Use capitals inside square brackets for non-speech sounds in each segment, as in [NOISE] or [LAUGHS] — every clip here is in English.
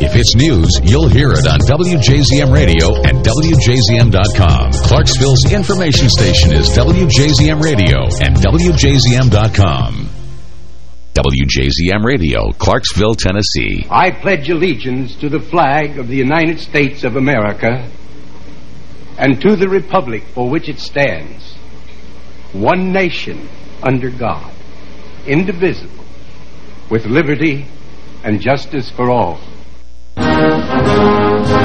If it's news, you'll hear it on WJZM Radio and WJZM.com. Clarksville's information station is WJZM Radio and WJZM.com. WJZM Radio, Clarksville, Tennessee. I pledge allegiance to the flag of the United States of America and to the republic for which it stands, one nation under God, indivisible, with liberty and justice for all. Thank you.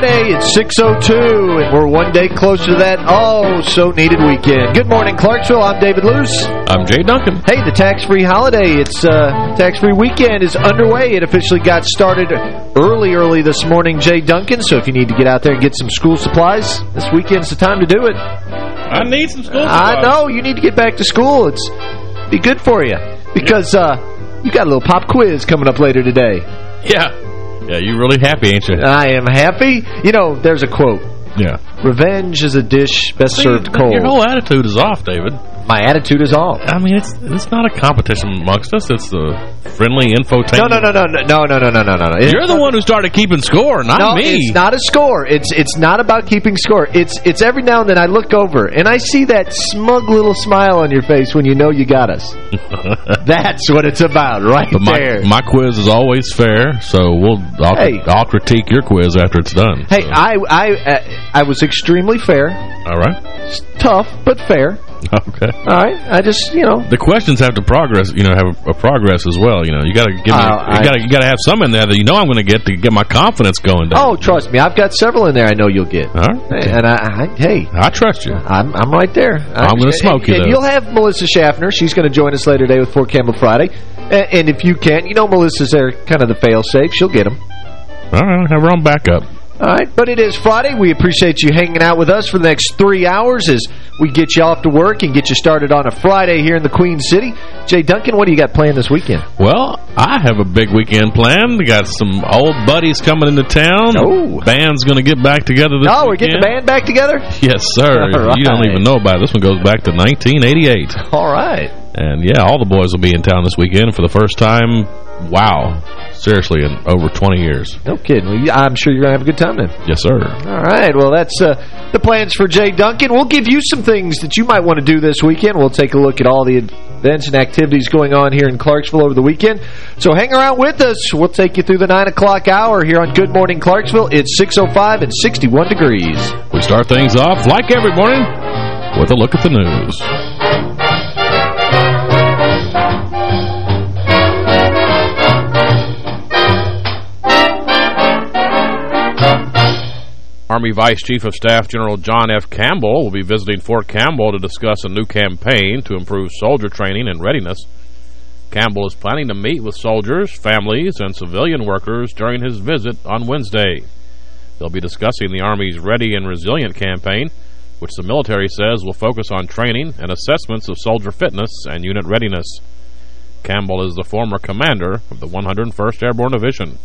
Friday, it's 6.02, and we're one day closer to that oh-so-needed weekend. Good morning, Clarksville. I'm David Luce. I'm Jay Duncan. Hey, the tax-free holiday, it's uh, tax-free weekend is underway. It officially got started early, early this morning, Jay Duncan, so if you need to get out there and get some school supplies, this weekend's the time to do it. I need some school supplies. I know, you need to get back to school. It's be good for you, because uh, you got a little pop quiz coming up later today. Yeah. Yeah, you're really happy, ain't you? I am happy. You know, there's a quote. Yeah. Revenge is a dish best See, served cold. Your whole attitude is off, David. My attitude is off. I mean, it's it's not a competition amongst us. It's the friendly infotainment. No, no, no, no, no, no, no, no, no, no. You're the one who started keeping score, not no, me. it's not a score. It's it's not about keeping score. It's it's every now and then I look over and I see that smug little smile on your face when you know you got us. [LAUGHS] That's what it's about, right but my, there. My quiz is always fair, so we'll I'll, Hey. I'll critique your quiz after it's done. Hey, so. I I uh, I was extremely fair. All right. It's tough, but fair. Okay. All right. I just, you know, The questions have to progress, you know, have a, a progress as well. You know, you got to give me, Uh, you got to, you got to have some in there that you know I'm going to get to get my confidence going. Down. Oh, trust me, I've got several in there I know you'll get. All right. And I, I hey, I trust you. I'm I'm right there. I I'm gonna understand. smoke you, And you'll have Melissa Schaffner. She's going to join us later today with Fort Campbell Friday. And, and if you can't, you know Melissa's there, kind of the fail-safe. She'll get them. All right, have her on backup. All right, but it is Friday. We appreciate you hanging out with us for the next three hours as we get you off to work and get you started on a Friday here in the Queen City. Jay Duncan, what do you got planned this weekend? Well, I have a big weekend planned. We got some old buddies coming into town. Oh. Band's going to get back together this Oh, we're getting the band back together? [LAUGHS] Yes, sir. All You don't even know about it. This one goes back to 1988. All right. And, yeah, all the boys will be in town this weekend for the first time. Wow. Seriously, in over 20 years. No kidding. Well, I'm sure you're going to have a good time then. Yes, sir. All right. Well, that's uh, the plans for Jay Duncan. We'll give you some things that you might want to do this weekend. We'll take a look at all the events and activities going on here in Clarksville over the weekend. So hang around with us. We'll take you through the 9 o'clock hour here on Good Morning Clarksville. It's 6.05 and 61 degrees. We start things off, like every morning, with a look at the news. Army Vice Chief of Staff General John F. Campbell will be visiting Fort Campbell to discuss a new campaign to improve soldier training and readiness. Campbell is planning to meet with soldiers, families, and civilian workers during his visit on Wednesday. They'll be discussing the Army's Ready and Resilient campaign, which the military says will focus on training and assessments of soldier fitness and unit readiness. Campbell is the former commander of the 101st Airborne Division.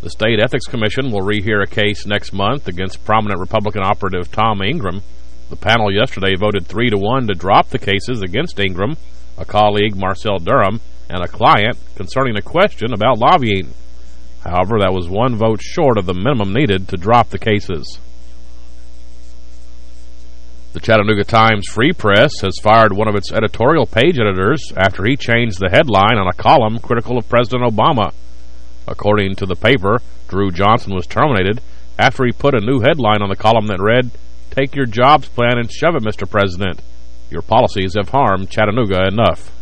The State Ethics Commission will rehear a case next month against prominent Republican operative Tom Ingram. The panel yesterday voted 3 to 1 to drop the cases against Ingram, a colleague, Marcille Durham, and a client concerning a question about lobbying. However, that was one vote short of the minimum needed to drop the cases. The Chattanooga Times Free Press has fired one of its editorial page editors after he changed the headline on a column critical of President Obama. According to the paper, Drew Johnson was terminated after he put a new headline on the column that read, Take your jobs plan and shove it, Mr. President. Your policies have harmed Chattanooga enough.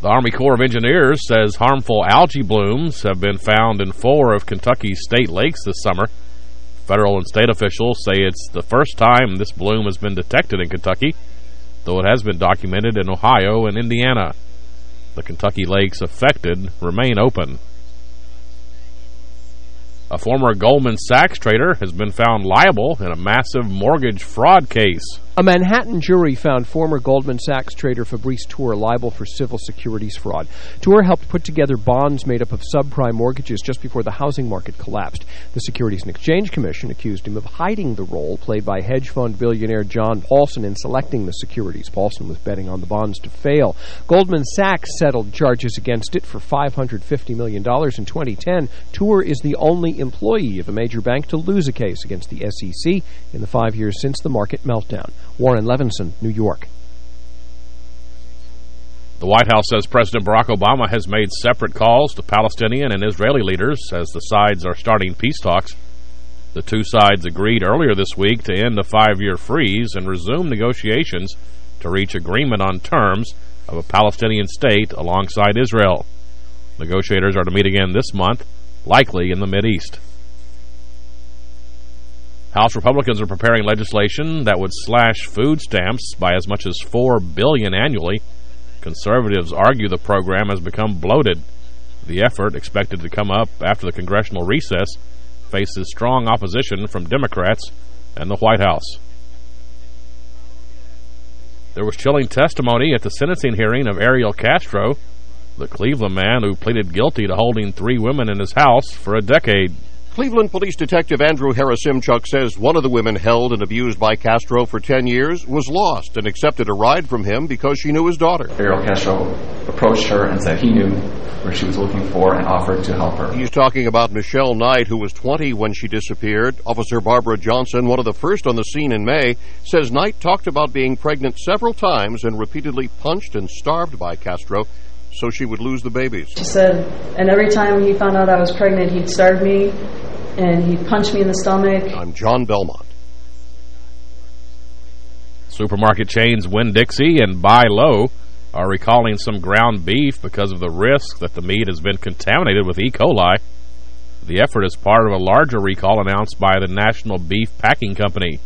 The Army Corps of Engineers says harmful algae blooms have been found in four of Kentucky's state lakes this summer. Federal and state officials say it's the first time this bloom has been detected in Kentucky, though it has been documented in Ohio and Indiana. The Kentucky lakes affected remain open. A former Goldman Sachs trader has been found liable in a massive mortgage fraud case. A Manhattan jury found former Goldman Sachs trader Fabrice Tourre liable for civil securities fraud. Tourre helped put together bonds made up of subprime mortgages just before the housing market collapsed. The Securities and Exchange Commission accused him of hiding the role played by hedge fund billionaire John Paulson in selecting the securities. Paulson was betting on the bonds to fail. Goldman Sachs settled charges against it for $550 million in 2010. Tourre is the only employee of a major bank to lose a case against the SEC in the five years since the market meltdown. Warren Levinson, New York. The White House says President Barack Obama has made separate calls to Palestinian and Israeli leaders as the sides are starting peace talks. The two sides agreed earlier this week to end a five-year freeze and resume negotiations to reach agreement on terms of a Palestinian state alongside Israel. Negotiators are to meet again this month, likely in the East. House Republicans are preparing legislation that would slash food stamps by as much as 4 billion annually. Conservatives argue the program has become bloated. The effort, expected to come up after the congressional recess, faces strong opposition from Democrats and the White House. There was chilling testimony at the sentencing hearing of Ariel Castro, the Cleveland man who pleaded guilty to holding three women in his house for a decade. Cleveland Police Detective Andrew Harasimchuk says one of the women held and abused by Castro for 10 years was lost and accepted a ride from him because she knew his daughter. Ariel Castro approached her and said he knew where she was looking for and offered to help her. He's talking about Michelle Knight, who was 20 when she disappeared. Officer Barbara Johnson, one of the first on the scene in May, says Knight talked about being pregnant several times and repeatedly punched and starved by Castro so she would lose the babies. She said, and every time he found out I was pregnant, he'd starve me and he'd punch me in the stomach. I'm John Belmont. Supermarket chains Winn-Dixie and Bi-Lo are recalling some ground beef because of the risk that the meat has been contaminated with E. coli. The effort is part of a larger recall announced by the National Beef Packing Company.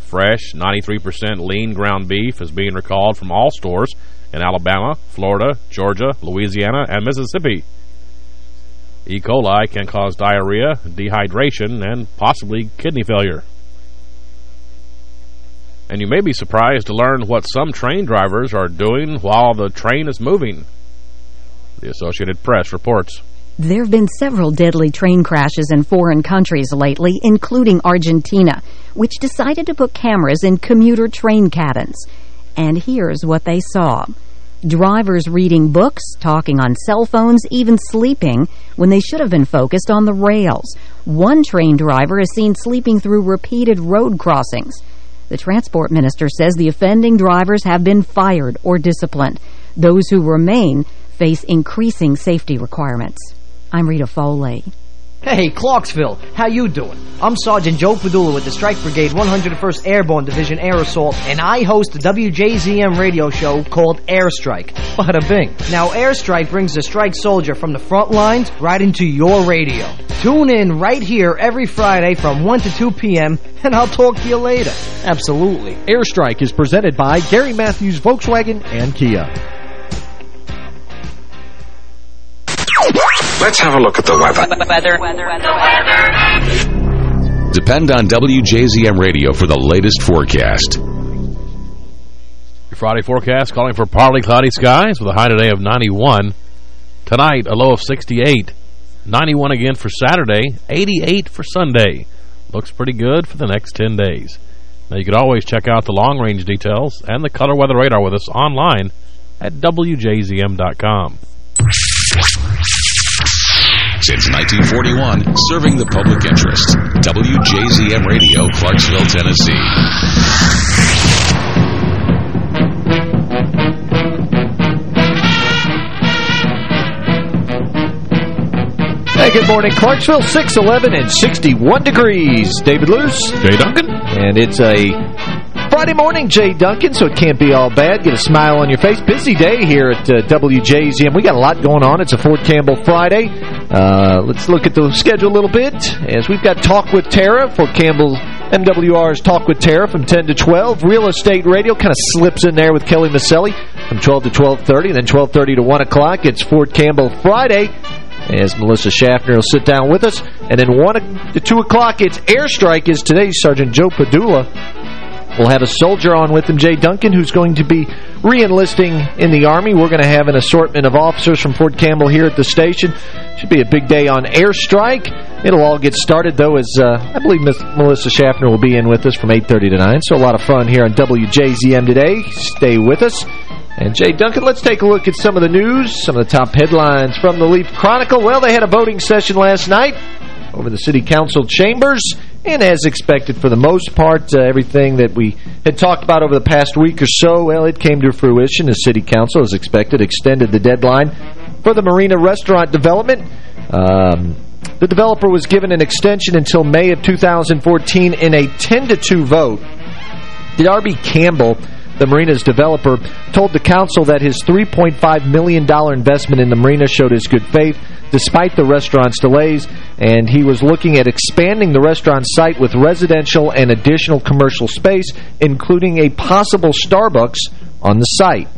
Fresh, 93% lean ground beef is being recalled from all stores in Alabama, Florida, Georgia, Louisiana, and Mississippi. E. coli can cause diarrhea, dehydration, and possibly kidney failure. And you may be surprised to learn what some train drivers are doing while the train is moving. The Associated Press reports. There have been several deadly train crashes in foreign countries lately, including Argentina, which decided to put cameras in commuter train cabins. And here's what they saw. Drivers reading books, talking on cell phones, even sleeping when they should have been focused on the rails. One train driver is seen sleeping through repeated road crossings. The transport minister says the offending drivers have been fired or disciplined. Those who remain face increasing safety requirements. I'm Rita Foley. Hey, Clarksville, how you doing? I'm Sergeant Joe Padula with the Strike Brigade 101st Airborne Division Air Assault, and I host the WJZM radio show called Airstrike. Bada bing. Now, Airstrike brings the strike soldier from the front lines right into your radio. Tune in right here every Friday from 1 to 2 p.m., and I'll talk to you later. Absolutely. Airstrike is presented by Gary Matthews Volkswagen and Kia. Let's have a look at the weather. Weather. Weather. Weather. Depend on WJZM Radio for the latest forecast. Your Friday forecast calling for partly cloudy skies with a high today of 91. Tonight, a low of 68. 91 again for Saturday, 88 for Sunday. looks pretty good for the next 10 days. Now, you could always check out the long-range details and the color weather radar with us online at WJZM.com. Since 1941, serving the public interest. WJZM Radio, Clarksville, Tennessee. Hey, good morning, Clarksville, 611 and 61 degrees. David Luce. Jay Duncan. And it's a Friday morning, Jay Duncan, so it can't be all bad. Get a smile on your face. Busy day here at uh, WJZM. We got a lot going on. It's a Fort Campbell Friday. Uh, let's look at the schedule a little bit as we've got Talk with Tara. Fort Campbell MWR's Talk with Tara from 10 to 12. Real Estate Radio kind of slips in there with Kelly Maselli from 12 to 12.30. Then 12.30 to 1 o'clock, it's Fort Campbell Friday as Melissa Schaffner will sit down with us. And then 1 to 2 o'clock, it's Airstrike is today. Sergeant Joe Padula will have a soldier on with him, Jay Duncan, who's going to be re-enlisting in the Army. We're going to have an assortment of officers from Fort Campbell here at the station. Should be a big day on Airstrike. It'll all get started, though, as uh, I believe Miss Melissa Schaffner will be in with us from 8.30 to 9. So a lot of fun here on WJZM today. Stay with us. And Jay Duncan, let's take a look at some of the news, some of the top headlines from the Leaf Chronicle. Well, they had a voting session last night over the City Council chambers, and as expected for the most part, uh, everything that we had talked about over the past week or so, well, it came to fruition. The City Council, as expected, extended the deadline for the Marina restaurant development. Um, the developer was given an extension until May of 2014 in a 10-2 vote. Darby Campbell the marina's developer, told the council that his $3.5 million investment in the marina showed his good faith despite the restaurant's delays, and he was looking at expanding the restaurant site with residential and additional commercial space, including a possible Starbucks on the site.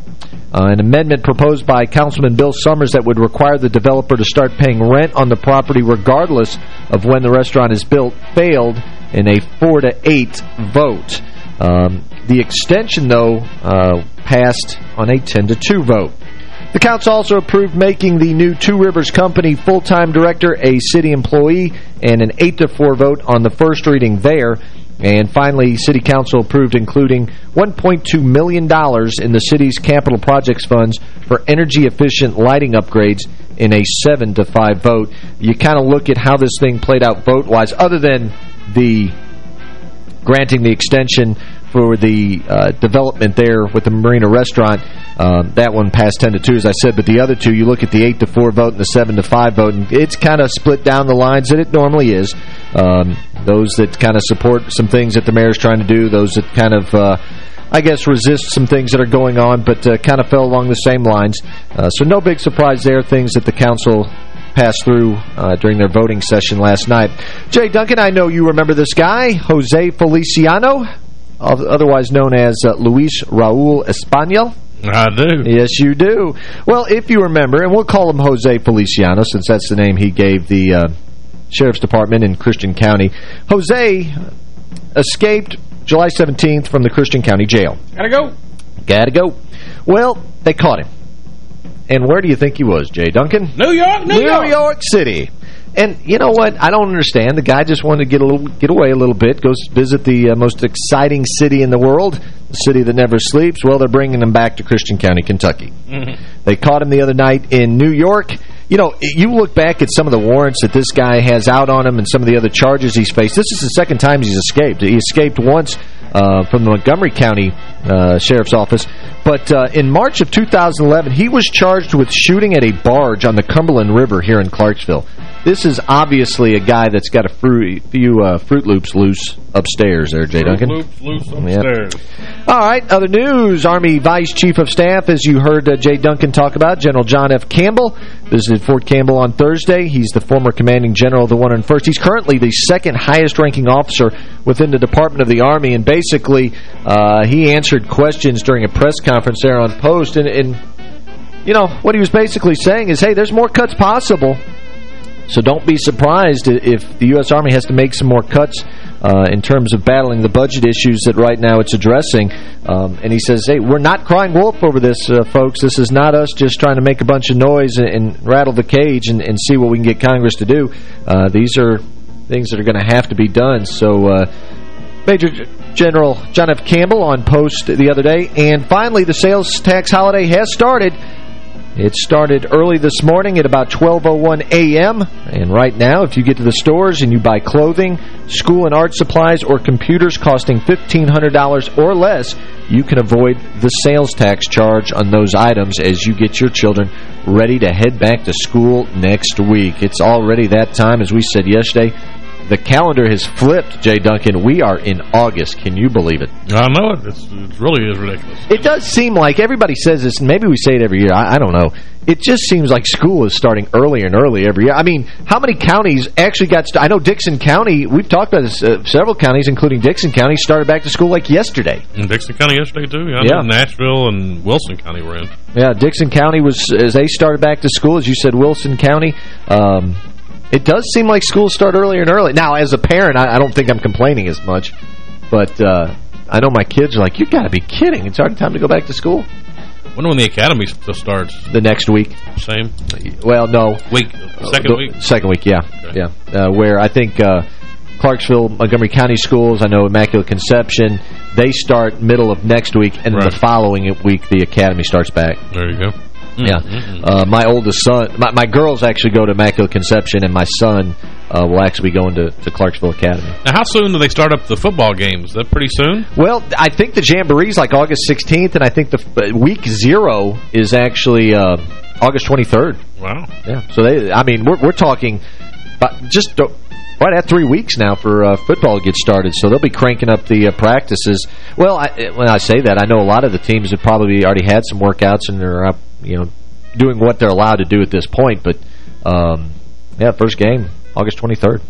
Uh, an amendment proposed by Councilman Bill Summers that would require the developer to start paying rent on the property regardless of when the restaurant is built failed in a 4 to 8 vote. Um, the extension, though, uh, passed on a 10 to 2 vote. The council also approved making the new Two Rivers Company full-time director a city employee and an 8 to 4 vote on the first reading there. And finally, City Council approved including $1.2 million in the city's capital projects funds for energy-efficient lighting upgrades in a 7 to 5 vote. You kind of look at how this thing played out vote-wise, other than the granting the extension for the uh, development there with the Marina restaurant. Um, that one passed 10 to 2, as I said, but the other two, you look at the 8 to 4 vote and the 7 to 5 vote, and it's kind of split down the lines that it normally is. Um, those that kind of support some things that the mayor's trying to do, those that kind of... Uh, I guess, resist some things that are going on, but uh, kind of fell along the same lines. Uh, so no big surprise there, things that the council passed through uh, during their voting session last night. Jay Duncan, I know you remember this guy, Jose Feliciano, otherwise known as uh, Luis Raul Espanol. I do. Yes, you do. Well, if you remember, and we'll call him Jose Feliciano since that's the name he gave the uh, Sheriff's Department in Christian County. Jose escaped July 17th from the Christian County Jail. Gotta go. Gotta go. Well, they caught him. And where do you think he was, Jay Duncan? New York, New, New York. York City. And you know what? I don't understand. The guy just wanted to get a little, get away a little bit, goes visit the uh, most exciting city in the world, the city that never sleeps. Well, they're bringing him back to Christian County, Kentucky. Mm -hmm. They caught him the other night in New York. You know, you look back at some of the warrants that this guy has out on him and some of the other charges he's faced. This is the second time he's escaped. He escaped once uh, from the Montgomery County uh, Sheriff's Office. But uh, in March of 2011, he was charged with shooting at a barge on the Cumberland River here in Clarksville. This is obviously a guy that's got a fruit, few uh, Fruit Loops loose upstairs there, Jay Duncan. Fruit Loops loose upstairs. Yep. All right, other news. Army Vice Chief of Staff, as you heard uh, Jay Duncan talk about, General John F. Campbell visited Fort Campbell on Thursday. He's the former commanding general of the 101st. He's currently the second highest-ranking officer within the Department of the Army, and basically uh, he answered questions during a press conference there on Post, and, and you know, what he was basically saying is, hey, there's more cuts possible so don't be surprised if the U.S. Army has to make some more cuts uh, in terms of battling the budget issues that right now it's addressing. Um, and he says, hey, we're not crying wolf over this, uh, folks. This is not us just trying to make a bunch of noise and, and rattle the cage and, and, see what we can get Congress to do. Uh, these are things that are going to have to be done. So uh, Major General John F. Campbell on post the other day. And finally, the sales tax holiday has started. It started early this morning at about 12.01 a.m. And right now, if you get to the stores and you buy clothing, school and art supplies, or computers costing $1,500 or less, you can avoid the sales tax charge on those items as you get your children ready to head back to school next week. It's already that time, as we said yesterday. The calendar has flipped, Jay Duncan. We are in August. Can you believe it? I know it. It's, it really is ridiculous. It does seem like everybody says this, maybe we say it every year. I, I don't know. It just seems like school is starting earlier and earlier every year. I mean, how many counties actually got... I know Dickson County, we've talked about this, uh, several counties, including Dickson County, started back to school like yesterday. In Dickson County yesterday, too? I yeah. Nashville and Wilson County were in. Yeah, Dickson County was, as they started back to school, as you said, Wilson County... Um, it does seem like schools start earlier and earlier. Now, as a parent, I, I don't think I'm complaining as much. But uh, I know my kids are like, "You've got to be kidding. It's already time to go back to school. Wonder when the academy starts. The next week. Same? Well, no. Week. Second uh, week? Second week, yeah. Okay. Yeah. Uh, where I think uh, Clarksville, Montgomery County schools, I know Immaculate Conception, they start middle of next week, and right. the following week the academy starts back. There you go. Yeah. Mm -hmm. uh, my oldest son, my, my, girls actually go to Immaculate Conception, and my son uh, will actually be going to, to Clarksville Academy. Now, how soon do they start up the football games? Is that pretty soon? Well, I think the Jamboree's like August 16th, and I think the week zero is actually uh, August 23rd. Wow. Yeah. So, they, I mean, we're, we're talking about just right at three weeks now for uh, football to get started, so they'll be cranking up the uh, practices. Well, I, when I say that, I know a lot of the teams have probably already had some workouts and they're up you know, doing what they're allowed to do at this point. But, um, yeah, first game, August 23rd.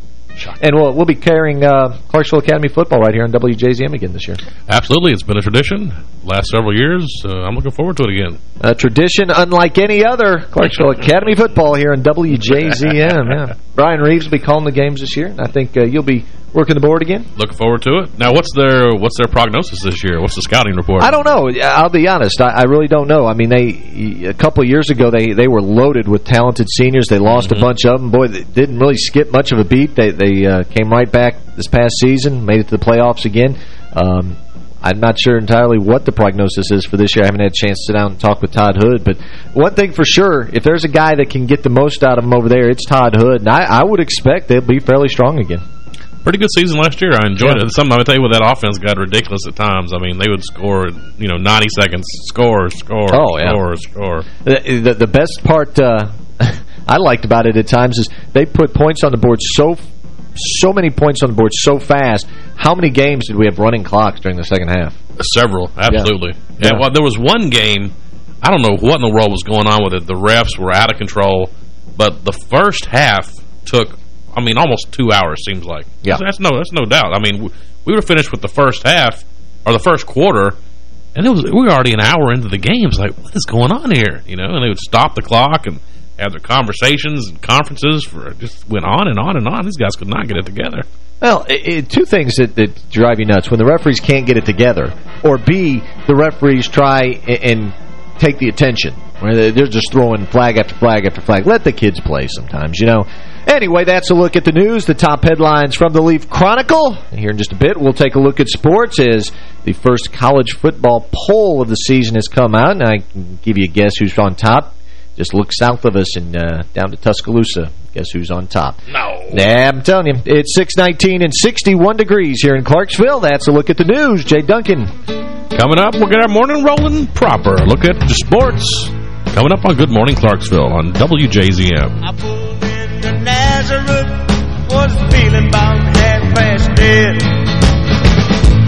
And we'll we'll be carrying uh, Clarksville Academy football right here on WJZM again this year. Absolutely. It's been a tradition last several years. Uh, I'm looking forward to it again. A tradition unlike any other. Clarksville Academy football here on WJZM. yeah. [LAUGHS] Brian Reeves will be calling the games this year. And I think uh, you'll be working the board again. Looking forward to it. Now, what's their what's their prognosis this year? What's the scouting report? I don't know. I'll be honest. I, I really don't know. I mean, they a couple years ago they they were loaded with talented seniors. They lost mm -hmm. a mm-hmm. bunch of them. Boy, they didn't really skip much of a beat. They they uh, came right back this past season, made it to the playoffs again. Um, I'm not sure entirely what the prognosis is for this year. I haven't had a chance to sit down and talk with Todd Hood. But one thing for sure, if there's a guy that can get the most out of him over there, it's Todd Hood. And I, I would expect they'll be fairly strong again. Pretty good season last year. I enjoyed yeah. it. Something I tell you, with that offense got ridiculous at times. I mean, they would score, you know, 90 seconds, score, score, oh, yeah. score, score. The, the, the best part uh, [LAUGHS] I liked about it at times is they put points on the board so so many points on the board so fast. How many games did we have running clocks during the second half? Several, absolutely. Yeah, yeah. well, there was one game, I don't know what in the world was going on with it. The refs were out of control, but the first half took, I mean, almost two hours, seems like. Yeah. That's no, that's no doubt. I mean, we were finished with the first half, or the first quarter, and it was we were already an hour into the game. It's like, what is going on here? You know, and they would stop the clock and had their conversations and conferences for just went on and on and on. These guys could not get it together. Well, it, it, two things that, that, drive you nuts. When the referees can't get it together, or B, the referees try and, and take the attention. They're just throwing flag after flag after flag. Let the kids play sometimes, you know. Anyway, that's a look at the news, the top headlines from the Leaf Chronicle. Here in just a bit, we'll take a look at sports as the first college football poll of the season has come out. And I can give you a guess who's on top. Just look south of us and uh, down to Tuscaloosa. Guess who's on top? No. Nah, I'm telling you. It's 619 and 61 degrees here in Clarksville. That's a look at the news. Jay Duncan. Coming up, we'll get our morning rolling proper. Look at the sports. Coming up on Good Morning Clarksville on WJZM. I pulled into Nazareth, was feeling about half past dead.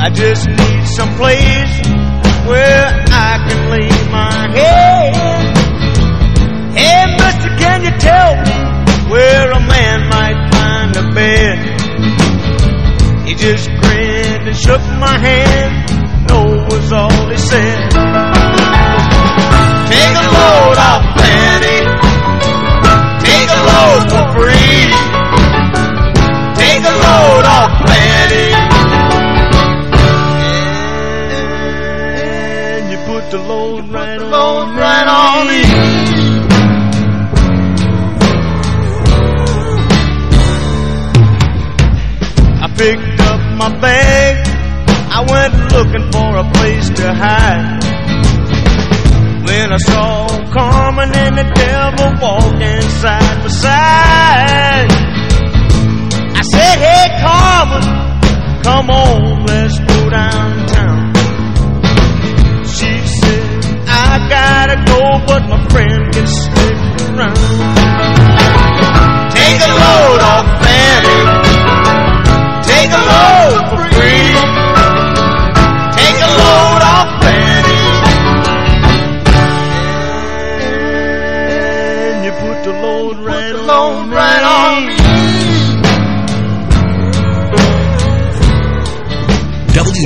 I just need some place where I can lay my head. You tell me where a man might find a bed? He just grinned and shook my hand. No was all he said. Take a load off I saw Carmen and the devil walking side by side, I said, Hey, Carmen, come on, let's go downtown. She said, I gotta go, but my friend can stick around. Take a load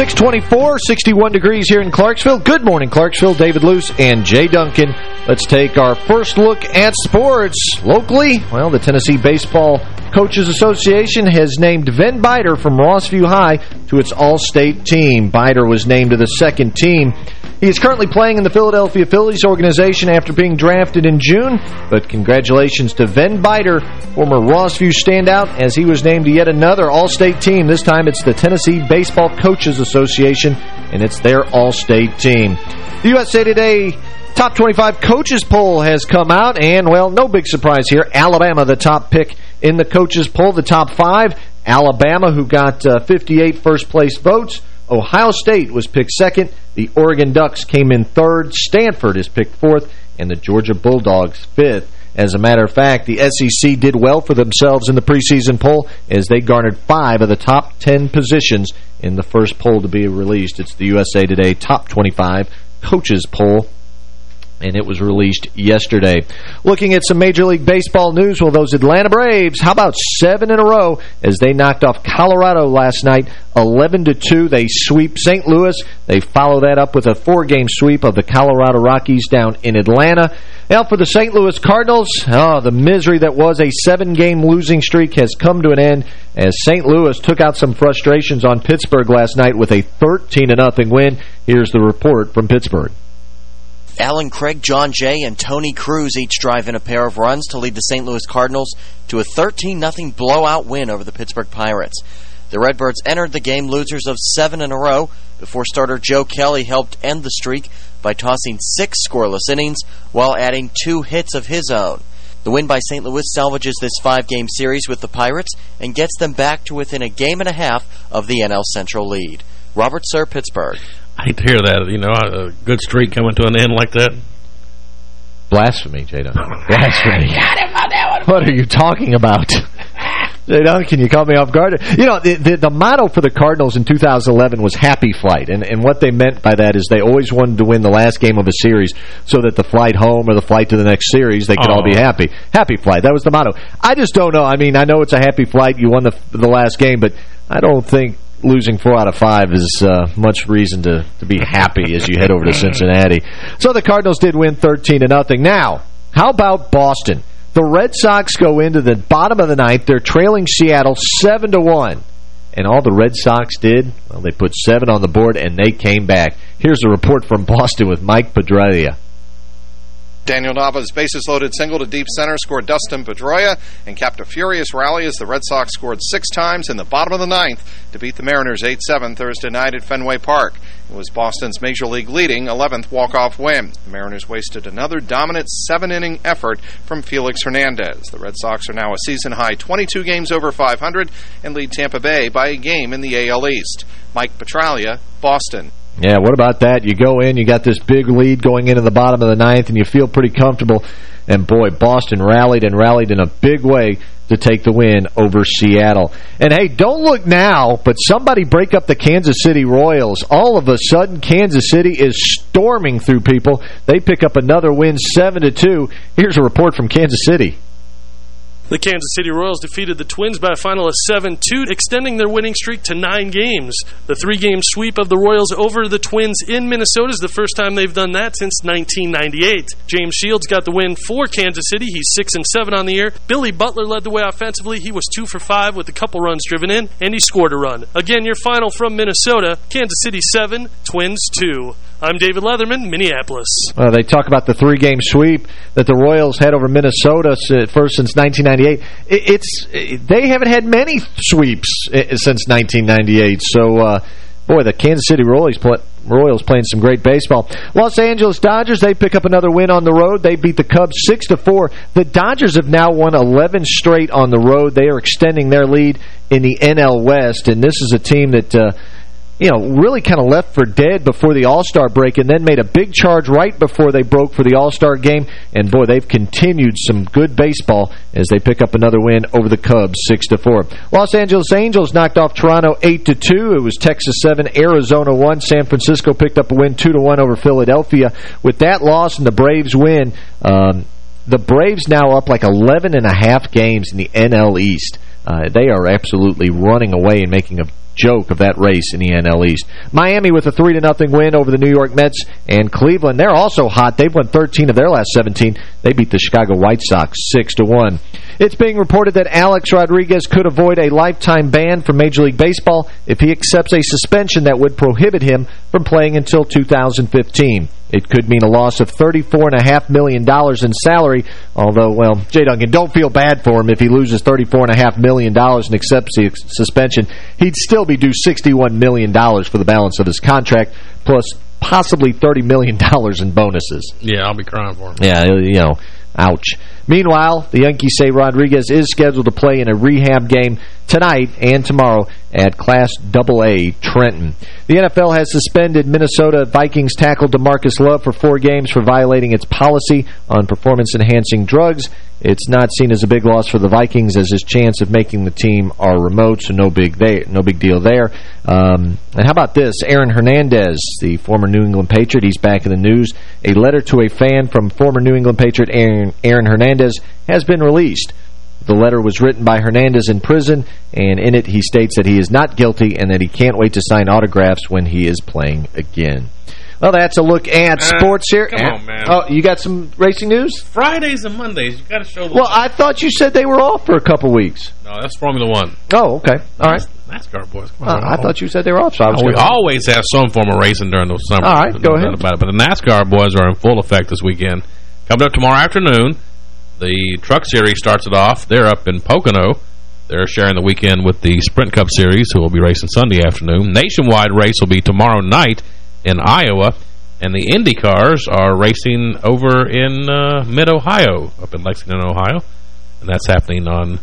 624, 61 degrees here in Clarksville. Good morning, Clarksville. David Luce and Jay Duncan. Let's take our first look at sports. Locally, well, the Tennessee Baseball Coaches Association has named Ven Biter from Rossview High to its All-State team. Biter was named to the second team. He is currently playing in the Philadelphia Phillies organization after being drafted in June. But congratulations to Ven Biter, former Rossview standout, as he was named to yet another All-State team. This time it's the Tennessee Baseball Coaches Association, and it's their All-State team. The USA Today Top 25 Coaches Poll has come out, and, well, no big surprise here. Alabama, the top pick in the Coaches Poll. The top five, Alabama, who got uh, 58 first-place votes. Ohio State was picked second. The Oregon Ducks came in third. Stanford is picked fourth. And the Georgia Bulldogs fifth. As a matter of fact, the SEC did well for themselves in the preseason poll as they garnered five of the top ten positions in the first poll to be released. It's the USA Today Top 25 Coaches Poll. And it was released yesterday. Looking at some Major League Baseball news, well, those Atlanta Braves, how about seven in a row as they knocked off Colorado last night, 11-2. They sweep St. Louis. They follow that up with a four-game sweep of the Colorado Rockies down in Atlanta. Now for the St. Louis Cardinals, oh, the misery that was a seven-game losing streak has come to an end as St. Louis took out some frustrations on Pittsburgh last night with a 13-0 win. Here's the report from Pittsburgh. Allen Craig, Jon Jay, and Tony Cruz each drive in a pair of runs to lead the St. Louis Cardinals to a 13-0 blowout win over the Pittsburgh Pirates. The Redbirds entered the game losers of seven in a row before starter Joe Kelly helped end the streak by tossing six scoreless innings while adding two hits of his own. The win by St. Louis salvages this five-game series with the Pirates and gets them back to within a game and a half of the NL Central lead. Robert Sir, Pittsburgh. I hate to hear that. You know, a good streak coming to an end like that. Blasphemy, J-Dunk. [LAUGHS] Blasphemy. What are you talking about? J-Dunk, can you call me off guard? You know, the, the, the motto for the Cardinals in 2011 was happy flight. And, and what they meant by that is they always wanted to win the last game of a series so that the flight home or the flight to the next series, they could oh. all be oh. happy. Happy flight. That was the motto. I just don't know. I mean, I know it's a happy flight. You won the, the last game, but I don't think losing four out of five is uh, much reason to, to be happy as you head over to Cincinnati. So the Cardinals did win 13 to nothing. Now, how about Boston? The Red Sox go into the bottom of the ninth. They're trailing Seattle 7 to one. And all the Red Sox did, well, they put seven on the board, and they came back. Here's a report from Boston with Mike Petraglia. Daniel Nava's bases loaded single to deep center scored Dustin Pedroia and capped a furious rally as the Red Sox scored six times in the bottom of the ninth to beat the Mariners 8-7 Thursday night at Fenway Park. It was Boston's Major League leading 11th walk-off win. The Mariners wasted another dominant seven-inning effort from Felix Hernandez. The Red Sox are now a season-high 22 games over 500 and lead Tampa Bay by a game in the AL East. Mike Petraglia, Boston. Yeah, what about that? You go in, you got this big lead going into the bottom of the ninth, and you feel pretty comfortable. And, boy, Boston rallied and rallied in a big way to take the win over Seattle. And, hey, don't look now, but somebody break up the Kansas City Royals. All of a sudden, Kansas City is storming through people. They pick up another win, 7-2. Here's a report from Kansas City. The Kansas City Royals defeated the Twins by a final of 7-2, extending their winning streak to nine games. The three-game sweep of the Royals over the Twins in Minnesota is the first time they've done that since 1998. James Shields got the win for Kansas City. He's 6 and 7 on the year. Billy Butler led the way offensively. He was 2 for 5 with a couple runs driven in, and he scored a run. Again, your final from Minnesota, Kansas City 7, Twins 2. I'm David Leatherman, Minneapolis. Uh, they talk about the three-game sweep that the Royals had over Minnesota first since 1998. it's They haven't had many sweeps since 1998. So, uh, boy, the Kansas City Royals, play, Royals playing some great baseball. Los Angeles Dodgers, they pick up another win on the road. They beat the Cubs 6 to four. The Dodgers have now won 11 straight on the road. They are extending their lead in the NL West, and this is a team that... Uh, you know, really kind of left for dead before the All-Star break and then made a big charge right before they broke for the All-Star game. And, boy, they've continued some good baseball as they pick up another win over the Cubs, 6-4. Los Angeles Angels knocked off Toronto 8-2. It was Texas 7, Arizona 1. San Francisco picked up a win 2-1 over Philadelphia. With that loss and the Braves win, um, the Braves now up like 11 and a half games in the NL East. Uh, they are absolutely running away and making a joke of that race in the NL East. Miami with a 3 to nothing win over the New York Mets and Cleveland. They're also hot. They've won 13 of their last 17. They beat the Chicago White Sox 6 to 1. It's being reported that Alex Rodriguez could avoid a lifetime ban from Major League Baseball if he accepts a suspension that would prohibit him from playing until 2015. It could mean a loss of $34.5 million in salary, although, well, Jay Duncan, don't feel bad for him if he loses $34.5 million and accepts the suspension. He'd still be due $61 million for the balance of his contract, plus possibly $30 million in bonuses. Yeah, I'll be crying for him. Yeah, you know, ouch. Meanwhile, the Yankees say Rodriguez is scheduled to play in a rehab game tonight and tomorrow at Class AA Trenton. The NFL has suspended Minnesota Vikings tackle DeMarcus Love for four games for violating its policy on performance-enhancing drugs. It's not seen as a big loss for the Vikings as his chance of making the team are remote, so no big there, no big deal there. Um, and how about this? Aaron Hernandez, the former New England Patriot, he's back in the news. A letter to a fan from former New England Patriot Aaron, Aaron Hernandez has been released. The letter was written by Hernandez in prison, and in it he states that he is not guilty and that he can't wait to sign autographs when he is playing again. Well, that's a look at Uh, sports here. come on, man. Oh, you got some racing news? Fridays and Mondays, you got to show the... Well, I thought you said they were off for a couple weeks. No, that's Formula One. Oh, okay. All right. NASCAR boys. Come Uh, I thought you said they were off, so Oh, we always have some form of racing during the summer. All right, go doubt ahead. About it. But the NASCAR boys are in full effect this weekend. Coming up tomorrow afternoon, the Truck Series starts it off. They're up in Pocono. They're sharing the weekend with the Sprint Cup Series, who will be racing Sunday afternoon. Nationwide race will be tomorrow night in Iowa. And the Indy cars are racing over in uh, mid-Ohio, up in Lexington, Ohio. And that's happening on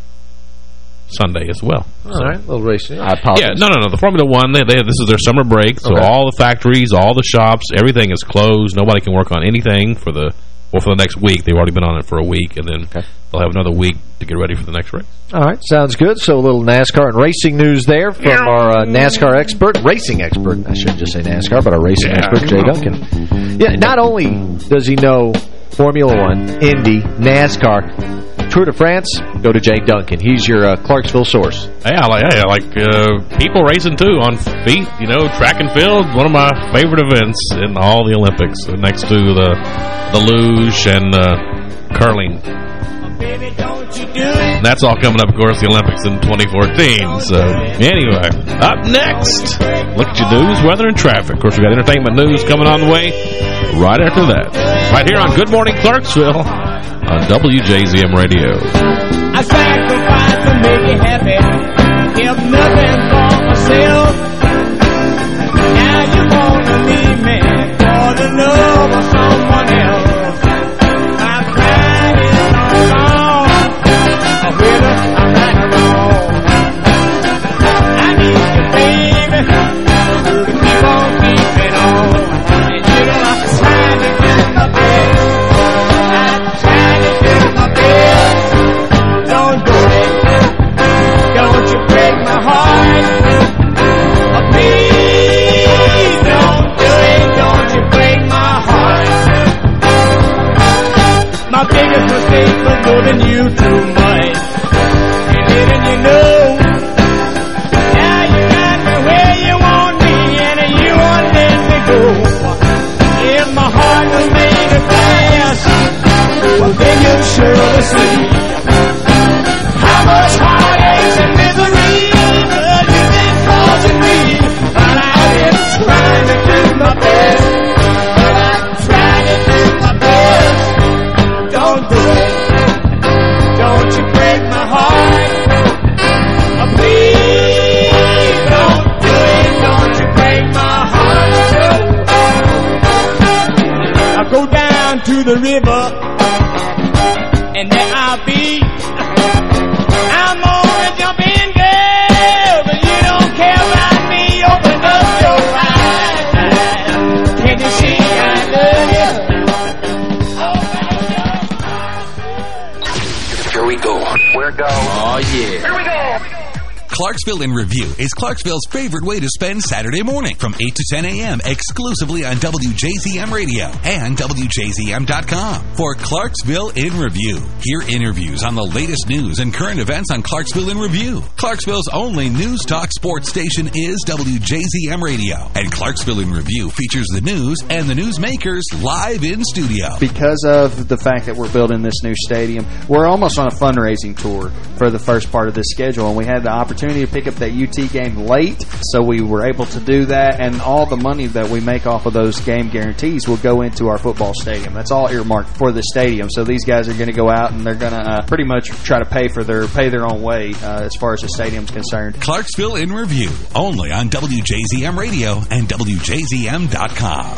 Sunday as well. All right, a little racing. I apologize. Yeah, no, no, no. The Formula One, they, they, this is their summer break, so Okay. all the factories, all the shops, everything is closed. Nobody can work on anything for the well for the next week. They've already been on it for a week, and then they'll have another week to get ready for the next race. All right, sounds good. So a little NASCAR and racing news there from our uh, NASCAR expert, racing expert. I shouldn't just say NASCAR, but our racing Yeah. expert, Jay Duncan. Yeah, not only does he know Formula One, Indy, NASCAR, Tour de France, go to Jay Duncan. He's your uh, Clarksville source. Hey, I like, I like uh, people racing too on feet. You know, track and field, one of my favorite events in all the Olympics, next to the the luge and uh, curling. That's all coming up, of course, the Olympics in 2014. So, anyway, up next, look at your news, weather, and traffic. Of course, we got entertainment news coming on the way right after that. Right here on Good Morning Clarksville on WJZM Radio. I sacrifice to make you happy. Give nothing for myself. Now you wanna leave me for the love of someone else. Biggest mistake was loving you too much. And letting you know. Now you got me where you want me and you won't let me go. If my heart was made of glass, well then you'd surely see to the river Clarksville in Review is Clarksville's favorite way to spend Saturday morning from 8 to 10 a.m. exclusively on WJZM Radio and WJZM.com. For Clarksville in Review, hear interviews on the latest news and current events on Clarksville in Review. Clarksville's only news talk sports station is WJZM Radio, and Clarksville in Review features the news and the newsmakers live in studio. because of the fact that we're building this new stadium, we're almost on a fundraising tour for the first part of this schedule, and we had the opportunity to pick up that UT game late, so we were able to do that, and all the money that we make off of those game guarantees will go into our football stadium. That's all earmarked for the stadium, so these guys are going to go out and they're going to uh, pretty much try to pay for their pay their own way uh, as far as the stadium's concerned. Clarksville in Review, only on WJZM Radio and WJZM.com.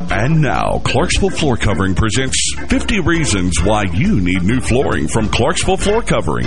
And now, Clarksville Floor Covering presents 50 Reasons Why You Need New Flooring from Clarksville Floor Covering.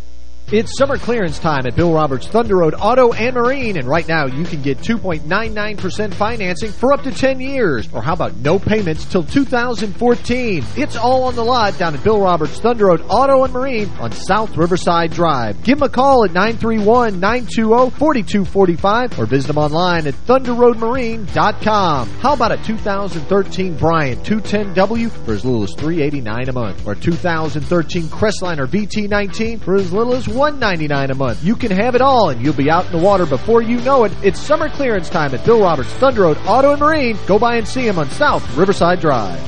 It's summer clearance time at Bill Roberts Thunder Road Auto and Marine, and right now you can get 2.99% financing for up to 10 years. Or how about no payments till 2014? It's all on the lot down at Bill Roberts Thunder Road Auto and Marine on South Riverside Drive. Give them a call at 931-920-4245 or visit them online at thunderroadmarine.com. How about a 2013 Bryant 210W for as little as 389 a month or 2013 Crestliner VT19 for as little as 199 a month. You can have it all, and you'll be out in the water before you know it. It's summer clearance time at Bill Roberts Thunder Road Auto and Marine. Go by and see him on South Riverside Drive.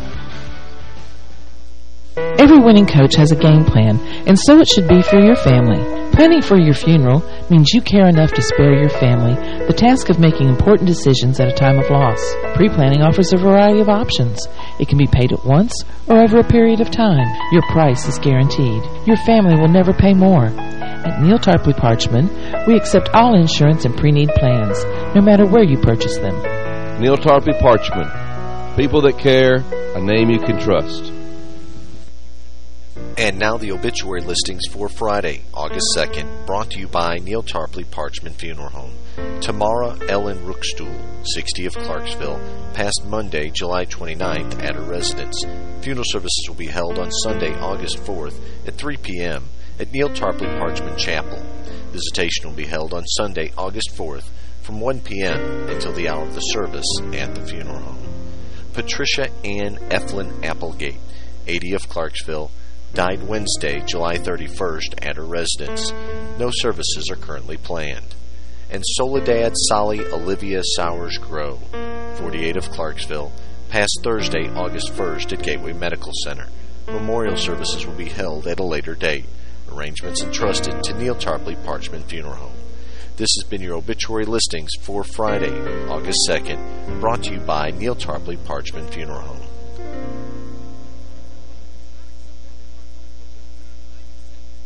Every winning coach has a game plan, and so it should be for your family. Planning for your funeral means you care enough to spare your family the task of making important decisions at a time of loss. Pre-planning offers a variety of options. It can be paid at once or over a period of time. Your price is guaranteed. Your family will never pay more. At Neil Tarpley Parchman, we accept all insurance and pre-need plans, no matter where you purchase them. Neil Tarpley Parchman. People that care, a name you can trust. And now the obituary listings for Friday, August mm-hmm. 2nd, brought to you by Neil Tarpley Parchman Funeral Home. Tamara Ellen Rookstuhl, 60 of Clarksville, passed Monday, July 29th at her residence. Funeral services will be held on Sunday, August 4th at 3 p.m. at Neil Tarpley Parchman Chapel. Visitation will be held on Sunday, August 4th from 1 p.m. until the hour of the service at the funeral home. Patricia Ann Eflin Applegate, 80 of Clarksville, died Wednesday, July 31st at her residence. No services are currently planned. And Soledad Sally Olivia Sowers Grow, 48 of Clarksville, passed Thursday, August 1st at Gateway Medical Center. Memorial services will be held at a later date. Arrangements entrusted to Neil Tarpley Parchman Funeral Home. This has been your obituary listings for Friday, August 2nd, brought to you by Neil Tarpley Parchman Funeral Home.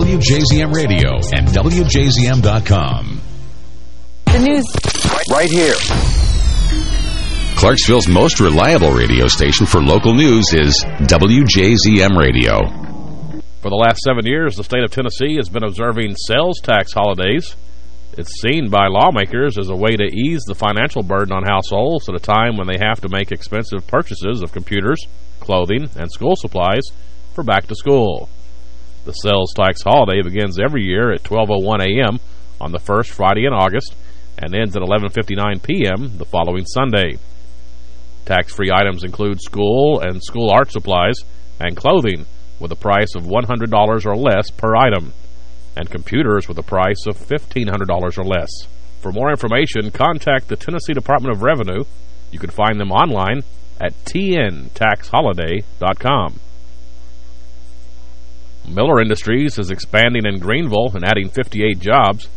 Radio and WJZM.com. The news. Right here. Clarksville's most reliable radio station for local news is WJZM Radio. For the last seven years, the state of Tennessee has been observing sales tax holidays. It's seen by lawmakers as a way to ease the financial burden on households at a time when they have to make expensive purchases of computers, clothing, and school supplies for back to school. The sales tax holiday begins every year at 12.01 a.m. on the first Friday in August and ends at 11.59 p.m. the following Sunday. Tax-free items include school and school art supplies and clothing with a price of $100 or less per item, and computers with a price of $1,500 or less. For more information, contact the Tennessee Department of Revenue. You can find them online at tntaxholiday.com. Miller Industries is expanding in Greeneville and adding 58 jobs.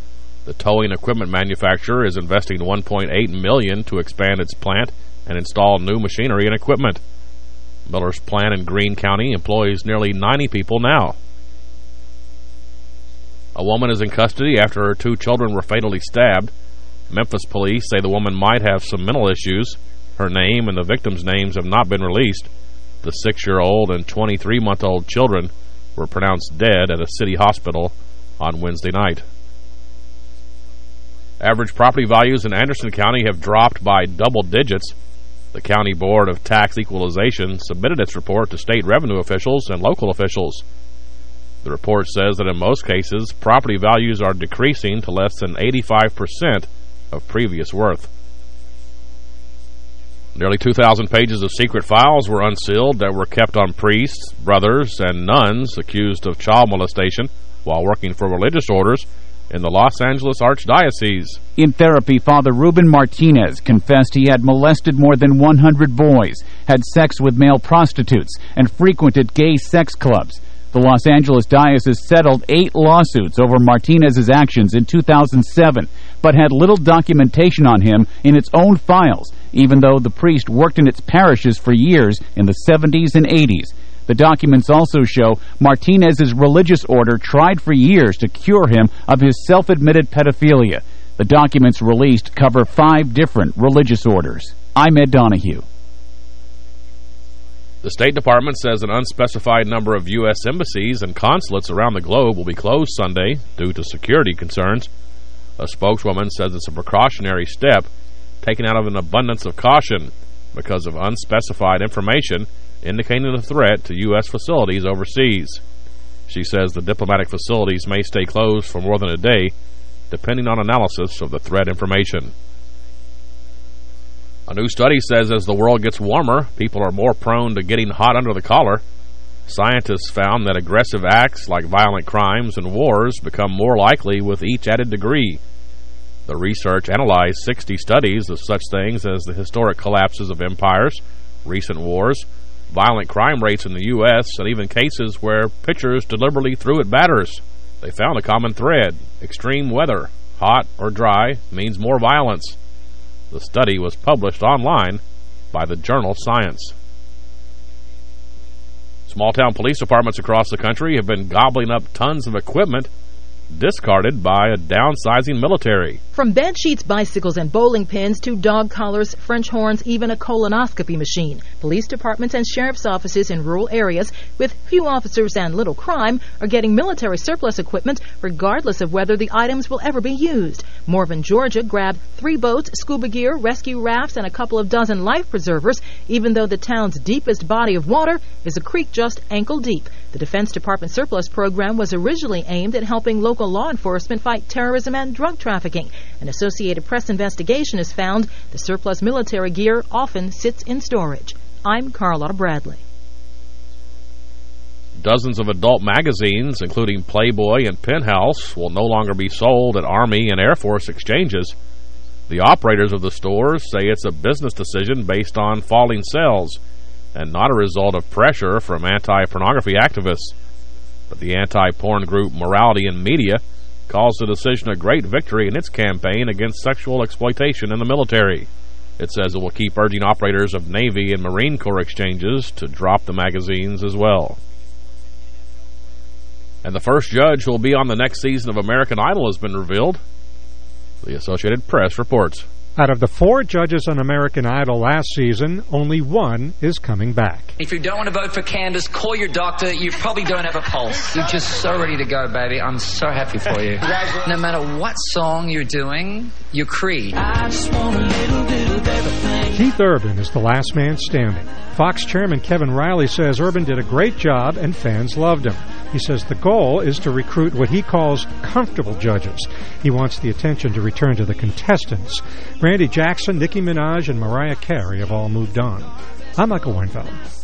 The towing equipment manufacturer is investing 1.8 million to expand its plant and install new machinery and equipment. Miller's plant in Greene County employs nearly 90 people now. A woman is in custody after her two children were fatally stabbed. Memphis police say the woman might have some mental issues. Her name and the victims' names have not been released. The six-year-old and 23-month-old children were pronounced dead at a city hospital on Wednesday night. Average property values in Anderson County have dropped by double digits. The County Board of Tax Equalization submitted its report to state revenue officials and local officials. The report says that in most cases, property values are decreasing to less than 85% of previous worth. Nearly 2,000 pages of secret files were unsealed that were kept on priests, brothers, and nuns accused of child molestation while working for religious orders in the Los Angeles Archdiocese. In therapy, Father Ruben Martinez confessed he had molested more than 100 boys, had sex with male prostitutes, and frequented gay sex clubs. The Los Angeles Diocese settled eight lawsuits over Martinez's actions in 2007, but had little documentation on him in its own files, even though the priest worked in its parishes for years in the 70s and 80s. The documents also show Martinez's religious order tried for years to cure him of his self-admitted pedophilia. The documents released cover five different religious orders. I'm Ed Donahue. The State Department says an unspecified number of U.S. embassies and consulates around the globe will be closed Sunday due to security concerns. A spokeswoman says it's a precautionary step taken out of an abundance of caution because of unspecified information indicating a threat to U.S. facilities overseas. She says the diplomatic facilities may stay closed for more than a day, depending on analysis of the threat information. A new study says as the world gets warmer, people are more prone to getting hot under the collar. Scientists found that aggressive acts like violent crimes and wars become more likely with each added degree. The research analyzed 60 studies of such things as the historic collapses of empires, recent wars, violent crime rates in the U.S., and even cases where pitchers deliberately threw at batters. They found a common thread. Extreme weather, hot or dry, means more violence. The study was published online by the journal Science. Small-town police departments across the country have been gobbling up tons of equipment discarded by a downsizing military. From bed sheets, bicycles, and bowling pins to dog collars, French horns, even a colonoscopy machine. Police departments and sheriff's offices in rural areas with few officers and little crime are getting military surplus equipment regardless of whether the items will ever be used. Morven, Georgia grabbed three boats, scuba gear, rescue rafts, and a couple of dozen life preservers, even though the town's deepest body of water is a creek just ankle deep. The Defense Department surplus program was originally aimed at helping local law enforcement fight terrorism and drug trafficking. An Associated Press investigation has found the surplus military gear often sits in storage. I'm Carlotta Bradley. Dozens of adult magazines, including Playboy and Penthouse, will no longer be sold at Army and Air Force exchanges. The operators of the stores say it's a business decision based on falling sales. And not a result of pressure from anti-pornography activists. But the anti-porn group Morality in Media calls the decision a great victory in its campaign against sexual exploitation in the military. It says it will keep urging operators of Navy and Marine Corps exchanges to drop the magazines as well. And the first judge who will be on the next season of American Idol has been revealed. The Associated Press reports. Out of the four judges on American Idol last season, only one is coming back. If you don't want to vote for Candace, call your doctor. You probably don't have a pulse. You're just so ready to go, baby. I'm so happy for you. no matter what song you're doing, you're Creed. Keith Urban is the last man standing. Fox chairman Kevin Reilly says Urban did a great job and fans loved him. He says the goal is to recruit what he calls comfortable judges. He wants the attention to return to the contestants. Randy Jackson, Nicki Minaj, and Mariah Carey have all moved on. I'm Michael Weinfeld.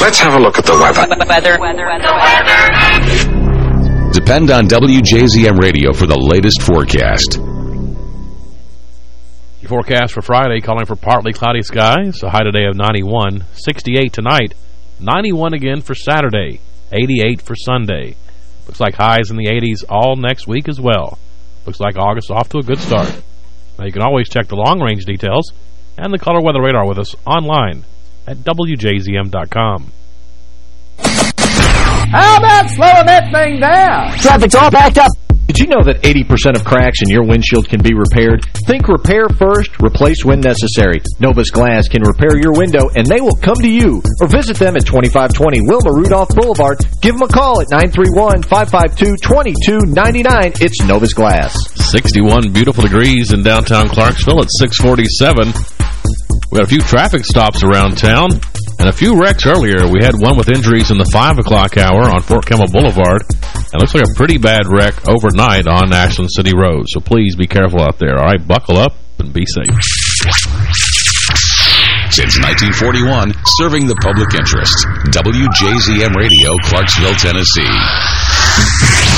Let's have a look at the weather. Weather. Weather. Weather. Depend on WJZM Radio for the latest forecast. Your forecast for Friday calling for partly cloudy skies, a high today of 91, 68 tonight, 91 again for Saturday, 88 for Sunday. Looks like highs in the 80s all next week as well. Looks like August off to a good start. Now you can always check the long-range details and the color weather radar with us online at WJZM.com. How about slowing that thing down? Traffic's all backed up. Did you know that 80% of cracks in your windshield can be repaired? Think repair first, replace when necessary. Novus Glass can repair your window, and they will come to you. Or visit them at 2520 Wilma Rudolph Boulevard. Give them a call at 931-552-2299. It's Novus Glass. 61 beautiful degrees in downtown Clarksville at 647. We had a few traffic stops around town and a few wrecks earlier. We had one with injuries in the 5 o'clock hour on Fort Campbell Boulevard. And looks like a pretty bad wreck overnight on Ashland City Road. So please be careful out there. All right, buckle up and be safe. Since 1941, serving the public interest. WJZM Radio, Clarksville, Tennessee.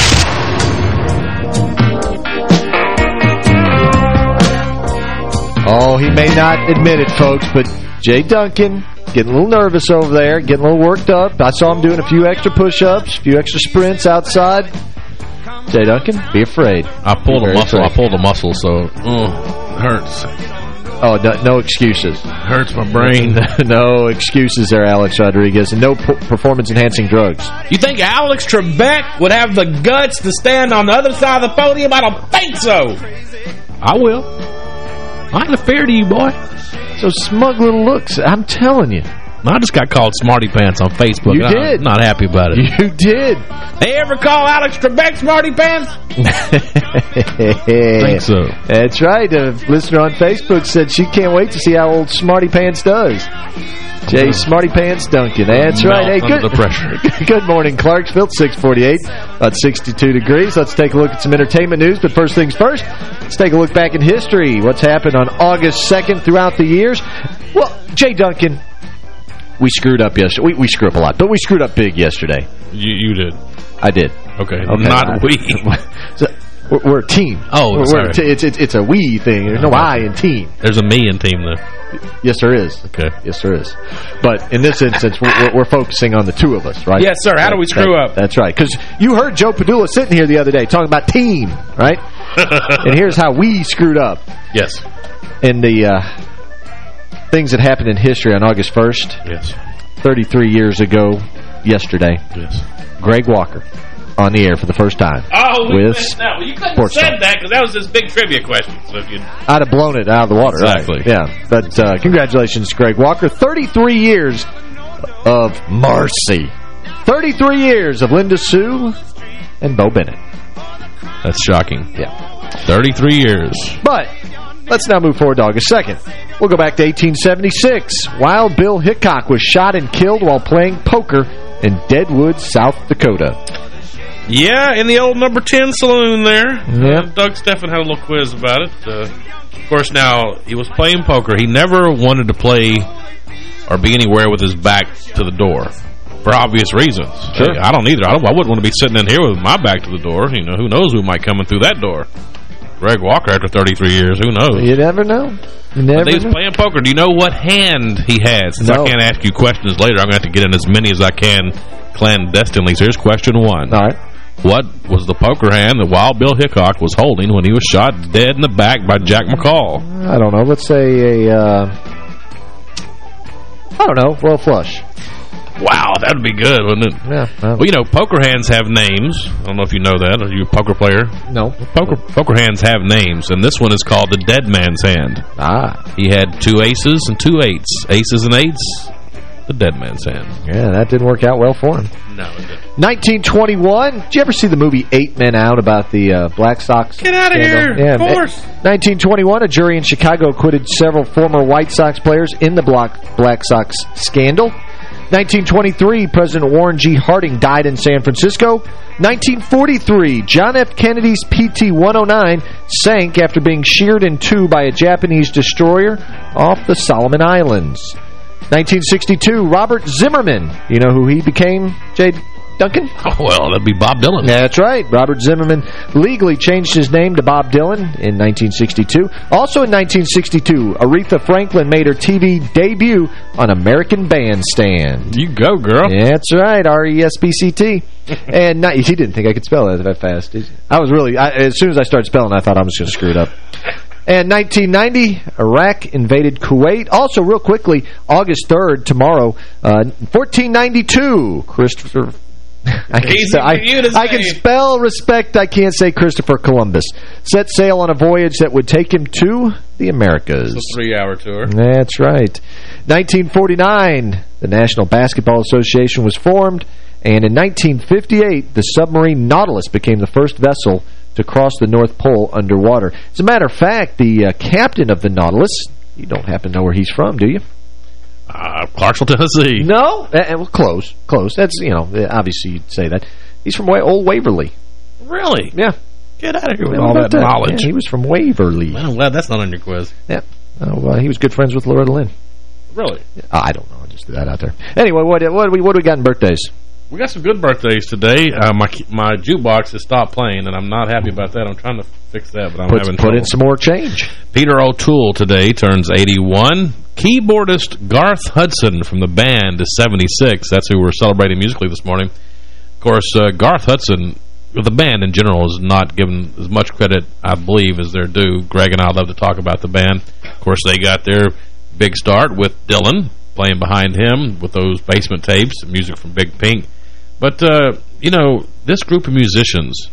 Oh, he may not admit it, folks, but Jay Duncan getting a little nervous over there, getting a little worked up. I saw him doing a few extra push-ups, a few extra sprints outside. Jay Duncan, be afraid. I pulled Be a very muscle. I pulled a muscle, so uh, hurts. Oh, no, no excuses. Hurts my brain. [LAUGHS] no excuses there, Alex Rodriguez, and no performance-enhancing drugs. You think Alex Trebek would have the guts to stand on the other side of the podium? I don't think so. I will. Ain't fair to you, boy. So smug little looks. I'm telling you. I just got called Smarty Pants on Facebook. You I'm did. not happy about it. You did. They ever call Alex Trebek smarty pants? [LAUGHS] think so. That's right. A listener on Facebook said she can't wait to see how old Smarty Pants does. Jay hmm. Smarty Pants Duncan. That's Melt right. Hey, good, the pressure. [LAUGHS] good morning, Clarksville. 648, about 62 degrees. Let's take a look at some entertainment news. But first things first, let's take a look back in history. What's happened on August 2nd throughout the years? Well, Jay Duncan, we screwed up yesterday. We, we screw up a lot, but we screwed up big yesterday. You, you did. I did. Okay, not [LAUGHS] we. So, we're, we're a team. Oh, we're, we're sorry. it's, it's it's a we thing. There's no I in team. There's a me in team, though. Yes, there is. Okay. Yes, there is. But in this instance, we're, we're, we're focusing on the two of us, right? Yes, sir. How do we screw That- up? That's right. Because you heard Joe Padula sitting here the other day talking about team, right? [LAUGHS] and here's how we screwed up. Yes. In the uh, things that happened in history on August 1st. Yes. 33 years ago yesterday. Yes. Greg Walker on the air for the first time. Oh, we with missed that. Well, you couldn't have said that because that was this big trivia question. So if you'd... I'd have blown it out of the water. right. Exactly. Yeah. But uh, congratulations, Greg Walker. 33 years of Marcy. 33 years of Linda Sue and Bo Bennett. That's shocking. Yeah. 33 years. But Let's now move forward to August 2nd. We'll go back to 1876. Wild Bill Hickok was shot and killed while playing poker in Deadwood, South Dakota. Yeah, in the old number 10 saloon there. Yeah. Uh, Doug Steffen had a little quiz about it. Uh, of course, now, he was playing poker. He never wanted to play or be anywhere with his back to the door for obvious reasons. Sure. Hey, I don't either. I, don't, I wouldn't want to be sitting in here with my back to the door. You know, who knows who might come in through that door. Greg Walker after 33 years, who knows? You never know. You never he was know. playing poker. Do you know what hand he had? Since No. I can't ask you questions later, I'm going to have to get in as many as I can clandestinely. So here's question one. All right. What was the poker hand that Wild Bill Hickok was holding when he was shot dead in the back by Jack McCall? I don't know. Let's say a, uh, I don't know, royal flush. Wow, that would be good, wouldn't it? Yeah. Well, you know, poker hands have names. I don't know if you know that. Are you a poker player? No. Poker poker hands have names, and this one is called the dead man's hand. Ah. He had two aces and two eights. Aces and eights, the dead man's hand. Yeah, that didn't work out well for him. No, it didn't. 1921. Did you ever see the movie Eight Men Out about the uh, Black Sox? Get outta scandal? here. Yeah, Of course. 1921, a jury in Chicago acquitted several former White Sox players in the Black Sox scandal. 1923, President Warren G. Harding died in San Francisco. 1943, John F. Kennedy's PT-109 sank after being sheared in two by a Japanese destroyer off the Solomon Islands. 1962, Robert Zimmerman. You know who he became, Jay Duncan? [LAUGHS] Oh, well, that'd be Bob Dylan. That's right. Robert Zimmerman legally changed his name to Bob Dylan in 1962. Also in 1962, Aretha Franklin made her TV debut on American Bandstand. You go, girl. That's right, R-E-S-P-C-T. and not, he didn't think I could spell that that fast. I was really, I, as soon as I started spelling, I thought I was going to screw it up. And 1990, Iraq invaded Kuwait. Also, real quickly, August 3rd, tomorrow, uh, 1492, Christopher... I can, Easy say, for I, you to I can spell respect. I can't say Christopher Columbus. Set sail on a voyage that would take him to the Americas. It's a three-hour tour. That's right. 1949, the National Basketball Association was formed, and in 1958, the submarine Nautilus became the first vessel to cross the North Pole underwater. As a matter of fact, the uh, captain of the Nautilus, you don't happen to know where he's from, do you? Uh, Clarksville, Tennessee. No? Uh, well, close. Close. That's, you know, obviously you'd say that. He's from Old Waverly. Really? Yeah. Get out of here with all about that knowledge. Yeah, he was from Waverly. I'm glad that's not on your quiz. Yeah. Oh, well, he was good friends with Loretta Lynn. Really? I don't know. I just threw that out there. Anyway, what what do we what do we got in birthdays? We got some good birthdays today. Uh, my my jukebox has stopped playing, and I'm not happy about that. I'm trying to fix that, but I'm Put, having put trouble. in some more change. Peter O'Toole today turns 81. Keyboardist Garth Hudson from the band is 76. That's who we're celebrating musically this morning. Of course, uh, Garth Hudson, the band in general, is not given as much credit, I believe, as they're due. Greg and I love to talk about the band. Of course, they got their big start with Dylan playing behind him with those basement tapes, music from Big Pink. But, uh, you know, this group of musicians,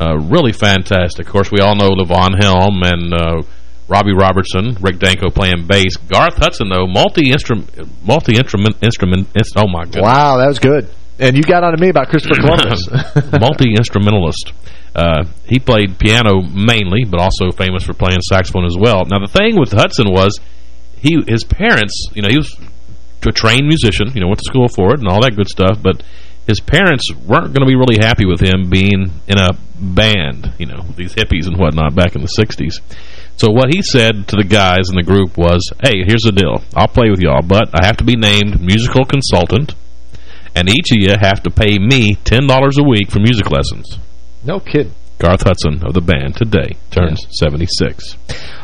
uh, really fantastic. Of course, we all know Levon Helm and uh, Robbie Robertson, Rick Danko playing bass. Garth Hudson, though, multi-instrument, multi-instrument, instrument, oh my goodness. Wow, that was good. And you got on to me about Christopher [LAUGHS] Columbus. [LAUGHS] [LAUGHS] multi-instrumentalist. Uh, he played piano mainly, but also famous for playing saxophone as well. Now, the thing with Hudson was he his parents, you know, he was a trained musician, you know, went to school for it and all that good stuff, but his parents weren't going to be really happy with him being in a band, you know, these hippies and whatnot back in the 60s. So what he said to the guys in the group was, hey, here's the deal. I'll play with y'all, but I have to be named musical consultant, and each of you have to pay me $10 a week for music lessons. No kidding. Garth Hudson of the band today turns 76.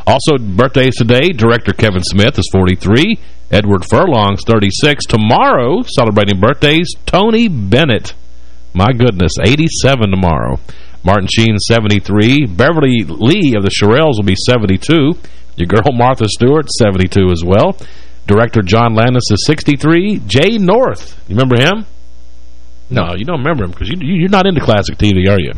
Also, birthdays today, director Kevin Smith is 43. Edward Furlong's 36. Tomorrow, celebrating birthdays, Tony Bennett. My goodness, 87 tomorrow. Martin Sheen, 73. Beverly Lee of the Shirelles will be 72. Your girl Martha Stewart, 72 as well. Director John Landis is 63. Jay North, you remember him? No, you don't remember him because you, you, you're not into classic TV, are you?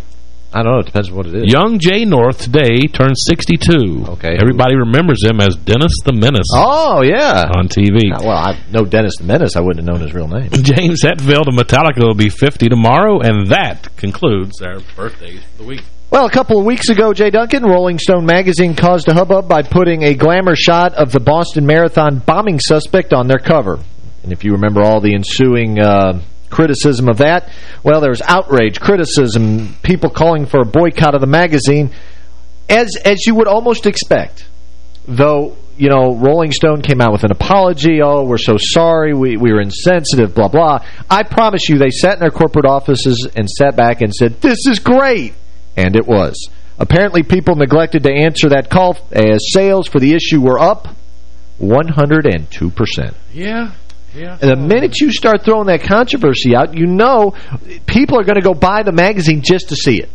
I don't know. It depends on what it is. Young Jay North today turns 62. Okay. Everybody remembers him as Dennis the Menace. Oh, yeah. On TV. Uh, well, I know Dennis the Menace. I wouldn't have known his real name. [LAUGHS] James Hetfield of Metallica will be 50 tomorrow, and that concludes our birthdays for the week. Well, a couple of weeks ago, Jay Duncan, Rolling Stone magazine caused a hubbub by putting a glamour shot of the Boston Marathon bombing suspect on their cover. And if you remember all the ensuing uh, criticism of that, well, there was outrage, criticism, people calling for a boycott of the magazine, as as you would almost expect. Though, you know, Rolling Stone came out with an apology, oh, we're so sorry, we, we were insensitive, blah, blah. I promise you, they sat in their corporate offices and sat back and said, this is great! And it was. Apparently, people neglected to answer that call as sales for the issue were up 102%. Yeah. Yeah. And the minute you start throwing that controversy out, you know people are going to go buy the magazine just to see it.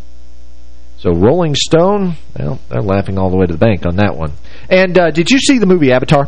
So Rolling Stone, well, they're laughing all the way to the bank on that one. And uh, did you see the movie Avatar?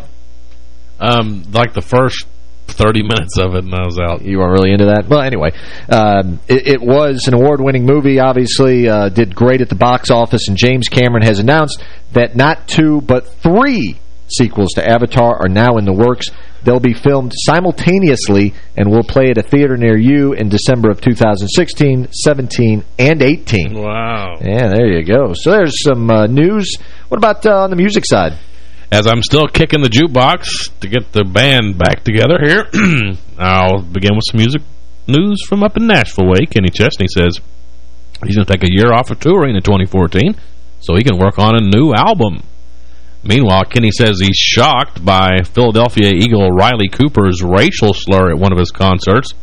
Um, like the first 30 minutes of it and I was out. You weren't really into that? Well, anyway, um, it, it, was an award-winning movie, obviously, uh, did great at the box office, and James Cameron has announced that not two, but three sequels to Avatar are now in the works. They'll be filmed simultaneously and will play at a theater near you in December of 2016, 17, and 18. Wow. Yeah, there you go. So there's some uh, news. What about uh, on the music side? As I'm still kicking the jukebox to get the band back together here, [CLEARS THROAT] I'll begin with some music news from up in Nashville way. Kenny Chesney says he's going to take a year off of touring in 2014 so he can work on a new album. Meanwhile, Kenny says he's shocked by Philadelphia Eagle Riley Cooper's racial slur at one of his concerts,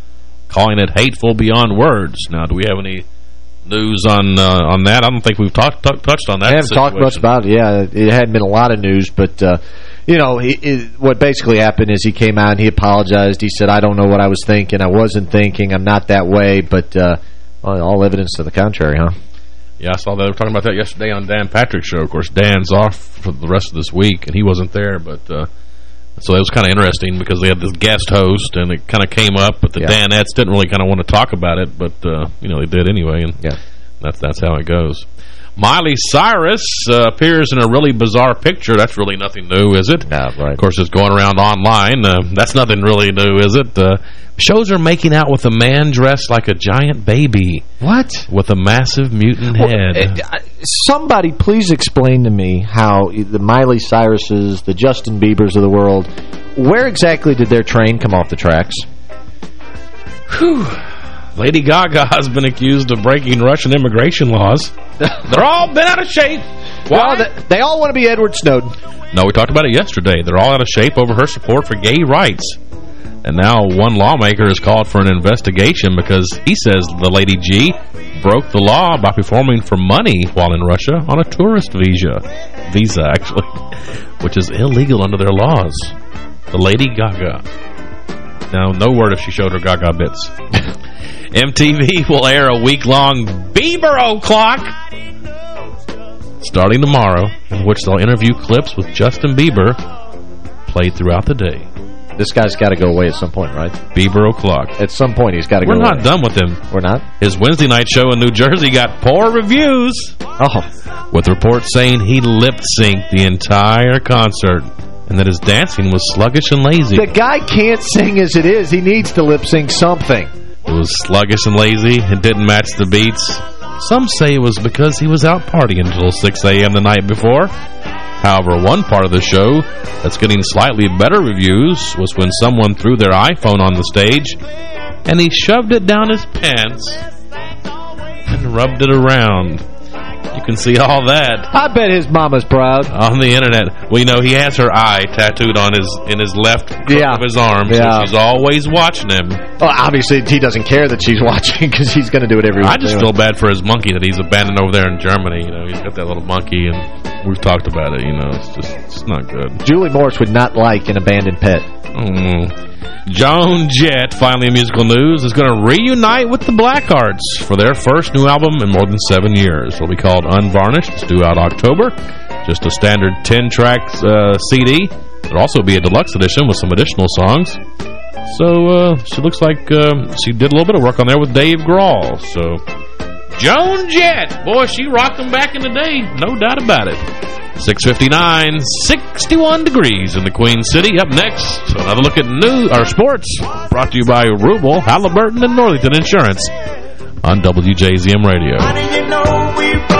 calling it hateful beyond words. Now, do we have any news on uh, on that? I don't think we've talked touched on that. I haven't situation. talked much about it. Yeah, it hadn't been a lot of news, but uh, you know, he, it, what basically happened is he came out and he apologized. He said, "I don't know what I was thinking. I wasn't thinking. I'm not that way." But uh, all evidence to the contrary, huh? Yeah, I saw that. They were talking about that yesterday on Dan Patrick's show. Of course, Dan's off for the rest of this week, and he wasn't there. But uh, So it was kind of interesting because they had this guest host, and it kind of came up, but the yeah. Danettes didn't really kind of want to talk about it, but, uh, you know, they did anyway, and yeah. that's, that's how it goes. Miley Cyrus uh, appears in a really bizarre picture. That's really nothing new, is it? No, right. Of course, it's going around online. Uh, that's nothing really new, is it? Uh, shows her making out with a man dressed like a giant baby. What? With a massive mutant well, head. Uh, somebody please explain to me how the Miley Cyruses, the Justin Biebers of the world, where exactly did their train come off the tracks? Whew. Lady Gaga has been accused of breaking Russian immigration laws. [LAUGHS] They're all been out of shape. Well, they, they all want to be Edward Snowden. No, we talked about it yesterday. They're all out of shape over her support for gay rights. And now one lawmaker has called for an investigation because he says the Lady G broke the law by performing for money while in Russia on a tourist visa, visa actually, [LAUGHS] which is illegal under their laws. The Lady Gaga. Now, no word if she showed her Gaga bits. [LAUGHS] MTV will air a week-long Bieber O'Clock starting tomorrow, in which they'll interview clips with Justin Bieber played throughout the day. This guy's got to go away at some point, right? Bieber O'Clock. At some point, he's got to go We're not away. done with him. We're not? His Wednesday night show in New Jersey got poor reviews. Oh. With reports saying he lip-synced the entire concert and that his dancing was sluggish and lazy. The guy can't sing as it is. He needs to lip-sync something. It was sluggish and lazy and didn't match the beats. Some say it was because he was out partying until 6 a.m. the night before. However, one part of the show that's getting slightly better reviews was when someone threw their iPhone on the stage and he shoved it down his pants and rubbed it around. You can see all that. I bet his mama's proud. On the internet. Well, you know, he has her eye tattooed on his in his left yeah. of his arm, yeah. so she's always watching him. Well, obviously, he doesn't care that she's [LAUGHS] watching because he's going to do it every I just feel bad for his monkey that he's abandoned over there in Germany. You know, he's got that little monkey, and we've talked about it. You know, it's just it's not good. Julie Morris would not like an abandoned pet. Mm. Joan Jett, finally in musical news, is going to reunite with the Blackhearts for their first new album in more than seven years. It'll be called Unvarnished. It's due out October. Just a standard 10-track uh, CD. It'll also be a deluxe edition with some additional songs. So uh, she looks like uh, she did a little bit of work on there with Dave Grohl. So Joan Jett, boy, she rocked them back in the day, no doubt about it. 659, 61 degrees in the Queen City. Up next, another look at new our sports. Brought to you by Rubel, Halliburton, and Northington Insurance on WJZM Radio.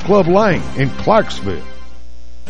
Club Lane in Clarksville.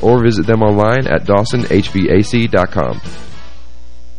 or visit them online at dawsonhvac.com.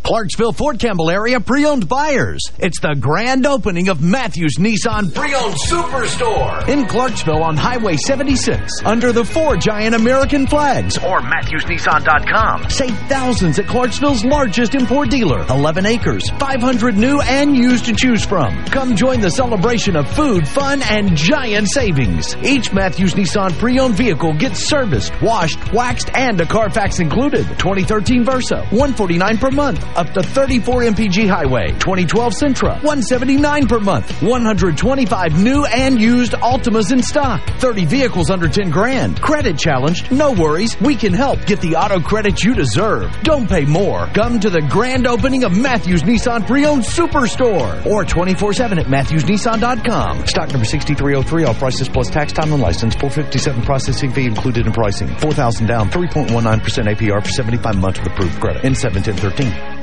Clarksville Fort Campbell area pre-owned buyers. It's the grand opening of Matthews Nissan Pre-Owned Superstore in Clarksville on Highway 76 under the four giant American flags or MatthewsNissan.com. Save thousands at Clarksville's largest import dealer. 11 acres, 500 new and used to choose from. Come join the celebration of food, fun, and giant savings. Each Matthews Nissan pre-owned vehicle gets serviced, washed, waxed, and a Carfax included. 2013 Versa, 149 per month up to 34 MPG Highway. 2012 Sentra, 179 per month. 125 new and used Altimas in stock. 30 vehicles under 10 grand. Credit challenged? No worries. We can help get the auto credit you deserve. Don't pay more. Come to the grand opening of Matthews Nissan Pre-Owned Superstore or 24-7 at MatthewsNissan.com. Stock number 6303. All prices plus tax, time, and license. 457 processing fee included in pricing. 4000 down. 3.19% APR for 75 months with approved credit. In 71013.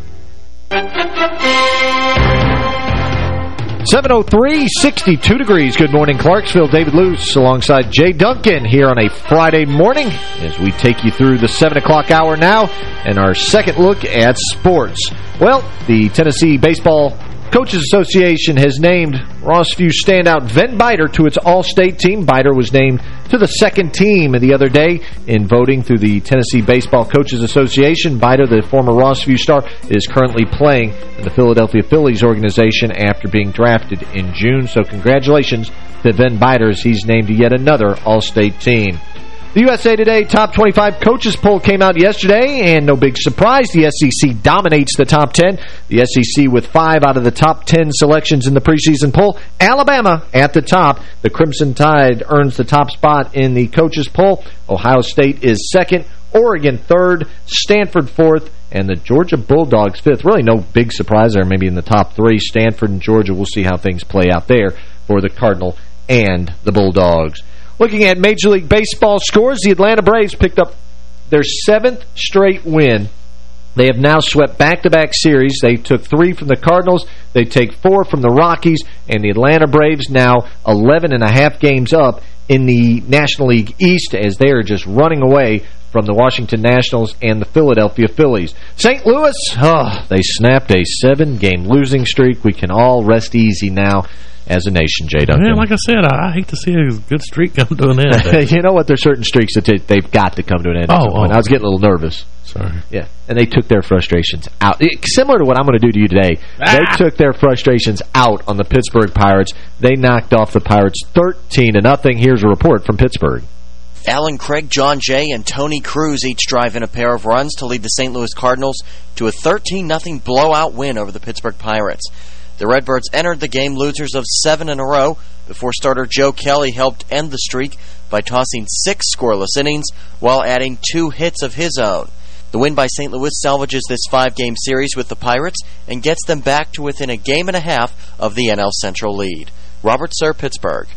703, 62 degrees. Good morning, Clarksville. David Luce alongside Jay Duncan here on a Friday morning as we take you through the 7 o'clock hour now and our second look at sports. Well, the Tennessee Baseball Coaches Association has named Rossview standout Ven Biter to its All-State team. Biter was named to the second team the other day in voting through the Tennessee Baseball Coaches Association. Biter, the former Rossview star, is currently playing in the Philadelphia Phillies organization after being drafted in June. So congratulations to Ven Biter as he's named to yet another All-State team. The USA Today Top 25 Coaches Poll came out yesterday, and no big surprise, the SEC dominates the top 10. The SEC with five out of the top 10 selections in the preseason poll. Alabama at the top. The Crimson Tide earns the top spot in the Coaches Poll. Ohio State is second. Oregon third. Stanford fourth. And the Georgia Bulldogs fifth. Really no big surprise there, maybe in the top three. Stanford and Georgia, we'll see how things play out there for the Cardinal and the Bulldogs. Looking at Major League Baseball scores, the Atlanta Braves picked up their seventh straight win. They have now swept back-to-back -back series. They took three from the Cardinals. They take four from the Rockies. And the Atlanta Braves now 11 and a half games up in the National League East as they are just running away from the Washington Nationals and the Philadelphia Phillies. St. Louis, oh, they snapped a seven-game losing streak. We can all rest easy now as a nation, Jay Duncan. Yeah, like I said, I, I hate to see a good streak come to an end. [LAUGHS] you know what? There's certain streaks that they've got to come to an end. Oh, oh. I was getting a little nervous. Sorry. Yeah, and they took their frustrations out. It, similar to what I'm going to do to you today. Ah. They took their frustrations out on the Pittsburgh Pirates. They knocked off the Pirates 13 to nothing. Here's a report from Pittsburgh. Allen Craig, Jon Jay, and Tony Cruz each drive in a pair of runs to lead the St. Louis Cardinals to a 13-0 blowout win over the Pittsburgh Pirates. The Redbirds entered the game losers of seven in a row before starter Joe Kelly helped end the streak by tossing six scoreless innings while adding two hits of his own. The win by St. Louis salvages this five-game series with the Pirates and gets them back to within a game and a half of the NL Central lead. Robert Sir, Pittsburgh.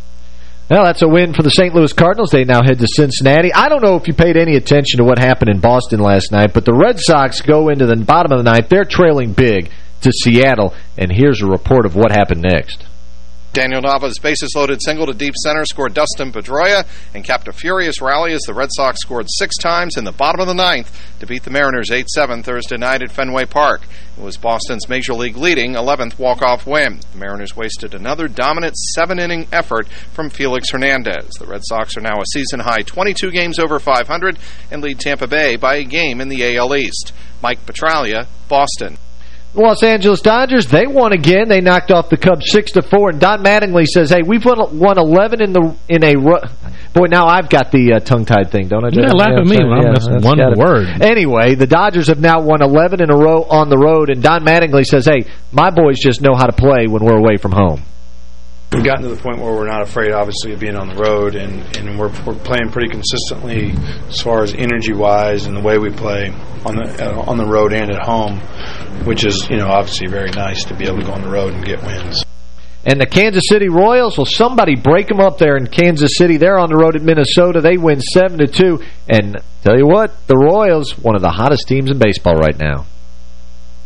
Well, that's a win for the St. Louis Cardinals. They now head to Cincinnati. I don't know if you paid any attention to what happened in Boston last night, but the Red Sox go into the bottom of the ninth. They're trailing big to Seattle, and here's a report of what happened next. Daniel Nava's bases-loaded single to deep center scored Dustin Pedroia and capped a furious rally as the Red Sox scored six times in the bottom of the ninth to beat the Mariners 8-7 Thursday night at Fenway Park. It was Boston's Major League leading 11th walk-off win. The Mariners wasted another dominant seven-inning effort from Felix Hernandez. The Red Sox are now a season-high 22 games over 500 and lead Tampa Bay by a game in the AL East. Mike Petraglia, Boston. Los Angeles Dodgers, they won again. They knocked off the Cubs 6 to 4 and Don Mattingly says, "Hey, we've won, won 11 in the in a Boy, now I've got the uh, tongue-tied thing, don't I? Yeah, laugh at me when I'm missing one word. Anyway, the Dodgers have now won 11 in a row on the road and Don Mattingly says, "Hey, my boys just know how to play when we're away from home." We've gotten to the point where we're not afraid, obviously, of being on the road, and, and we're, we're playing pretty consistently as far as energy-wise and the way we play on the uh, on the road and at home, which is, you know, obviously very nice to be able to go on the road and get wins. And the Kansas City Royals, will somebody break them up there in Kansas City. They're on the road at Minnesota. They win 7-2. to two. And tell you what, the Royals, one of the hottest teams in baseball right now.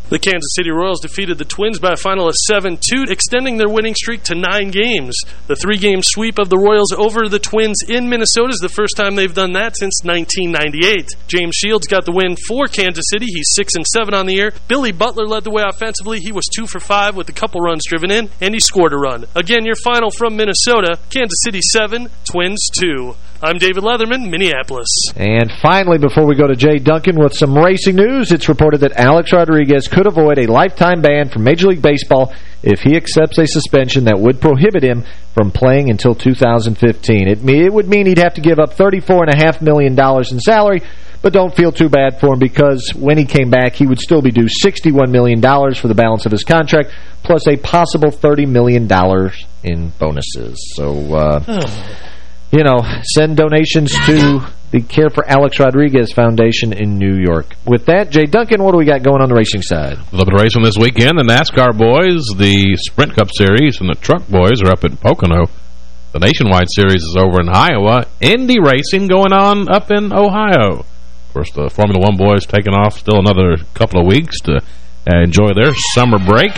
The Kansas City Royals defeated the Twins by a final of 7-2, extending their winning streak to nine games. The three-game sweep of the Royals over the Twins in Minnesota is the first time they've done that since 1998. James Shields got the win for Kansas City. He's 6 and 7 on the year. Billy Butler led the way offensively. He was 2 for 5 with a couple runs driven in, and he scored a run. Again, your final from Minnesota, Kansas City 7, Twins 2. I'm David Leatherman, Minneapolis. And finally, before we go to Jay Duncan with some racing news, it's reported that Alex Rodriguez could avoid a lifetime ban from Major League Baseball if he accepts a suspension that would prohibit him from playing until 2015. It, it would mean he'd have to give up $34.5 million in salary, but don't feel too bad for him because when he came back, he would still be due $61 million for the balance of his contract, plus a possible $30 million in bonuses. So... Uh, you know, send donations to the Care for Alex Rodriguez Foundation in New York. With that, Jay Duncan, what do we got going on the racing side? A little bit of racing this weekend. The NASCAR boys, the Sprint Cup Series, and the Truck boys are up at Pocono. The Nationwide Series is over in Iowa. Indy racing going on up in Ohio. Of course, the Formula One boys taking off still another couple of weeks to uh, enjoy their summer break.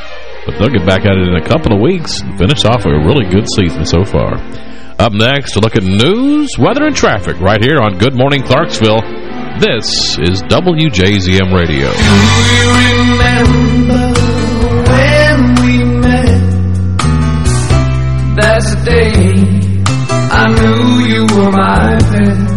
But they'll get back at it in a couple of weeks and finish off a really good season so far. Up next, to look at news, weather, and traffic right here on Good Morning Clarksville. This is WJZM Radio. That's the day I knew you were my pet.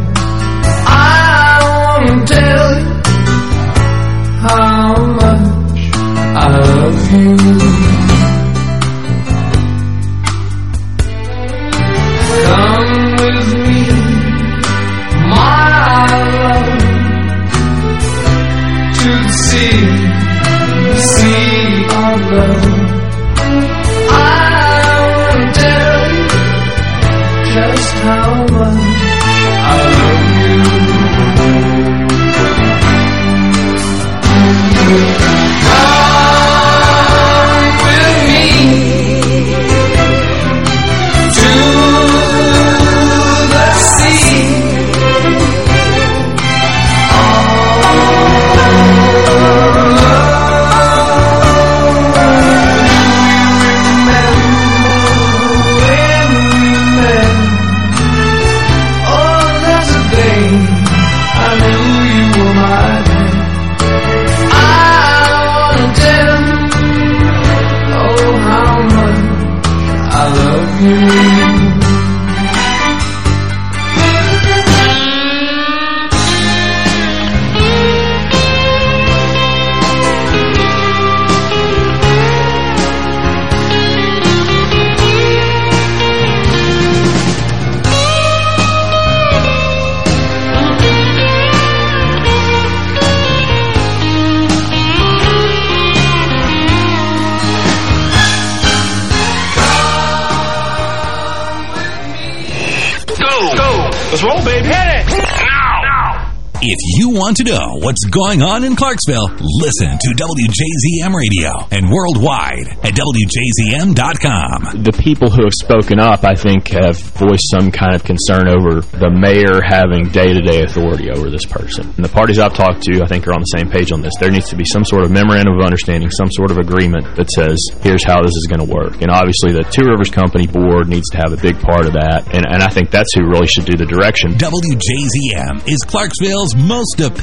I want to know what's going on in Clarksville, listen to WJZM Radio and worldwide at WJZM.com. The people who have spoken up, I think, have voiced some kind of concern over the mayor having day-to-day -day authority over this person. And the parties I've talked to, I think, are on the same page on this. There needs to be some sort of memorandum of understanding, some sort of agreement that says, here's how this is going to work. And obviously, the Two Rivers Company board needs to have a big part of that. And, and I think that's who really should do the direction. WJZM is Clarksville's most dependable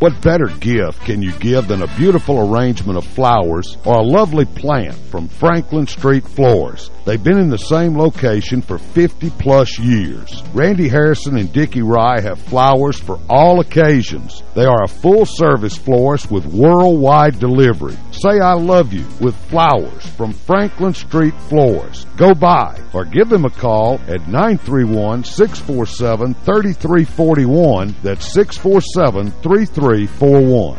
What better gift can you give than a beautiful arrangement of flowers or a lovely plant from Franklin Street Florist? They've been in the same location for 50-plus years. Randy Harrison and Dickie Rye have flowers for all occasions. They are a full-service florist with worldwide delivery. Say I love you with flowers from Franklin Street Florist. Go by or give them a call at 931-647-3341. That's 647-3341.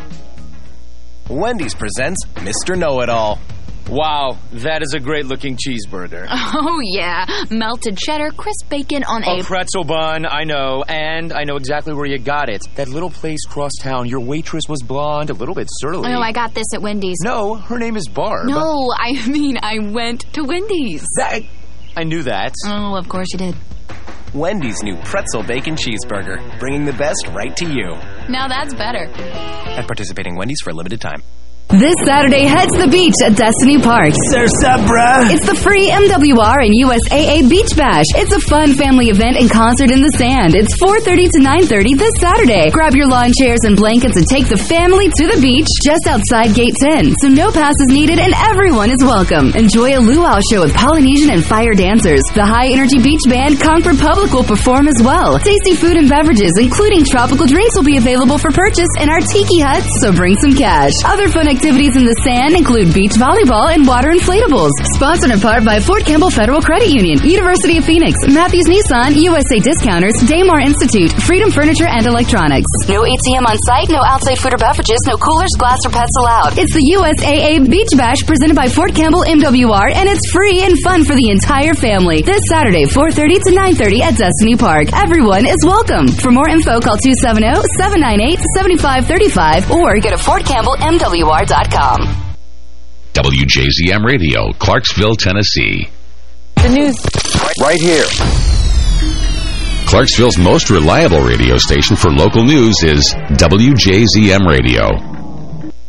Wendy's presents Mr. Know-It-All. Wow, that is a great-looking cheeseburger. [LAUGHS] Oh, yeah. Melted cheddar, crisp bacon on a... A pretzel bun, I know. And I know exactly where you got it. That little place cross town. Your waitress was blonde, a little bit surly. Oh, I got this at Wendy's. No, her name is Barb. No, I [LAUGHS] mean I went to Wendy's. That... I knew that. Oh, of course you did. Wendy's new pretzel bacon cheeseburger, bringing the best right to you. Now that's better. At participating Wendy's for a limited time. This Saturday, head to the beach at Destiny Park. Surf's up, bruh. It's the free MWR and USAA Beach Bash. It's a fun family event and concert in the sand. It's 4.30 to 9.30 this Saturday. Grab your lawn chairs and blankets and take the family to the beach just outside Gate 10. So no pass is needed and everyone is welcome. Enjoy a luau show with Polynesian and fire dancers. The high-energy beach band Concord Public will perform as well. Tasty food and beverages, including tropical drinks, will be available for purchase in our tiki huts, so bring some cash. Other fun activities in the sand include beach volleyball and water inflatables. Sponsored in part by Fort Campbell Federal Credit Union, University of Phoenix, Matthews Nissan, USA Discounters, Daymar Institute, Freedom Furniture and Electronics. No ATM on site, no outside food or beverages, no coolers, glass, or pets allowed. It's the USAA Beach Bash presented by Fort Campbell MWR, and it's free and fun for the entire family. This Saturday, 4.30 to 9.30 at Destiny Park. Everyone is welcome. For more info, call 270-798-7535 or go to fortcampbellmwr.com. WJZM Radio, Clarksville, Tennessee. The news. Right here. Clarksville's most reliable radio station for local news is WJZM Radio.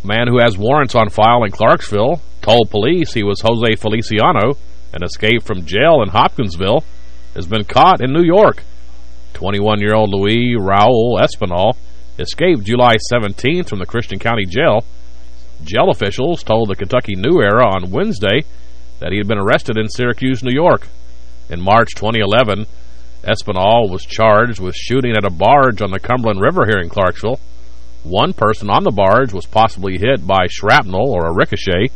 Man who has warrants on file in Clarksville told police he was Jose Feliciano and escaped from jail in Hopkinsville has been caught in New York. 21-year-old Louis Raul Espinal escaped July 17th from the Christian County Jail. Jail officials told the Kentucky New Era on Wednesday that he had been arrested in Syracuse, New York. In March 2011, Espinal was charged with shooting at a barge on the Cumberland River here in Clarksville. One person on the barge was possibly hit by shrapnel or a ricochet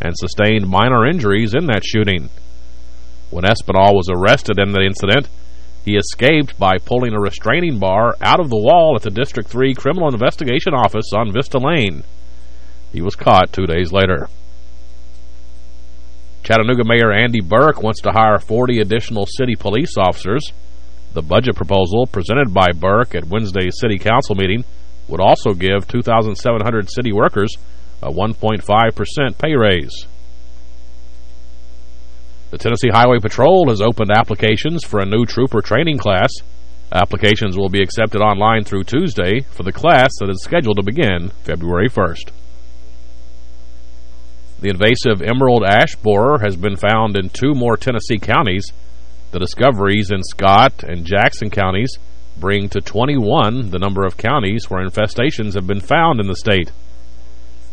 and sustained minor injuries in that shooting. When Espinal was arrested in the incident, he escaped by pulling a restraining bar out of the wall at the District 3 Criminal Investigation Office on Vista Lane. He was caught two days later. Chattanooga Mayor Andy Berke wants to hire 40 additional city police officers. The budget proposal presented by Berke at Wednesday's city council meeting would also give 2,700 city workers a 1.5% pay raise. The Tennessee Highway Patrol has opened applications for a new trooper training class. Applications will be accepted online through Tuesday for the class that is scheduled to begin February 1st. The invasive emerald ash borer has been found in two more Tennessee counties. The discoveries in Scott and Jackson counties bring to 21 the number of counties where infestations have been found in the state.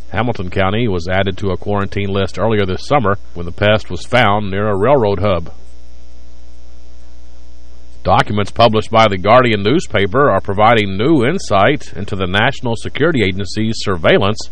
Hamilton County was added to a quarantine list earlier this summer when the pest was found near a railroad hub. Documents published by the Guardian newspaper are providing new insight into the National Security Agency's surveillance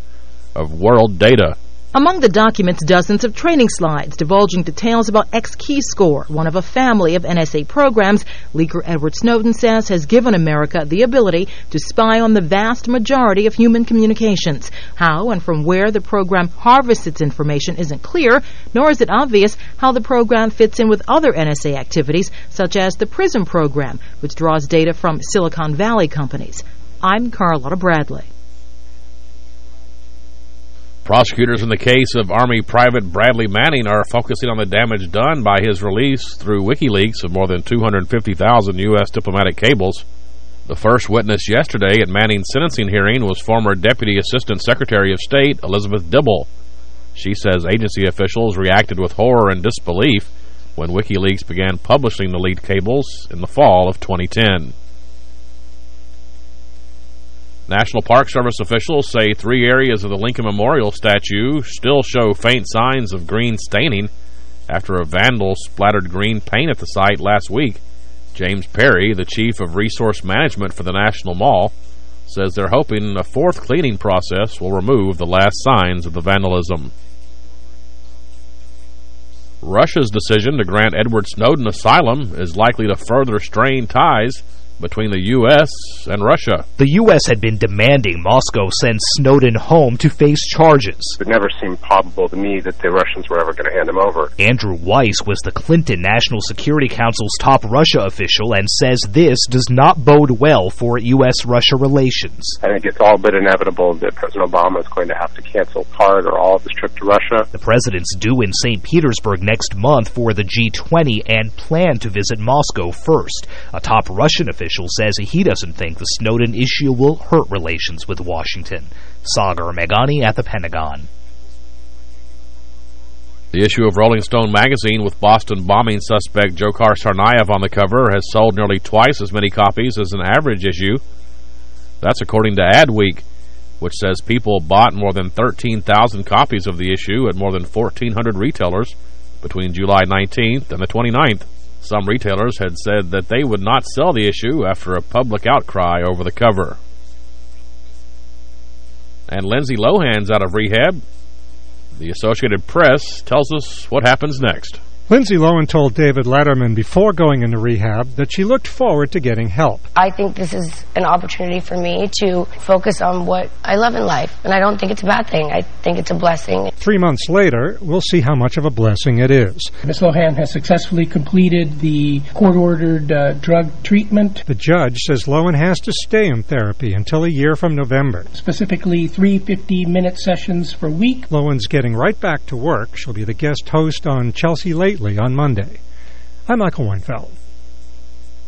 of world data. Among the documents, dozens of training slides divulging details about X-Keyscore, one of a family of NSA programs leaker Edward Snowden says has given America the ability to spy on the vast majority of human communications. How and from where the program harvests its information isn't clear, nor is it obvious how the program fits in with other NSA activities, such as the PRISM program, which draws data from Silicon Valley companies. I'm Carlotta Bradley. Prosecutors in the case of Army Private Bradley Manning are focusing on the damage done by his release through WikiLeaks of more than 250,000 U.S. diplomatic cables. The first witness yesterday at Manning's sentencing hearing was former Deputy Assistant Secretary of State Elizabeth Dibble. She says agency officials reacted with horror and disbelief when WikiLeaks began publishing the leaked cables in the fall of 2010. National Park Service officials say three areas of the Lincoln Memorial statue still show faint signs of green staining after a vandal splattered green paint at the site last week. James Perry, the chief of resource management for the National Mall, says they're hoping a fourth cleaning process will remove the last signs of the vandalism. Russia's decision to grant Edward Snowden asylum is likely to further strain ties between the U.S. and Russia. The U.S. had been demanding Moscow send Snowden home to face charges. It never seemed probable to me that the Russians were ever going to hand him over. Andrew Weiss was the Clinton National Security Council's top Russia official and says this does not bode well for U.S.-Russia relations. I think it's all but inevitable that President Obama is going to have to cancel part or all of his trip to Russia. The president's due in St. Petersburg next month for the G20 and plan to visit Moscow first. A top Russian official official says he doesn't think the Snowden issue will hurt relations with Washington. Sagar Meghani at the Pentagon. The issue of Rolling Stone magazine with Boston bombing suspect Dzhokhar Tsarnaev on the cover has sold nearly twice as many copies as an average issue. That's according to Adweek, which says people bought more than 13,000 copies of the issue at more than 1,400 retailers between July 19th and the 29th. Some retailers had said that they would not sell the issue after a public outcry over the cover. And Lindsay Lohan's out of rehab. The Associated Press tells us what happens next. Lindsay Lohan told David Letterman before going into rehab that she looked forward to getting help. I think this is an opportunity for me to focus on what I love in life, and I don't think it's a bad thing. I think it's a blessing. Three months later, we'll see how much of a blessing it is. Ms. Lohan has successfully completed the court-ordered uh, drug treatment. The judge says Lohan has to stay in therapy until a year from November. Specifically, three 50-minute sessions per week. Lohan's getting right back to work. She'll be the guest host on Chelsea On Monday. I'm Michael Weinfeld.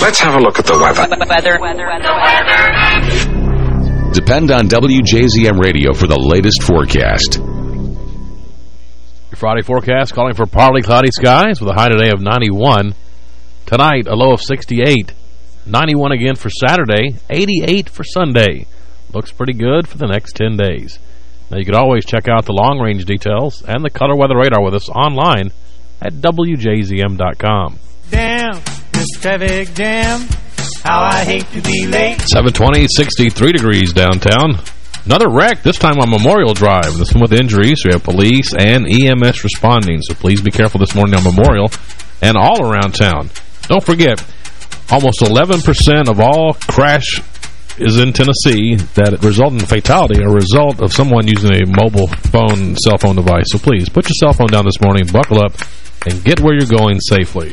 Let's have a look at the weather. Weather. Weather. Depend on WJZM Radio for the latest forecast. Your Friday forecast calling for partly cloudy skies with a high today of 91. Tonight, a low of 68. 91 again for Saturday, 88 for Sunday. Looks pretty good for the next 10 days. Now, you can always check out the long-range details and the color weather radar with us online at WJZM.com. Damn, this traffic jam. How I hate to be late. 720, 63 degrees downtown. Another wreck, this time on Memorial Drive. This one with injuries. We have police and EMS responding, so please be careful this morning on Memorial and all around town. Don't forget, almost 11% of all crash is in Tennessee that result in fatality a result of someone using a mobile phone, cell phone device. So please, put your cell phone down this morning, buckle up, and get where you're going safely.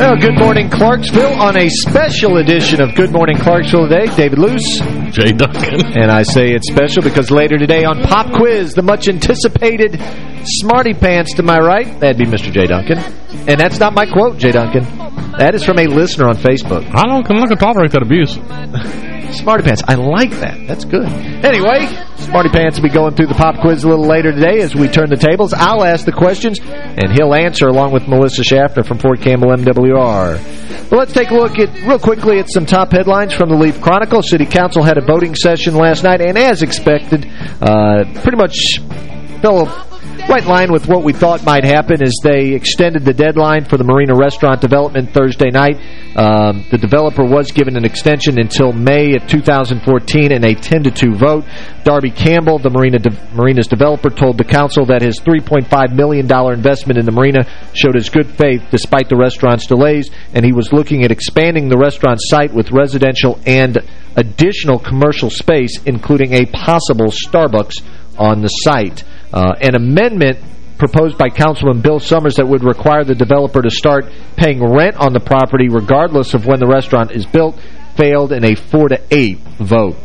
Well, good morning, Clarksville, on a special edition of Good Morning Clarksville today. David Luce. Jay Duncan. And I say it's special because later today on Pop Quiz, the much-anticipated Smarty Pants to my right, that'd be Mr. Jay Duncan. And that's not my quote, Jay Duncan. That is from a listener on Facebook. I don't, I'm not going to tolerate that abuse. [LAUGHS] Smarty Pants. I like that. That's good. Anyway, Smarty Pants will be going through the pop quiz a little later today as we turn the tables. I'll ask the questions, and he'll answer along with Melissa Schaffner from Fort Campbell MWR. Well, let's take a look at real quickly at some top headlines from the Leaf Chronicle. City Council had a voting session last night, and as expected, uh, pretty much fell right in line with what we thought might happen as they extended the deadline for the Marina Restaurant development Thursday night. Um, the developer was given an extension until May of 2014 in a 10-2 vote. Darby Campbell, the Marina de Marina's developer, told the council that his $3.5 million investment in the Marina showed his good faith despite the restaurant's delays, and he was looking at expanding the restaurant site with residential and additional commercial space, including a possible Starbucks on the site. Uh, an amendment proposed by Councilman Bill Summers that would require the developer to start paying rent on the property regardless of when the restaurant is built failed in a 4 to 8 vote.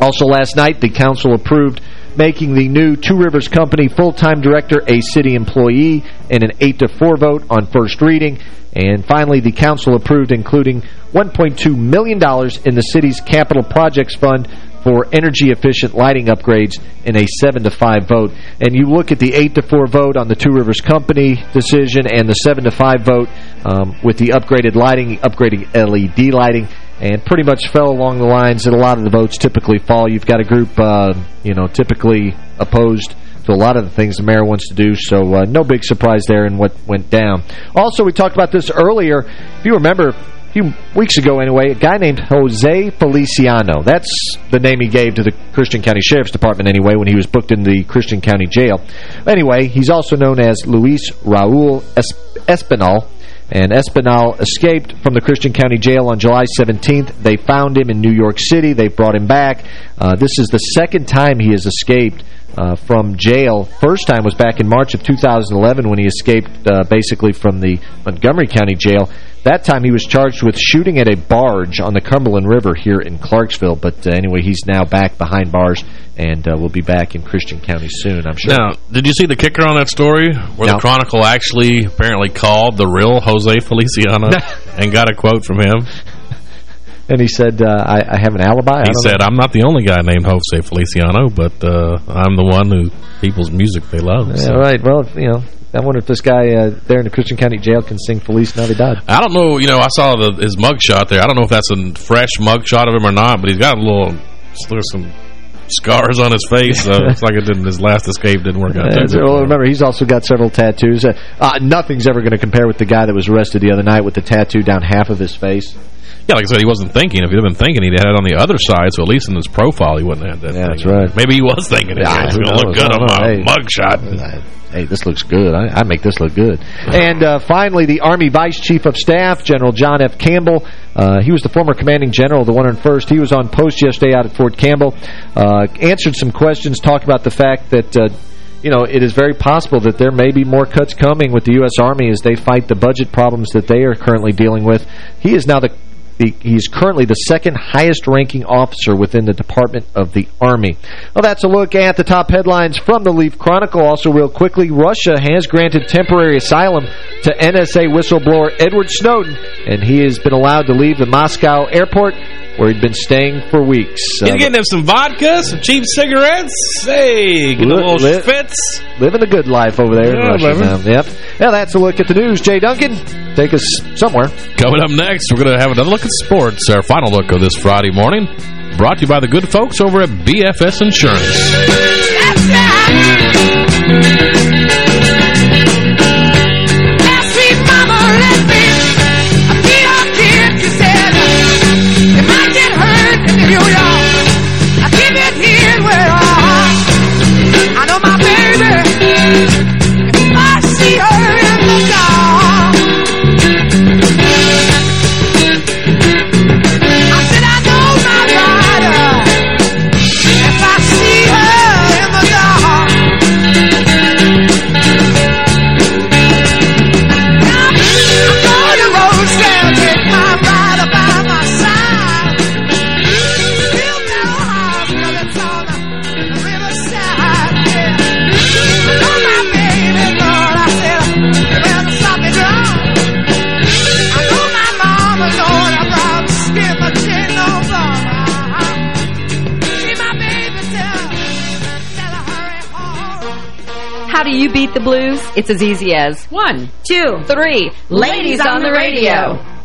Also last night, the council approved making the new Two Rivers Company full-time director a city employee in an 8 to 4 vote on first reading. And finally, the council approved including $1.2 million in the city's capital projects fund for energy-efficient lighting upgrades in a 7 to 5 vote. And you look at the 8 to 4 vote on the Two Rivers Company decision and the 7 to 5 vote um, with the upgraded lighting, upgrading LED lighting, and pretty much fell along the lines that a lot of the votes typically fall. You've got a group, uh, you know, typically opposed to a lot of the things the mayor wants to do, so uh, no big surprise there in what went down. Also, we talked about this earlier. If you remember, few weeks ago anyway, a guy named Jose Feliciano. That's the name he gave to the Christian County Sheriff's Department anyway when he was booked in the Christian County Jail. Anyway, he's also known as Luis Raul Espinal. And Espinal escaped from the Christian County Jail on July 17th. They found him in New York City. They brought him back. Uh, this is the second time he has escaped uh, from jail. First time was back in March of 2011 when he escaped uh, basically from the Montgomery County Jail. That time he was charged with shooting at a barge on the Cumberland River here in Clarksville. But uh, anyway, he's now back behind bars and uh, will be back in Christian County soon, I'm sure. Now, did you see the kicker on that story where No. the Chronicle actually apparently called the real Jose Feliciano and got a quote from him? [LAUGHS] And he said, uh, I, I have an alibi? I He said, I'm not the only guy named Jose Feliciano, but uh, I'm the one who people's music they love. know. so. Right. Well, you know, I wonder if this guy uh, there in the Christian County Jail can sing Feliz Navidad. I don't know, you know, I saw the, his mug shot there. I don't know if that's a fresh mug shot of him or not, but he's got a little, there's some [LAUGHS] scars on his face, so it's like it didn't, his last escape didn't work out. Uh, well, remember, he's also got several tattoos. Uh, uh, nothing's ever going to compare with the guy that was arrested the other night with the tattoo down half of his face. Yeah, like I said, he wasn't thinking. If he'd been thinking, he'd had it on the other side, so at least in his profile, he wouldn't have that Yeah, that's right. Maybe he was thinking it. Yeah, it's going to look good on my Hey. mug shot. Hey, this looks good. I, I make this look good. And uh, finally, the Army Vice Chief of Staff, General John F. Campbell. Uh, he was the former commanding general of the 101st. He was on post yesterday out at Fort Campbell. Uh, answered some questions, talked about the fact that... Uh, you know, it is very possible that there may be more cuts coming with the U.S. Army as they fight the budget problems that they are currently dealing with. He is now the the, he's currently the second highest ranking officer within the Department of the Army. Well, that's a look at the top headlines from the Leaf Chronicle. Also, real quickly, Russia has granted temporary asylum to NSA whistleblower Edward Snowden, and he has been allowed to leave the Moscow airport where he'd been staying for weeks. He's Uh, getting him some vodka, some cheap cigarettes. Hey, get a little li- fits. living the good life over there in Yeah, Russia baby. now. Yep. Now, that's a look at the news. Jay Duncan, take us somewhere. Coming up next, we're going to have another look at sports. Our final look of this Friday morning, brought to you by the good folks over at BFS Insurance. You beat the blues? It's as easy as one, two, three. Ladies, on, the radio.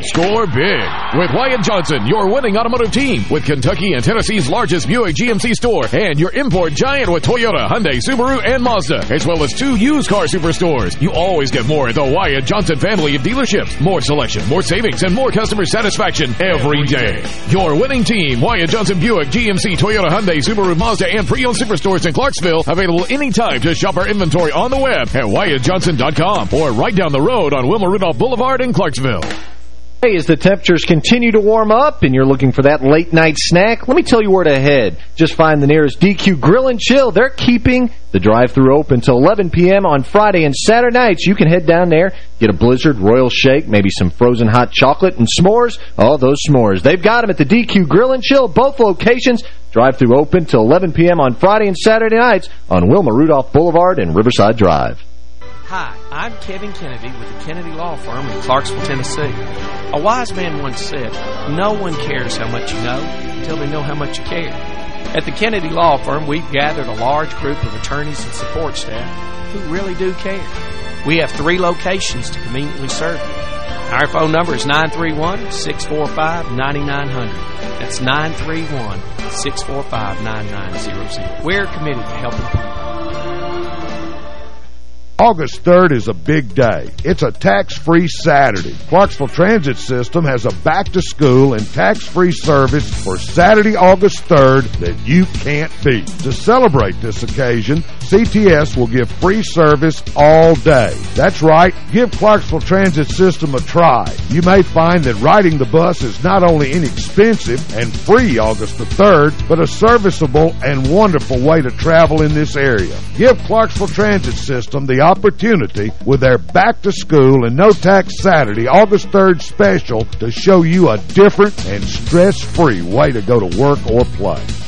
Score big with Wyatt Johnson, your winning automotive team, with Kentucky and Tennessee's largest Buick GMC store, and your import giant with Toyota, Hyundai, Subaru, and Mazda, as well as two used car superstores. You always get more at the Wyatt Johnson family of dealerships. More selection, more savings, and more customer satisfaction every day. Your winning team, Wyatt Johnson Buick, GMC, Toyota, Hyundai, Subaru, Mazda, and pre-owned superstores in Clarksville, available anytime to shop our inventory on the web at WyattJohnson.com or right down the road on Wilma Rudolph Boulevard in Clarksville. Hey, as the temperatures continue to warm up and you're looking for that late night snack, let me tell you where to head. Just find the nearest DQ Grill and Chill. They're keeping the drive-through open until 11 p.m. on Friday and Saturday nights. You can head down there, get a Blizzard, Royal Shake, maybe some frozen hot chocolate and s'mores. Oh, those s'mores. They've got them at the DQ Grill and Chill, both locations. Drive-through open till 11 p.m. on Friday and Saturday nights on Wilma Rudolph Boulevard and Riverside Drive. Hi, I'm Kevin Kennedy with the Kennedy Law Firm in Clarksville, Tennessee. A wise man once said, no one cares how much you know until they know how much you care. At the Kennedy Law Firm, we've gathered a large group of attorneys and support staff who really do care. We have three locations to conveniently serve you. Our phone number is 931-645-9900. That's 931-645-9900. We're committed to helping people. August 3rd is a big day. It's a tax-free Saturday. Clarksville Transit System has a back-to-school and tax-free service for Saturday, August 3rd that you can't beat. To celebrate this occasion, CTS will give free service all day. That's right, give Clarksville Transit System a try. You may find that riding the bus is not only inexpensive and free August the 3rd, but a serviceable and wonderful way to travel in this area. Give Clarksville Transit System the opportunity with their back to school and no tax Saturday, August 3rd special to show you a different and stress-free way to go to work or play.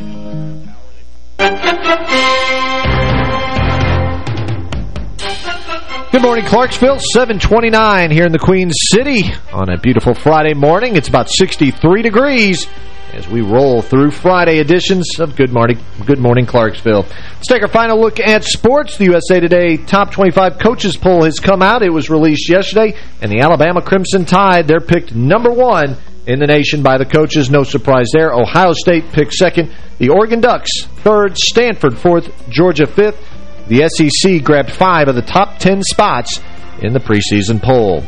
Good morning, Clarksville. 729 here in the Queen City on a beautiful Friday morning. It's about 63 degrees as we roll through Friday editions of Good Morning, Good Morning Clarksville. Let's take our final look at sports. The USA Today Top 25 Coaches Poll has come out. It was released yesterday, and the Alabama Crimson Tide, they're picked number one in the nation by the coaches. No surprise there. Ohio State picked second. The Oregon Ducks third. Stanford fourth. Georgia fifth. The SEC grabbed five of the top ten spots in the preseason poll.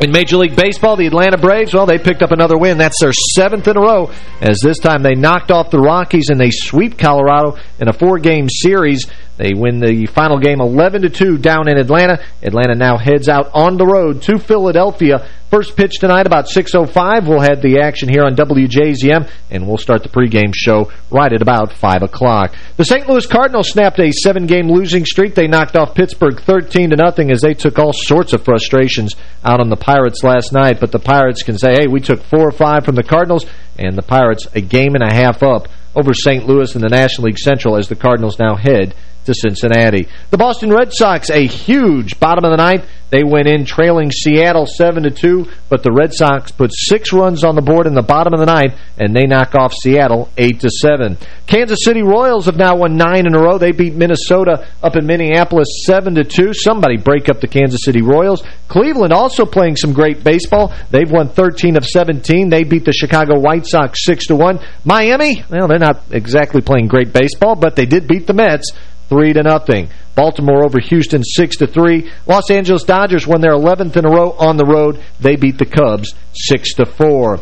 In Major League Baseball, the Atlanta Braves, well, they picked up another win. That's their seventh in a row, as this time they knocked off the Rockies and they sweep Colorado in a four-game series. They win the final game 11-2 down in Atlanta. Atlanta now heads out on the road to Philadelphia. First pitch tonight about 6.05. We'll have the action here on WJZM, and we'll start the pregame show right at about 5 o'clock. The St. Louis Cardinals snapped a seven-game losing streak. They knocked off Pittsburgh 13 to nothing as they took all sorts of frustrations out on the Pirates last night. But the Pirates can say, hey, we took four or five from the Cardinals, and the Pirates a game and a half up over St. Louis in the National League Central as the Cardinals now head to Cincinnati. The Boston Red Sox, a huge bottom of the ninth. They went in trailing Seattle 7-2, but the Red Sox put six runs on the board in the bottom of the ninth, and they knock off Seattle 8-7. Kansas City Royals have now won nine in a row. They beat Minnesota up in Minneapolis 7-2. Somebody break up the Kansas City Royals. Cleveland also playing some great baseball. They've won 13 of 17. They beat the Chicago White Sox 6-1. Miami, well, they're not exactly playing great baseball, but they did beat the Mets three to nothing. Baltimore over Houston six to three. Los Angeles Dodgers won their 11th in a row on the road. They beat the Cubs six to four.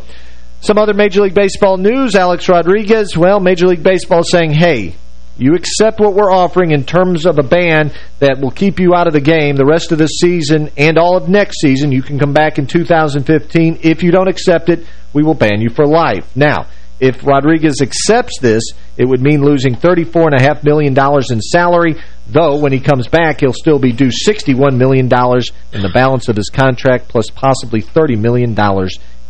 Some other Major League Baseball news. Alex Rodriguez, well, Major League Baseball saying, hey, you accept what we're offering in terms of a ban that will keep you out of the game the rest of this season and all of next season. You can come back in 2015. If you don't accept it, we will ban you for life. Now, if Rodriguez accepts this, it would mean losing $34.5 million in salary, though when he comes back, he'll still be due $61 million in the balance of his contract, plus possibly $30 million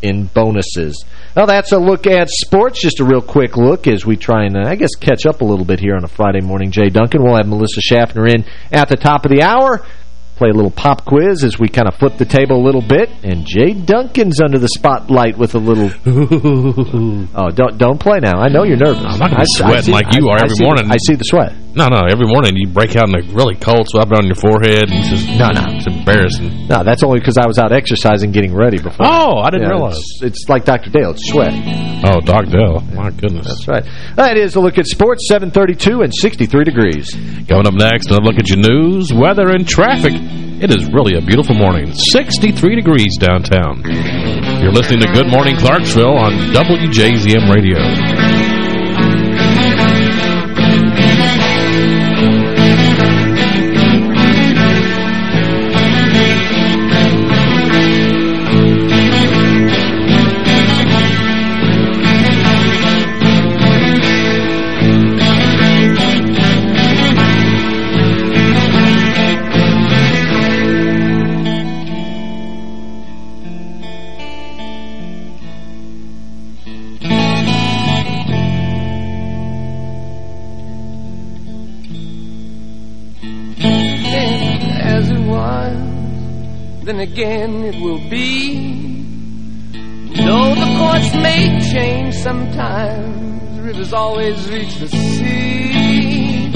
in bonuses. Well, that's a look at sports. Just a real quick look as we try and, uh, I guess, catch up a little bit here on a Friday morning. Jay Duncan. We'll have Melissa Schaffner in at the top of the hour play a little pop quiz as we kind of flip the table a little bit. And Jay Duncan's under the spotlight with a little... [LAUGHS] oh, don't don't play now. I know you're nervous. I'm not going to be sweating like you I, are every I morning. I see the sweat. No, no, every morning you break out in a really cold sweat on your forehead. And it's just, no, no. It's embarrassing. No, that's only because I was out exercising getting ready before. Oh, I didn't Yeah, realize. It's, it's like Dr. Dale. It's sweat. Oh, Dr. Dale. My goodness. That's right. That is a look at sports, 732 and 63 degrees. Coming up next, a look at your news, weather, and traffic. It is really a beautiful morning. 63 degrees downtown. You're listening to Good Morning Clarksville on WJZM Radio. Again it will be. Though the course may change sometimes, rivers always reach the sea.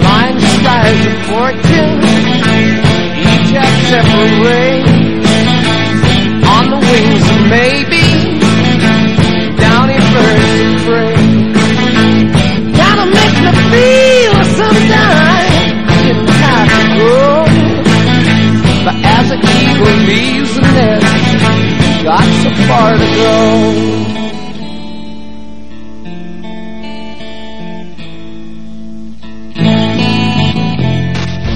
Blind skies of fortune, each have separate ways on the wings of maybe as an eagle leaves the nest, got so far to go.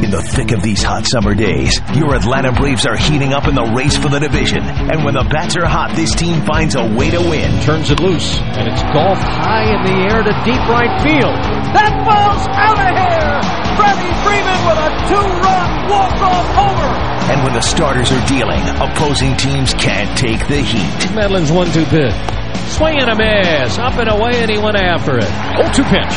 In the thick of these hot summer days, your Atlanta Braves are heating up in the race for the division. And when the bats are hot, this team finds a way to win. Turns it loose, and it's golfed high in the air to deep right field. That ball's out of here! Freddie Freeman with a two-run walk-off homer! And when the starters are dealing, opposing teams can't take the heat. Medlen's one-two pitch. Swing and a miss. Up and away, and he went after it. 0-2 pitch.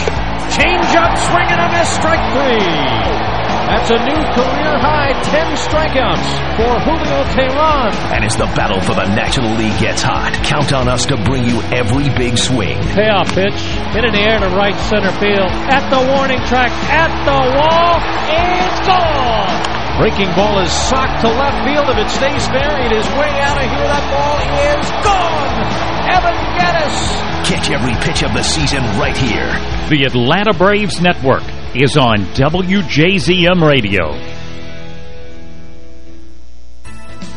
Change up, swing and a miss, strike three. That's a new career-high 10 strikeouts for Julio Teheran. And as the battle for the National League gets hot, count on us to bring you every big swing. Payoff pitch. Hit in the air to right center field. At the warning track. At the wall. It's gone. Breaking ball is socked to left field. If it stays fair, it is way out of here. That ball is gone. Evan Gattis. Catch every pitch of the season right here. The Atlanta Braves Network is on WJZM Radio.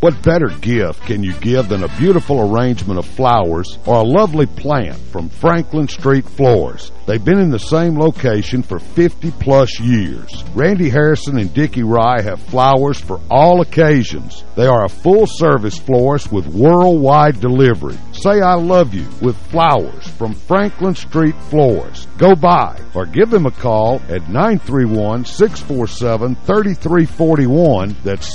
What better gift can you give than a beautiful arrangement of flowers or a lovely plant from Franklin Street Florist? They've been in the same location for 50-plus years. Randy Harrison and Dickie Rye have flowers for all occasions. They are a full-service florist with worldwide delivery. Say I love you with flowers from Franklin Street Florist. Go by or give them a call at 931-647-3341. That's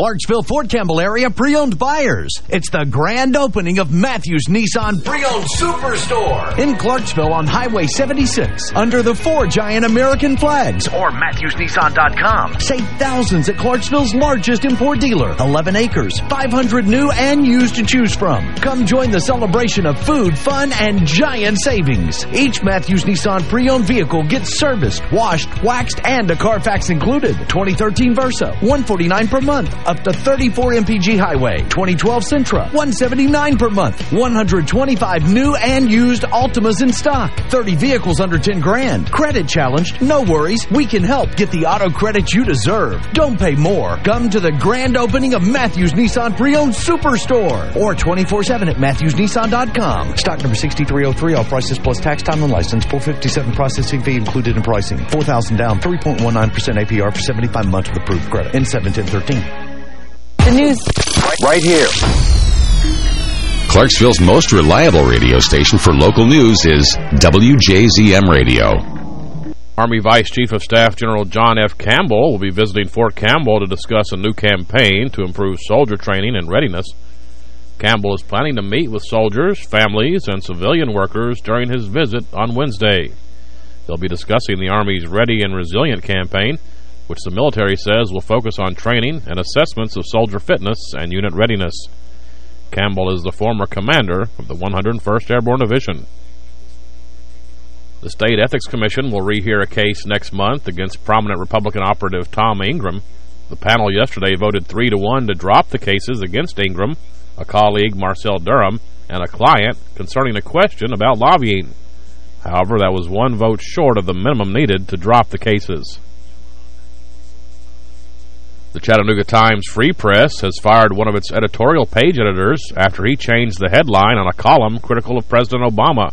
Clarksville, Fort Campbell area pre-owned buyers. It's the grand opening of Matthews Nissan Pre-Owned Superstore in Clarksville on Highway 76 under the four giant American flags or MatthewsNissan.com. Save thousands at Clarksville's largest import dealer. 11 acres, 500 new and used to choose from. Come join the celebration of food, fun, and giant savings. Each Matthews Nissan pre-owned vehicle gets serviced, washed, waxed, and a Carfax included. 2013 Versa, 149 per month up to 34 MPG Highway. 2012 Sentra, 179 per month. 125 new and used Altimas in stock. 30 vehicles under 10 grand. Credit challenged? No worries. We can help get the auto credit you deserve. Don't pay more. Come to the grand opening of Matthews Nissan Pre-Owned Superstore or 24-7 at MatthewsNissan.com. Stock number 6303. All prices plus tax, time, and license. 457 processing fee included in pricing. 4000 down. 3.19% APR for 75 months with approved credit. In 71013. The news. Right here. Clarksville's most reliable radio station for local news is WJZM Radio. Army Vice Chief of Staff General John F. Campbell will be visiting Fort Campbell to discuss a new campaign to improve soldier training and readiness. Campbell is planning to meet with soldiers, families, and civilian workers during his visit on Wednesday. They'll be discussing the Army's Ready and Resilient campaign, which the military says will focus on training and assessments of soldier fitness and unit readiness. Campbell is the former commander of the 101st Airborne Division. The State Ethics Commission will rehear a case next month against prominent Republican operative Tom Ingram. The panel yesterday voted 3 to 1 to drop the cases against Ingram, a colleague Marcille Durham, and a client concerning a question about lobbying. However, that was one vote short of the minimum needed to drop the cases. The Chattanooga Times Free Press has fired one of its editorial page editors after he changed the headline on a column critical of President Obama.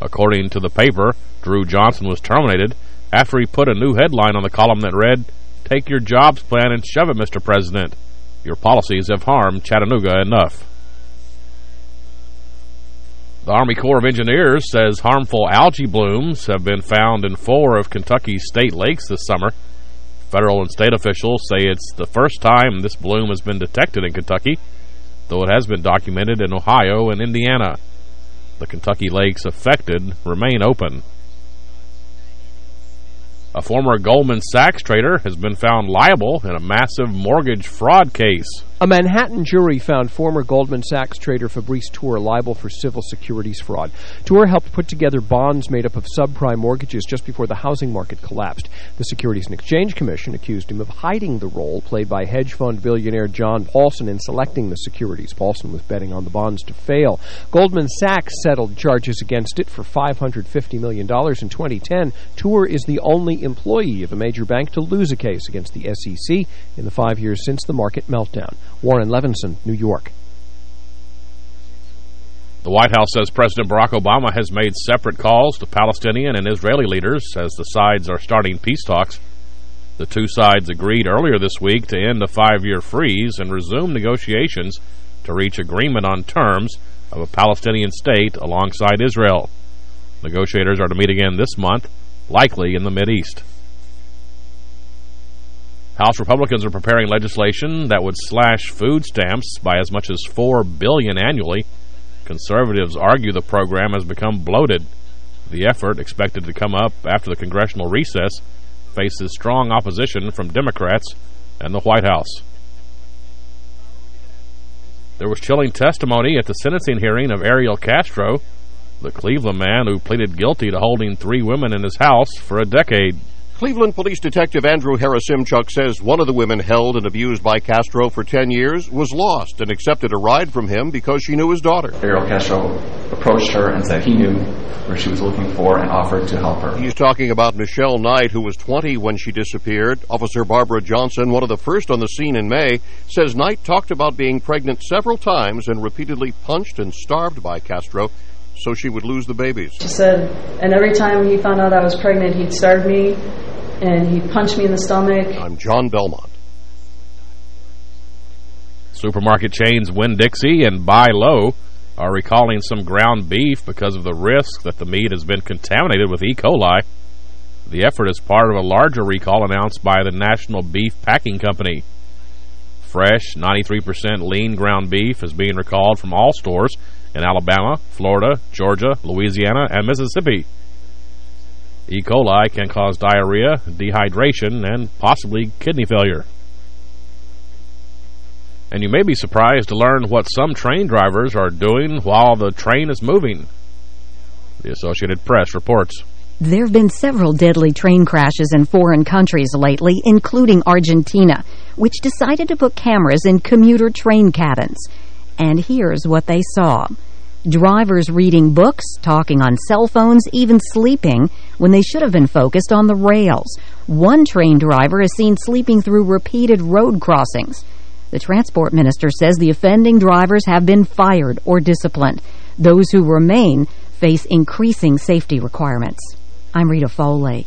According to the paper, Drew Johnson was terminated after he put a new headline on the column that read, Take your jobs plan and shove it, Mr. President. Your policies have harmed Chattanooga enough. The Army Corps of Engineers says harmful algae blooms have been found in four of Kentucky's state lakes this summer. Federal and state officials say it's the first time this bloom has been detected in Kentucky, though it has been documented in Ohio and Indiana. The Kentucky lakes affected remain open. A former Goldman Sachs trader has been found liable in a massive mortgage fraud case. A Manhattan jury found former Goldman Sachs trader Fabrice Tourre liable for civil securities fraud. Tourre helped put together bonds made up of subprime mortgages just before the housing market collapsed. The Securities and Exchange Commission accused him of hiding the role played by hedge fund billionaire John Paulson in selecting the securities. Paulson was betting on the bonds to fail. Goldman Sachs settled charges against it for $550 million in 2010. Tourre is the only employee of a major bank to lose a case against the SEC in the five years since the market meltdown. Warren Levinson, New York. The White House says President Barack Obama has made separate calls to Palestinian and Israeli leaders as the sides are starting peace talks. The two sides agreed earlier this week to end the five-year freeze and resume negotiations to reach agreement on terms of a Palestinian state alongside Israel. Negotiators are to meet again this month, likely in the Mideast. House Republicans are preparing legislation that would slash food stamps by as much as 4 billion annually. Conservatives argue the program has become bloated. The effort, expected to come up after the congressional recess, faces strong opposition from Democrats and the White House. There was chilling testimony at the sentencing hearing of Ariel Castro, the Cleveland man who pleaded guilty to holding three women in his house for a decade. Cleveland Police Detective Andrew Harasimchuk says one of the women held and abused by Castro for 10 years was lost and accepted a ride from him because she knew his daughter. Ariel Castro approached her and said he knew where she was looking for and offered to help her. He's talking about Michelle Knight, who was 20 when she disappeared. Officer Barbara Johnson, one of the first on the scene in May, says Knight talked about being pregnant several times and repeatedly punched and starved by Castro so she would lose the babies. She said, and every time he found out I was pregnant, he'd starve me and he'd punch me in the stomach. I'm John Belmont. Supermarket chains Winn-Dixie and Bi-Lo are recalling some ground beef because of the risk that the meat has been contaminated with E. coli. The effort is part of a larger recall announced by the National Beef Packing Company. Fresh, 93% lean ground beef is being recalled from all stores in Alabama, Florida, Georgia, Louisiana, and Mississippi. E. coli can cause diarrhea, dehydration, and possibly kidney failure. And you may be surprised to learn what some train drivers are doing while the train is moving. The Associated Press reports. There have been several deadly train crashes in foreign countries lately, including Argentina, which decided to put cameras in commuter train cabins. And here's what they saw. Drivers reading books, talking on cell phones, even sleeping, when they should have been focused on the rails. One train driver is seen sleeping through repeated road crossings. The transport minister says the offending drivers have been fired or disciplined. Those who remain face increasing safety requirements. I'm Rita Foley.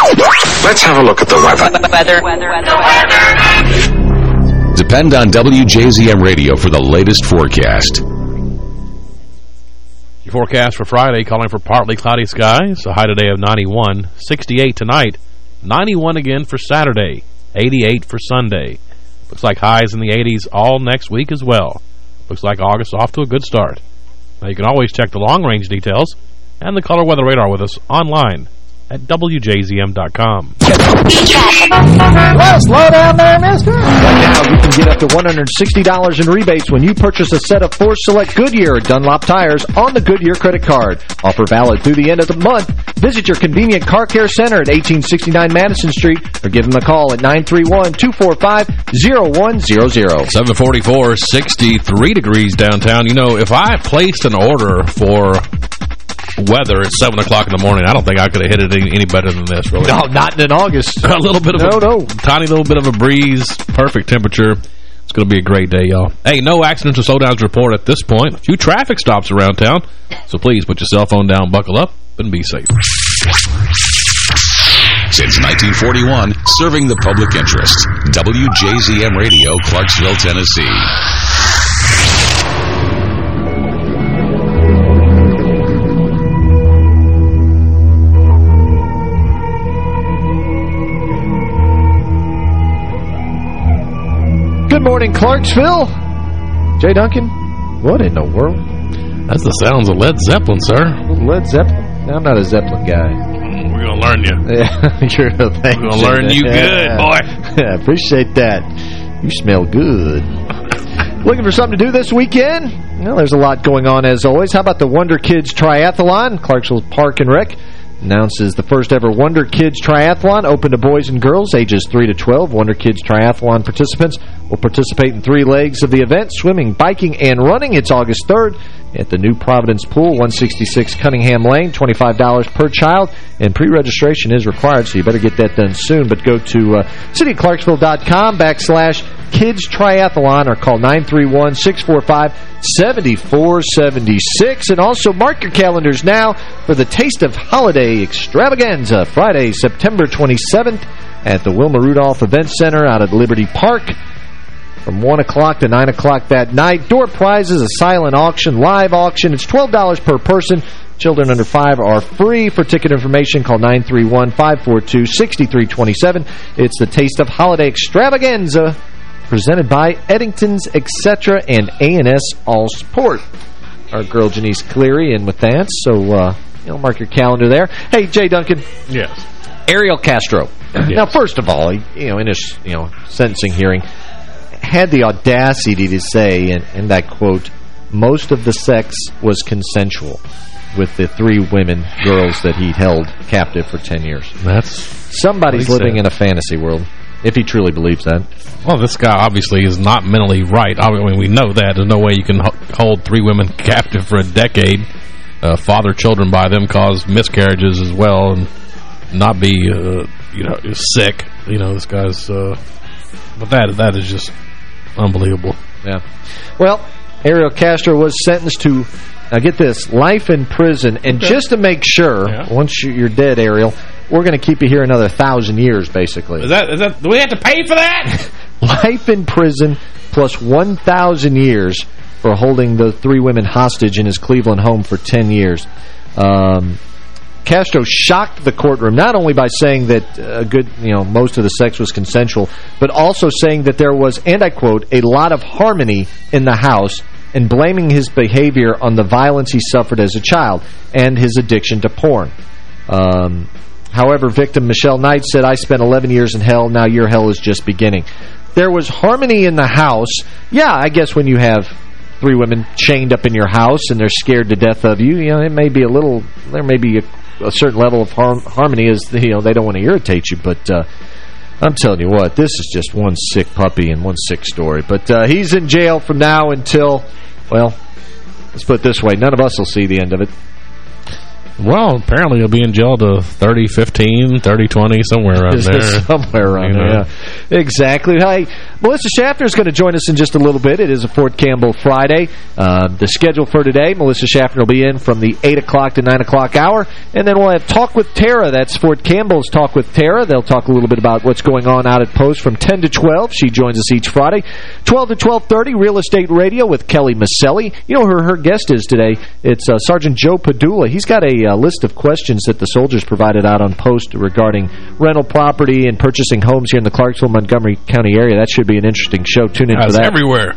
Let's have a look at the weather. Weather. Weather. Weather. Depend on WJZM Radio for the latest forecast. Your forecast for Friday calling for partly cloudy skies, a high today of 91, 68 tonight, 91 again for Saturday, 88 for Sunday. Looks like highs in the 80s all next week as well. Looks like August off to a good start. Now you can always check the long-range details and the color weather radar with us online at WJZM.com. Well, slow down there, mister. Right now, you can get up to $160 in rebates when you purchase a set of four select Goodyear Dunlop tires on the Goodyear credit card. Offer valid through the end of the month. Visit your convenient car care center at 1869 Madison Street or give them a call at 931-245-0100. 744, 63 degrees downtown. You know, if I placed an order for weather at 7 o'clock in the morning, I don't think I could have hit it any, any better than this, really. No, not in August. [LAUGHS] a little bit of no, a no. tiny little bit of a breeze, perfect temperature. It's going to be a great day, y'all. Hey, no accidents or slowdowns report at this point. A few traffic stops around town, so please put your cell phone down, buckle up, and be safe. Since 1941, serving the public interest. WJZM Radio, Clarksville, Tennessee. Clarksville. Jay Duncan, what in the world? That's the sounds of Led Zeppelin, sir. Led Zeppelin? I'm not a Zeppelin guy. Mm, we're going to learn you. [LAUGHS] Yeah, you're a thank We're going to learn you good, boy. [LAUGHS] I appreciate that. You smell good. Looking for something to do this weekend? Well, there's a lot going on as always. How about the Wonder Kids Triathlon? Clarksville Park and Rec announces the first ever Wonder Kids Triathlon open to boys and girls ages 3 to 12. Wonder Kids Triathlon participants will participate in three legs of the event, swimming, biking, and running. It's August 3rd at the New Providence Pool, 166 Cunningham Lane, $25 per child, and pre-registration is required, so you better get that done soon. But go to uh, cityclarksville.com backslash kids triathlon or call 931-645-7476. And also mark your calendars now for the Taste of Holiday Extravaganza, Friday, September 27th at the Wilma Rudolph Event Center out at Liberty Park. from 1 o'clock to 9 o'clock that night. Door prizes, a silent auction, live auction. It's $12 per person. Children under 5 are free. For ticket information, call 931-542-6327. It's the Taste of Holiday Extravaganza presented by Eddington's Etc. and A&S All Sport. Our girl Janice Cleary in with that, so uh, you know, mark your calendar there. Hey, Jay Duncan. Yes. Ariel Castro. Yes. Now, first of all, you know, in his you know sentencing hearing, had the audacity to say, and, and I quote, most of the sex was consensual with the three women, girls that he held captive for 10 years. That's Somebody's living said. in a fantasy world, if he truly believes that. Well, this guy obviously is not mentally right. I mean, we know that. There's no way you can hold three women [LAUGHS] captive for a decade, uh, father children by them, cause miscarriages as well, and not be, uh, you know, sick. You know, this guy's... Uh, but that that is just unbelievable. Yeah. Well, Ariel Castro was sentenced to, now get this, life in prison. And okay. just to make sure, yeah. once you're dead, Ariel, we're going to keep you here another thousand years, basically. Is that, is that, do we have to pay for that? [LAUGHS] life in prison plus 1,000 years for holding the three women hostage in his Cleveland home for 10 years. Um, Castro shocked the courtroom, not only by saying that a uh, good, you know, most of the sex was consensual, but also saying that there was, and I quote, a lot of harmony in the house and blaming his behavior on the violence he suffered as a child and his addiction to porn. Um, however, victim Michelle Knight said, I spent 11 years in hell, now your hell is just beginning. There was harmony in the house. Yeah, I guess when you have three women chained up in your house and they're scared to death of you, you know, it may be a little, there may be a a certain level of harm, harmony as, you know, they don't want to irritate you, but uh, I'm telling you what, this is just one sick puppy and one sick story. But uh, he's in jail from now until, well, let's put it this way, none of us will see the end of it. Well, apparently he'll be in jail to 30, 15, 30, 20, somewhere around [LAUGHS] there. somewhere around there, yeah. Exactly. Hey, Melissa Schaffner is going to join us in just a little bit. It is a Fort Campbell Friday. Um, the schedule for today, Melissa Schaffner will be in from the 8 o'clock to 9 o'clock hour. And then we'll have Talk with Tara. That's Fort Campbell's Talk with Tara. They'll talk a little bit about what's going on out at Post from 10 to 12. She joins us each Friday. 12 to 12.30, Real Estate Radio with Kelly Maselli. You know who her guest is today? It's uh, Sergeant Joe Padula. He's got a uh, list of questions that the soldiers provided out on Post regarding rental property and purchasing homes here in the Clarksville-Montgomery County area. That should be an interesting show. Tune in for that. everywhere.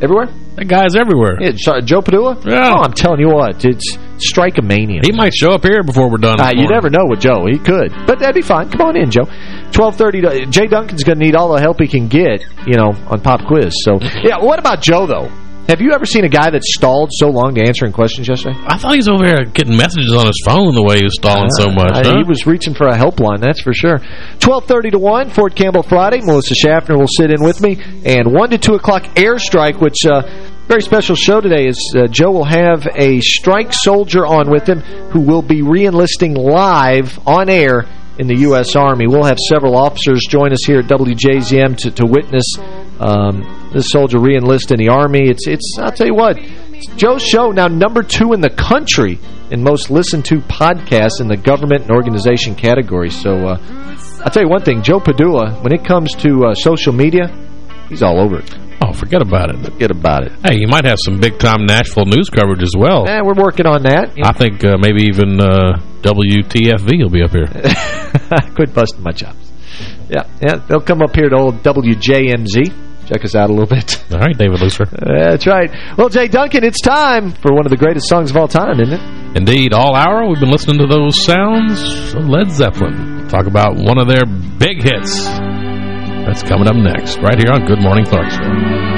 Everywhere? That guy's everywhere. Yeah, Joe Padula? Yeah. Oh, I'm telling you what, it's strike a mania. He might show up here before we're done. Uh, you never know with Joe. He could. But that'd be fine. Come on in, Joe. 1230. Jay Duncan's going to need all the help he can get, you know, on Pop Quiz. So, yeah, what about Joe, though? Have you ever seen a guy that stalled so long to answering questions yesterday? I thought he was over there getting messages on his phone the way he was stalling uh, so much. huh? He was reaching for a helpline, that's for sure. 12.30 to 1, Fort Campbell Friday. Melissa Schaffner will sit in with me. And 1 to 2 o'clock Airstrike, which... Uh, very special show today is uh, Joe will have a strike soldier on with him who will be re-enlisting live on air in the U.S. Army. We'll have several officers join us here at WJZM to, to witness um, this soldier re-enlist in the Army. It's, it's. I'll tell you what, Joe's show now number two in the country in most listened to podcasts in the government and organization category. So uh, I'll tell you one thing, Joe Padula, when it comes to uh, social media, he's all over it. Oh, forget about it. Forget about it. Hey, you might have some big-time Nashville news coverage as well. Yeah, we're working on that. I think uh, maybe even uh, WTFV will be up here. [LAUGHS] Quit busting my chops. Yeah, yeah, they'll come up here to old WJMZ. Check us out a little bit. All right, David Lucifer. [LAUGHS] That's right. Well, Jay Duncan, it's time for one of the greatest songs of all time, isn't it? Indeed. All hour, we've been listening to those sounds of Led Zeppelin. Talk about one of their big hits. That's coming up next, right here on Good Morning Clarksville.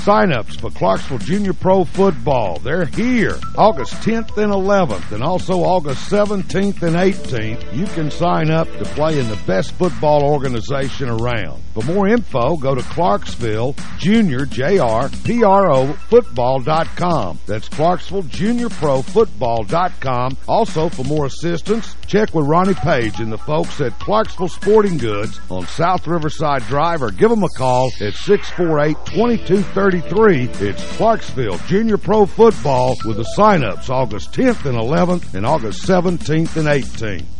Sign-ups for Clarksville Junior Pro Football. They're here August 10th and 11th and also August 17th and 18th. You can sign up to play in the best football organization around. For more info, go to Clarksville Junior, J-R-P-R-O, football.com. That's Clarksville Junior Pro Football.com. Also, for more assistance, check with Ronnie Page and the folks at Clarksville Sporting Goods on South Riverside Drive or give them a call at 648-2230 33. It's Clarksville Junior Pro Football with the sign-ups August 10th and 11th and August 17th and 18th.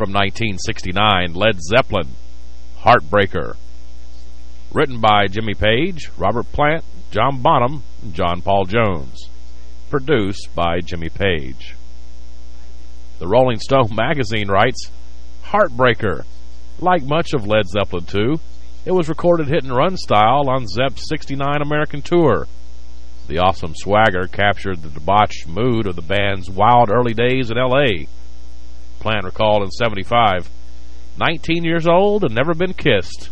From 1969, Led Zeppelin, Heartbreaker. Written by Jimmy Page, Robert Plant, John Bonham, and John Paul Jones. Produced by Jimmy Page. The Rolling Stone [LAUGHS] magazine writes, Heartbreaker. Like much of Led Zeppelin 2, it was recorded hit-and-run style on Zepp's 69 American tour. The awesome swagger captured the debauched mood of the band's wild early days in L.A., Plant recalled in 75. 19 years old and never been kissed.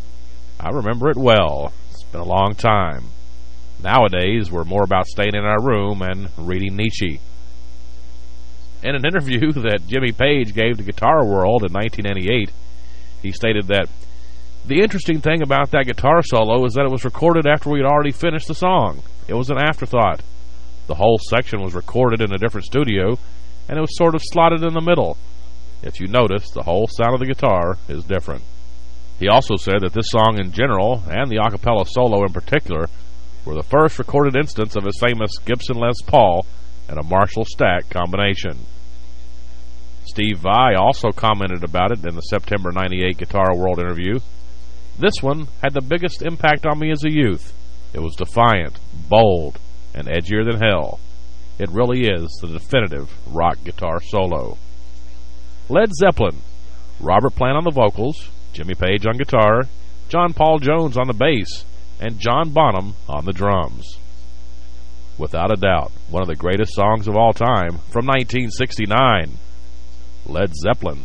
I remember it well. It's been a long time. Nowadays, we're more about staying in our room and reading Nietzsche. In an [LAUGHS] interview that Jimmy Page gave to Guitar World in 1998, he stated that the interesting thing about that guitar solo is that it was recorded after we had already finished the song. It was an afterthought. The whole section was recorded in a different studio, and it was sort of slotted in the middle. If you notice, the whole sound of the guitar is different. He also said that this song in general, and the acapella solo in particular, were the first recorded instance of his famous Gibson Les Paul and a Marshall Stack combination. Steve Vai also commented about it in the September 98 Guitar World interview. This one had the biggest impact on me as a youth. It was defiant, bold, and edgier than hell. It really is the definitive rock guitar solo. Led Zeppelin, Robert Plant on the vocals, Jimmy Page on guitar, John Paul Jones on the bass, and John Bonham on the drums. without a doubt, one of the greatest songs of all time from 1969, Led Zeppelin.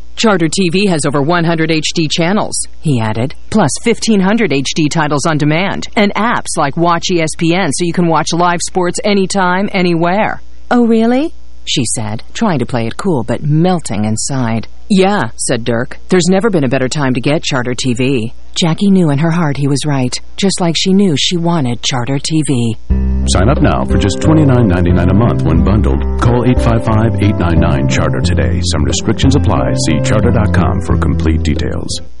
Charter TV has over 100 HD channels, he added, plus 1,500 HD titles on demand, and apps like Watch ESPN so you can watch live sports anytime, anywhere. Oh, really? she said, trying to play it cool but melting inside. Yeah, said Dirk. There's never been a better time to get Charter TV. Jackie knew in her heart he was right, just like she knew she wanted Charter TV. Sign up now for just $29.99 a month when bundled. Call 855-899-CHARTER today. Some restrictions apply. See charter.com for complete details.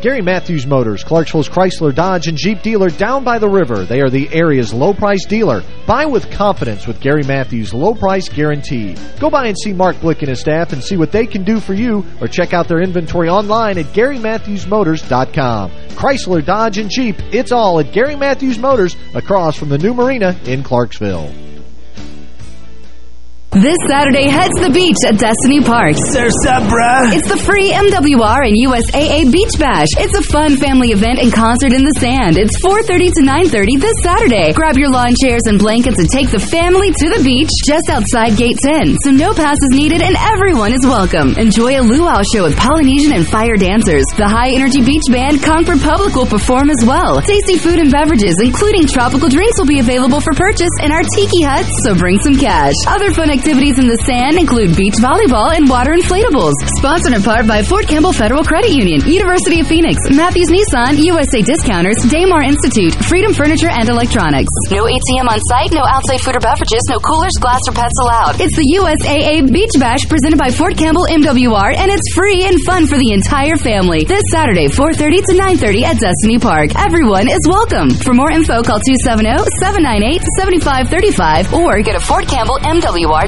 Gary Matthews Motors, Clarksville's Chrysler, Dodge, and Jeep dealer down by the river. They are the area's low-price dealer. Buy with confidence with Gary Matthews' low-price guarantee. Go by and see Mark Blick and his staff and see what they can do for you or check out their inventory online at GaryMatthewsMotors.com. Chrysler, Dodge, and Jeep, it's all at Gary Matthews Motors across from the new marina in Clarksville. This Saturday, head to the beach at Destiny Park. Surf's up, bruh. It's the free MWR and USAA Beach Bash. It's a fun family event and concert in the sand. It's 4.30 to 9.30 this Saturday. Grab your lawn chairs and blankets and take the family to the beach just outside Gate 10. So no passes needed and everyone is welcome. Enjoy a luau show with Polynesian and fire dancers. The high energy beach band Concord Public will perform as well. Tasty food and beverages, including tropical drinks, will be available for purchase in our tiki huts, so bring some cash. Other fun activities in the sand include beach volleyball and water inflatables. Sponsored in part by Fort Campbell Federal Credit Union, University of Phoenix, Matthews Nissan, USA Discounters, Daymar Institute, Freedom Furniture and Electronics. No ATM on site, no outside food or beverages, no coolers, glass, or pets allowed. It's the USAA Beach Bash presented by Fort Campbell MWR, and it's free and fun for the entire family. This Saturday, 4.30 to 9.30 at Destiny Park. Everyone is welcome. For more info, call 270-798-7535 or Go to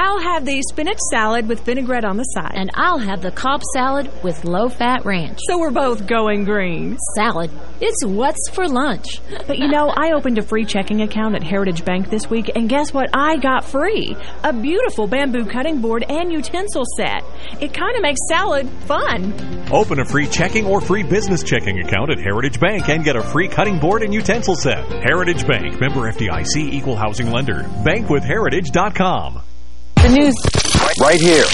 I'll have the spinach salad with vinaigrette on the side. And I'll have the Cobb salad with low-fat ranch. So we're both going green. Salad. It's what's for lunch. But you know, I opened a free checking account at Heritage Bank this week, and guess what I got free? A beautiful bamboo cutting board and utensil set. It kind of makes salad fun. Open a free checking or free business checking account at Heritage Bank and get a free cutting board and utensil set. Heritage Bank, member FDIC, equal housing lender. Bankwithheritage.com. The news. Right here.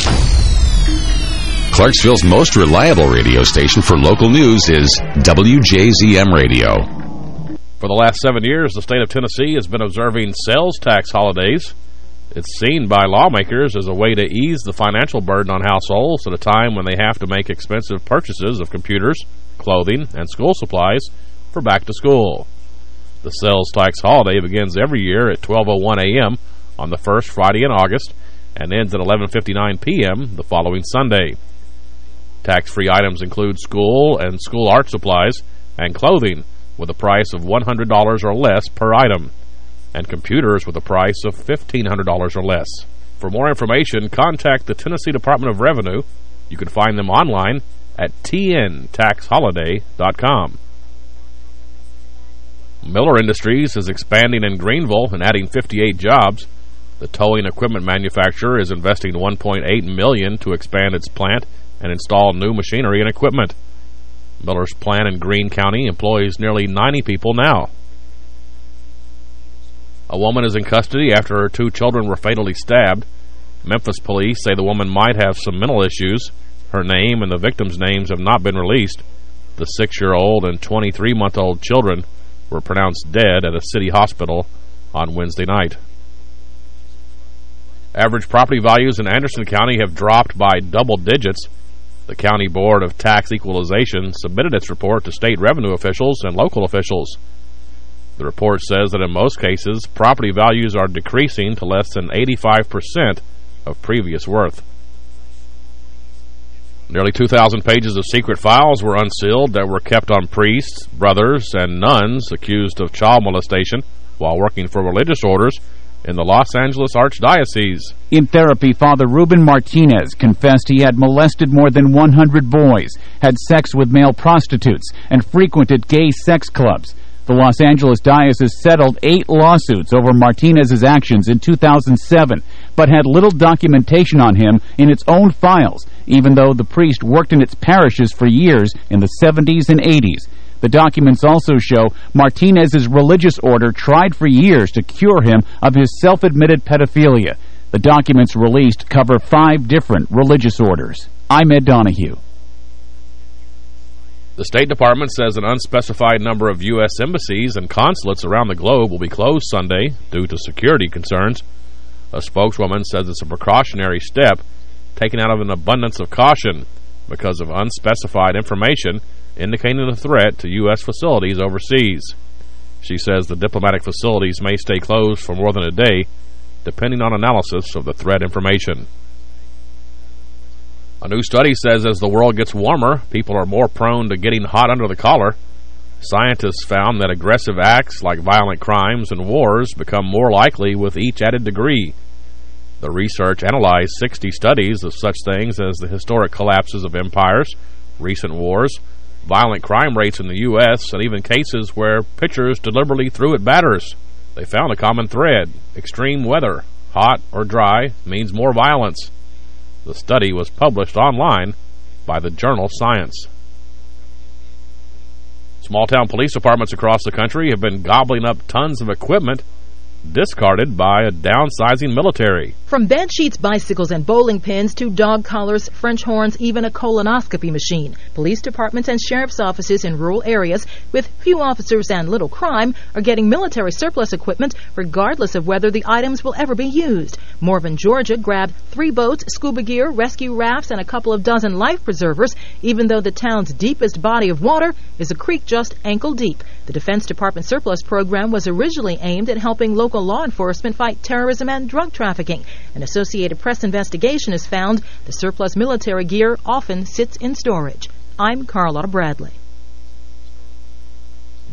Clarksville's most reliable radio station for local news is WJZM Radio. For the last seven years, the state of Tennessee has been observing sales tax holidays. It's seen by lawmakers as a way to ease the financial burden on households at a time when they have to make expensive purchases of computers, clothing, and school supplies for back to school. The sales tax holiday begins every year at 12.01 a.m. on the first Friday in August and ends at 11.59 p.m. the following Sunday. Tax-free items include school and school art supplies and clothing with a price of $100 or less per item, and computers with a price of $1,500 or less. For more information, contact the Tennessee Department of Revenue. You can find them online at tntaxholiday.com. Miller Industries is expanding in Greeneville and adding 58 jobs. The towing equipment manufacturer is investing 1.8 million to expand its plant and install new machinery and equipment. Miller's plant in Greene County employs nearly 90 people now. A woman is in custody after her two children were fatally stabbed. Memphis police say the woman might have some mental issues. Her name and the victims' names have not been released. The six-year-old and 23-month-old children were pronounced dead at a city hospital on Wednesday night. Average property values in Anderson County have dropped by double digits. The County Board of Tax Equalization submitted its report to state revenue officials and local officials. The report says that in most cases, property values are decreasing to less than 85% of previous worth. Nearly 2,000 pages of secret files were unsealed that were kept on priests, brothers, and nuns accused of child molestation while working for religious orders in the Los Angeles Archdiocese. In therapy, Father Ruben Martinez confessed he had molested more than 100 boys, had sex with male prostitutes, and frequented gay sex clubs. The Los Angeles Diocese settled eight lawsuits over Martinez's actions in 2007, but had little documentation on him in its own files, even though the priest worked in its parishes for years in the 70s and 80s. The documents also show Martinez's religious order tried for years to cure him of his self-admitted pedophilia. The documents released cover five different religious orders. I'm Ed Donahue. The State Department says an unspecified number of U.S. embassies and consulates around the globe will be closed Sunday due to security concerns. A spokeswoman says it's a precautionary step taken out of an abundance of caution because of unspecified information indicating a threat to U.S. facilities overseas. She says the diplomatic facilities may stay closed for more than a day, depending on analysis of the threat information. A new study says as the world gets warmer, people are more prone to getting hot under the collar. Scientists found that aggressive acts like violent crimes and wars become more likely with each added degree. The research analyzed 60 studies of such things as the historic collapses of empires, recent wars, violent crime rates in the U.S., and even cases where pitchers deliberately threw at batters. They found a common thread. Extreme weather, hot or dry, means more violence. The study was published online by the journal Science. Small-town police departments across the country have been gobbling up tons of equipment discarded by a downsizing military. From bed sheets, bicycles, and bowling pins to dog collars, French horns, even a colonoscopy machine. Police departments and sheriff's offices in rural areas with few officers and little crime are getting military surplus equipment regardless of whether the items will ever be used. Morven, Georgia grabbed three boats, scuba gear, rescue rafts, and a couple of dozen life preservers, even though the town's deepest body of water is a creek just ankle deep. The Defense Department surplus program was originally aimed at helping local law enforcement fight terrorism and drug trafficking. An Associated Press investigation has found the surplus military gear often sits in storage. I'm Carlotta Bradley.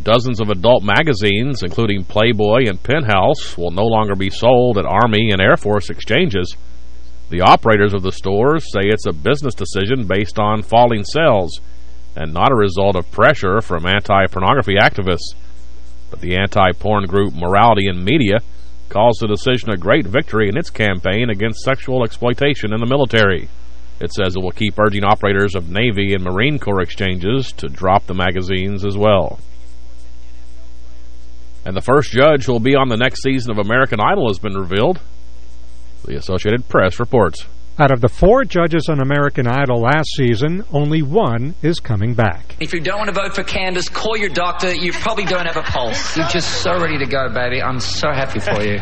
Dozens of adult magazines, including Playboy and Penthouse, will no longer be sold at Army and Air Force exchanges. The operators of the stores say it's a business decision based on falling sales and not a result of pressure from anti-pornography activists. But the anti-porn group Morality in Media calls the decision a great victory in its campaign against sexual exploitation in the military. It says it will keep urging operators of Navy and Marine Corps exchanges to drop the magazines as well. And the first judge who will be on the next season of American Idol has been revealed. The Associated Press reports. Out of the four judges on American Idol last season, only one is coming back. If you don't want to vote for Candace, call your doctor. You probably don't have a pulse. You're just so ready to go, baby. I'm so happy for you.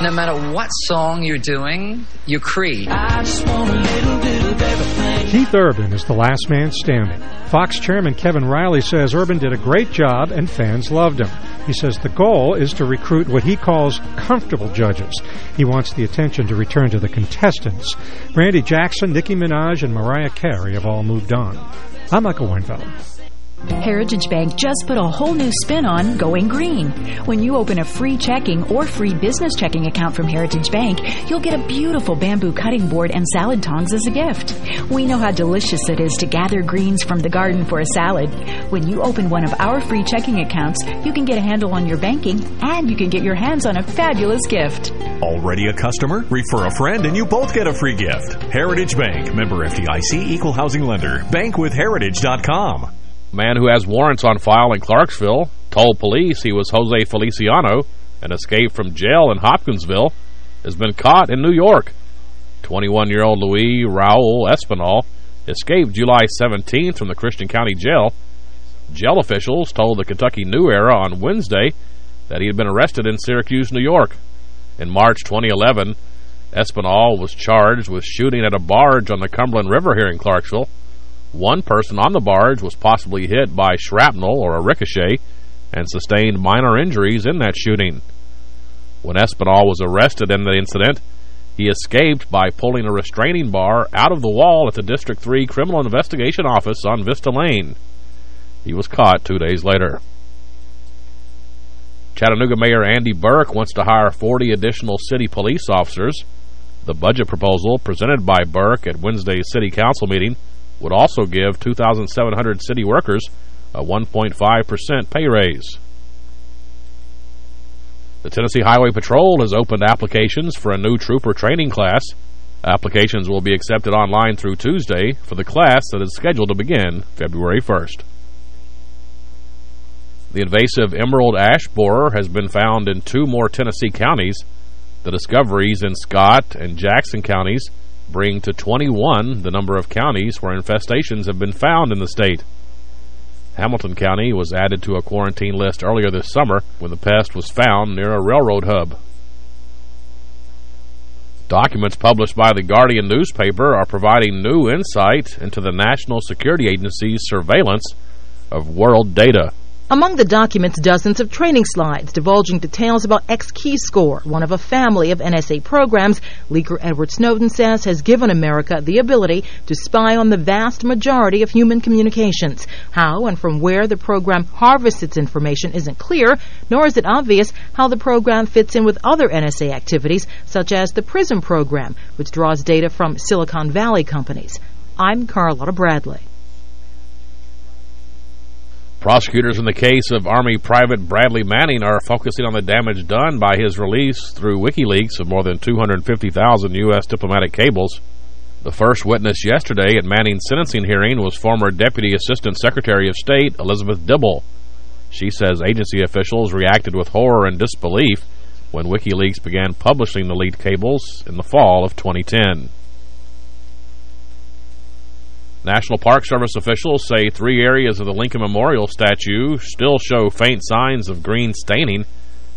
no matter what song you're doing, you're Creed. Keith Urban is the last man standing. Fox chairman Kevin Reilly says Urban did a great job and fans loved him. He says the goal is to recruit what he calls comfortable judges. He wants the attention to return to the contestants. Randy Jackson, Nicki Minaj, and Mariah Carey have all moved on. I'm Michael Weinfeld. Heritage Bank just put a whole new spin on going green. When you open a free checking or free business checking account from Heritage Bank, you'll get a beautiful bamboo cutting board and salad tongs as a gift. We know how delicious it is to gather greens from the garden for a salad. When you open one of our free checking accounts, you can get a handle on your banking and you can get your hands on a fabulous gift. Already a customer? Refer a friend and you both get a free gift. Heritage Bank, member FDIC, equal housing lender. Bankwithheritage.com man who has warrants on file in Clarksville told police he was Jose Feliciano and escaped from jail in Hopkinsville has been caught in New York. 21-year-old Louis Raul Espinal escaped July 17th from the Christian County Jail. Jail officials told the Kentucky New Era on Wednesday that he had been arrested in Syracuse, New York. In March 2011, Espinal was charged with shooting at a barge on the Cumberland River here in Clarksville. One person on the barge was possibly hit by shrapnel or a ricochet and sustained minor injuries in that shooting. When Espinal was arrested in the incident, he escaped by pulling a restraining bar out of the wall at the District 3 Criminal Investigation Office on Vista Lane. He was caught two days later. Chattanooga Mayor Andy Berke wants to hire 40 additional city police officers. The budget proposal presented by Berke at Wednesday's city council meeting would also give 2,700 city workers a 1.5% pay raise. The Tennessee Highway Patrol has opened applications for a new trooper training class. Applications will be accepted online through Tuesday for the class that is scheduled to begin February 1st. The invasive emerald ash borer has been found in two more Tennessee counties. The discoveries in Scott and Jackson counties bring to 21 the number of counties where infestations have been found in the state. Hamilton County was added to a quarantine list earlier this summer when the pest was found near a railroad hub. Documents published by the Guardian newspaper are providing new insight into the National Security Agency's surveillance of world data. Among the documents, dozens of training slides divulging details about X-Keyscore, one of a family of NSA programs leaker Edward Snowden says has given America the ability to spy on the vast majority of human communications. How and from where the program harvests its information isn't clear, nor is it obvious how the program fits in with other NSA activities, such as the PRISM program, which draws data from Silicon Valley companies. I'm Carlotta Bradley. Prosecutors in the case of Army Private Bradley Manning are focusing on the damage done by his release through WikiLeaks of more than 250,000 U.S. diplomatic cables. The first witness yesterday at Manning's sentencing hearing was former Deputy Assistant Secretary of State Elizabeth Dibble. She says agency officials reacted with horror and disbelief when WikiLeaks began publishing the leaked cables in the fall of 2010. National Park Service officials say three areas of the Lincoln Memorial statue still show faint signs of green staining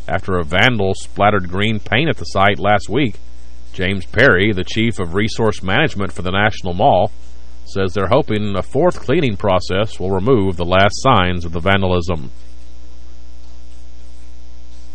after a vandal splattered green paint at the site last week. James Perry, the chief of resource management for the National Mall, says they're hoping a fourth cleaning process will remove the last signs of the vandalism.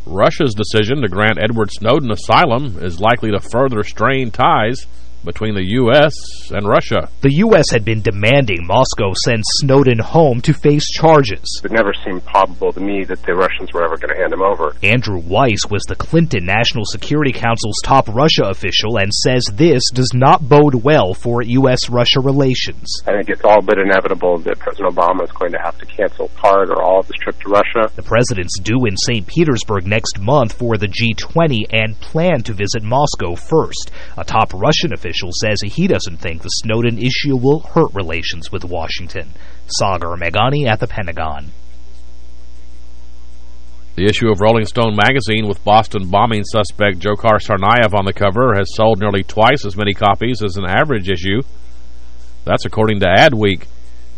Russia's decision to grant Edward Snowden asylum is likely to further strain ties between the U.S. and Russia. The U.S. had been demanding Moscow send Snowden home to face charges. It never seemed probable to me that the Russians were ever going to hand him over. Andrew Weiss was the Clinton National Security Council's top Russia official and says this does not bode well for U.S.-Russia relations. I think it's all but inevitable that President Obama is going to have to cancel part or all of his trip to Russia. The president's due in St. Petersburg next month for the G20 and plan to visit Moscow first. A top Russian official official says he doesn't think the Snowden issue will hurt relations with Washington. Sagar Meghani at the Pentagon. The issue of Rolling Stone magazine with Boston bombing suspect Dzhokhar Tsarnaev on the cover has sold nearly twice as many copies as an average issue. That's according to Adweek,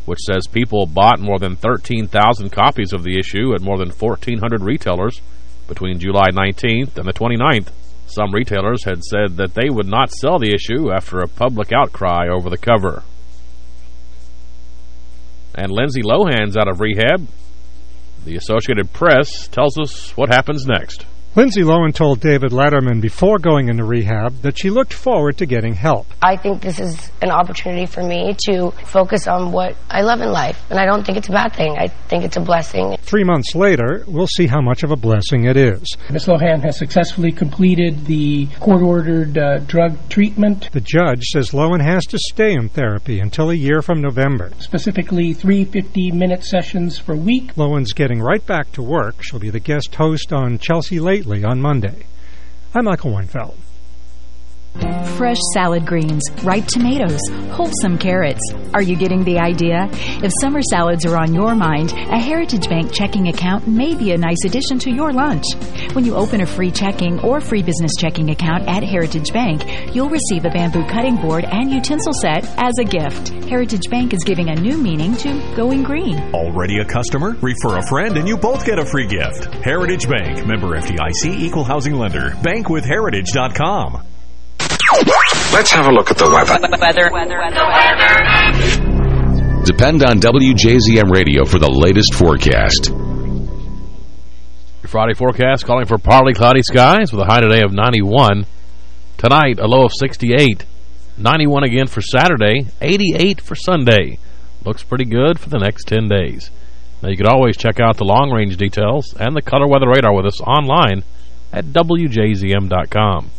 which says people bought more than 13,000 copies of the issue at more than 1,400 retailers between July 19th and the 29th. Some retailers had said that they would not sell the issue after a public outcry over the cover. And Lindsay Lohan's out of rehab. The Associated Press tells us what happens next. Lindsay Lohan told David Letterman before going into rehab that she looked forward to getting help. I think this is an opportunity for me to focus on what I love in life, and I don't think it's a bad thing. I think it's a blessing. Three months later, we'll see how much of a blessing it is. Ms. Lohan has successfully completed the court-ordered uh, drug treatment. The judge says Lohan has to stay in therapy until a year from November. Specifically, three 50-minute sessions per week. Lohan's getting right back to work. She'll be the guest host on Chelsea Lately on Monday. I'm Michael Weinfeld. Fresh salad greens, ripe tomatoes, wholesome carrots. Are you getting the idea? If summer salads are on your mind, a Heritage Bank checking account may be a nice addition to your lunch. When you open a free checking or free business checking account at Heritage Bank, you'll receive a bamboo cutting board and utensil set as a gift. Heritage Bank is giving a new meaning to going green. Already a customer? Refer a friend and you both get a free gift. Heritage Bank, member FDIC, equal housing lender. Bankwithheritage.com. Let's have a look at the weather. Weather. Weather. Weather. Depend on WJZM Radio for the latest forecast. Your Friday forecast calling for partly cloudy skies with a high today of 91. Tonight, a low of 68. 91 again for Saturday, 88 for Sunday. Looks pretty good for the next 10 days. Now, you can always check out the long-range details and the color weather radar with us online at WJZM.com.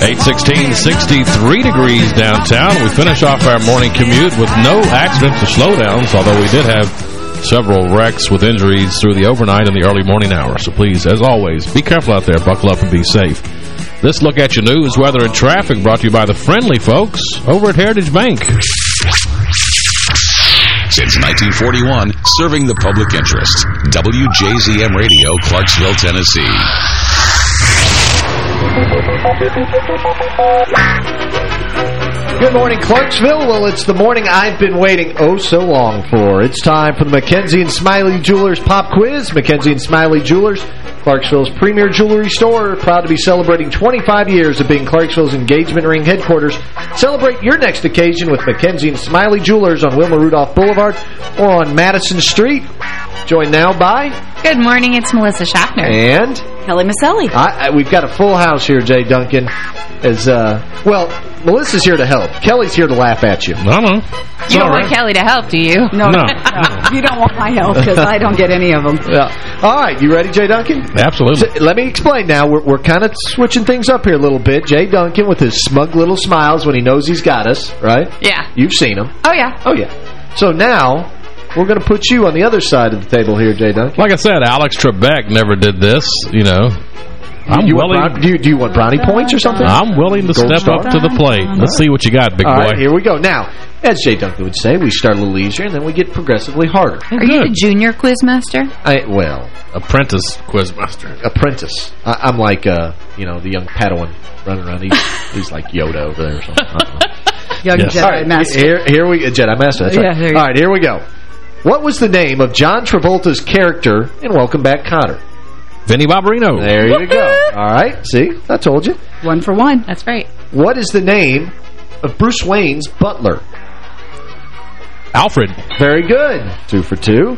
816, 63 degrees downtown. We finish off our morning commute with no accidents or slowdowns, although we did have Several wrecks with injuries through the overnight and the early morning hours. So please, as always, be careful out there. Buckle up and be safe. This look at your news, weather, and traffic brought to you by the friendly folks over at Heritage Bank. Since 1941, serving the public interest. WJZM Radio, Clarksville, Tennessee. Good morning, Clarksville. Well, it's the morning I've been waiting oh so long for. It's time for the Mackenzie and Smiley Jewelers Pop Quiz. Mackenzie and Smiley Jewelers, Clarksville's premier jewelry store, proud to be celebrating 25 years of being Clarksville's engagement ring headquarters. Celebrate your next occasion with Mackenzie and Smiley Jewelers on Wilma Rudolph Boulevard or on Madison Street. Joined now by... Good morning, it's Melissa Schaffner. And... Kelly Maselli. I, I, we've got a full house here, Jay Duncan. As uh, Well, Melissa's here to help. Kelly's here to laugh at you. No, no. You don't want Kelly to help, do you? No, no. no. [LAUGHS] you don't want my help because I don't get any of them. [LAUGHS] Yeah. All right, you ready, Jay Duncan? Absolutely. So, let me explain now. We're, we're kind of switching things up here a little bit. Jay Duncan with his smug little smiles when he knows he's got us, right? Yeah. You've seen him. Oh, yeah. Oh, yeah. So now... We're going to put you on the other side of the table here, Jay Duncan. Like I said, Alex Trebek never did this, you know. I'm you willing. Want, do, you, do you want brownie points or something? I'm willing to Gold step star? up to the plate. Let's see what you got, big All boy. Right, here we go. Now, as Jay Duncan would say, we start a little easier and then we get progressively harder. Are you the junior quizmaster? I, well, apprentice quizmaster. Apprentice. I, am like, uh, you know, the young Padawan running around. He's, he's like Yoda over there or something. [LAUGHS] young yes. Jedi right, Master. Here, here we Jedi Master. That's yeah, right. All right, here we go. What was the name of John Travolta's character in Welcome Back, Kotter? Vinny Barbarino. There you go. [LAUGHS] All right. See? I told you. One for one. That's right. What is the name of Bruce Wayne's butler? Alfred. Very good. Two for two.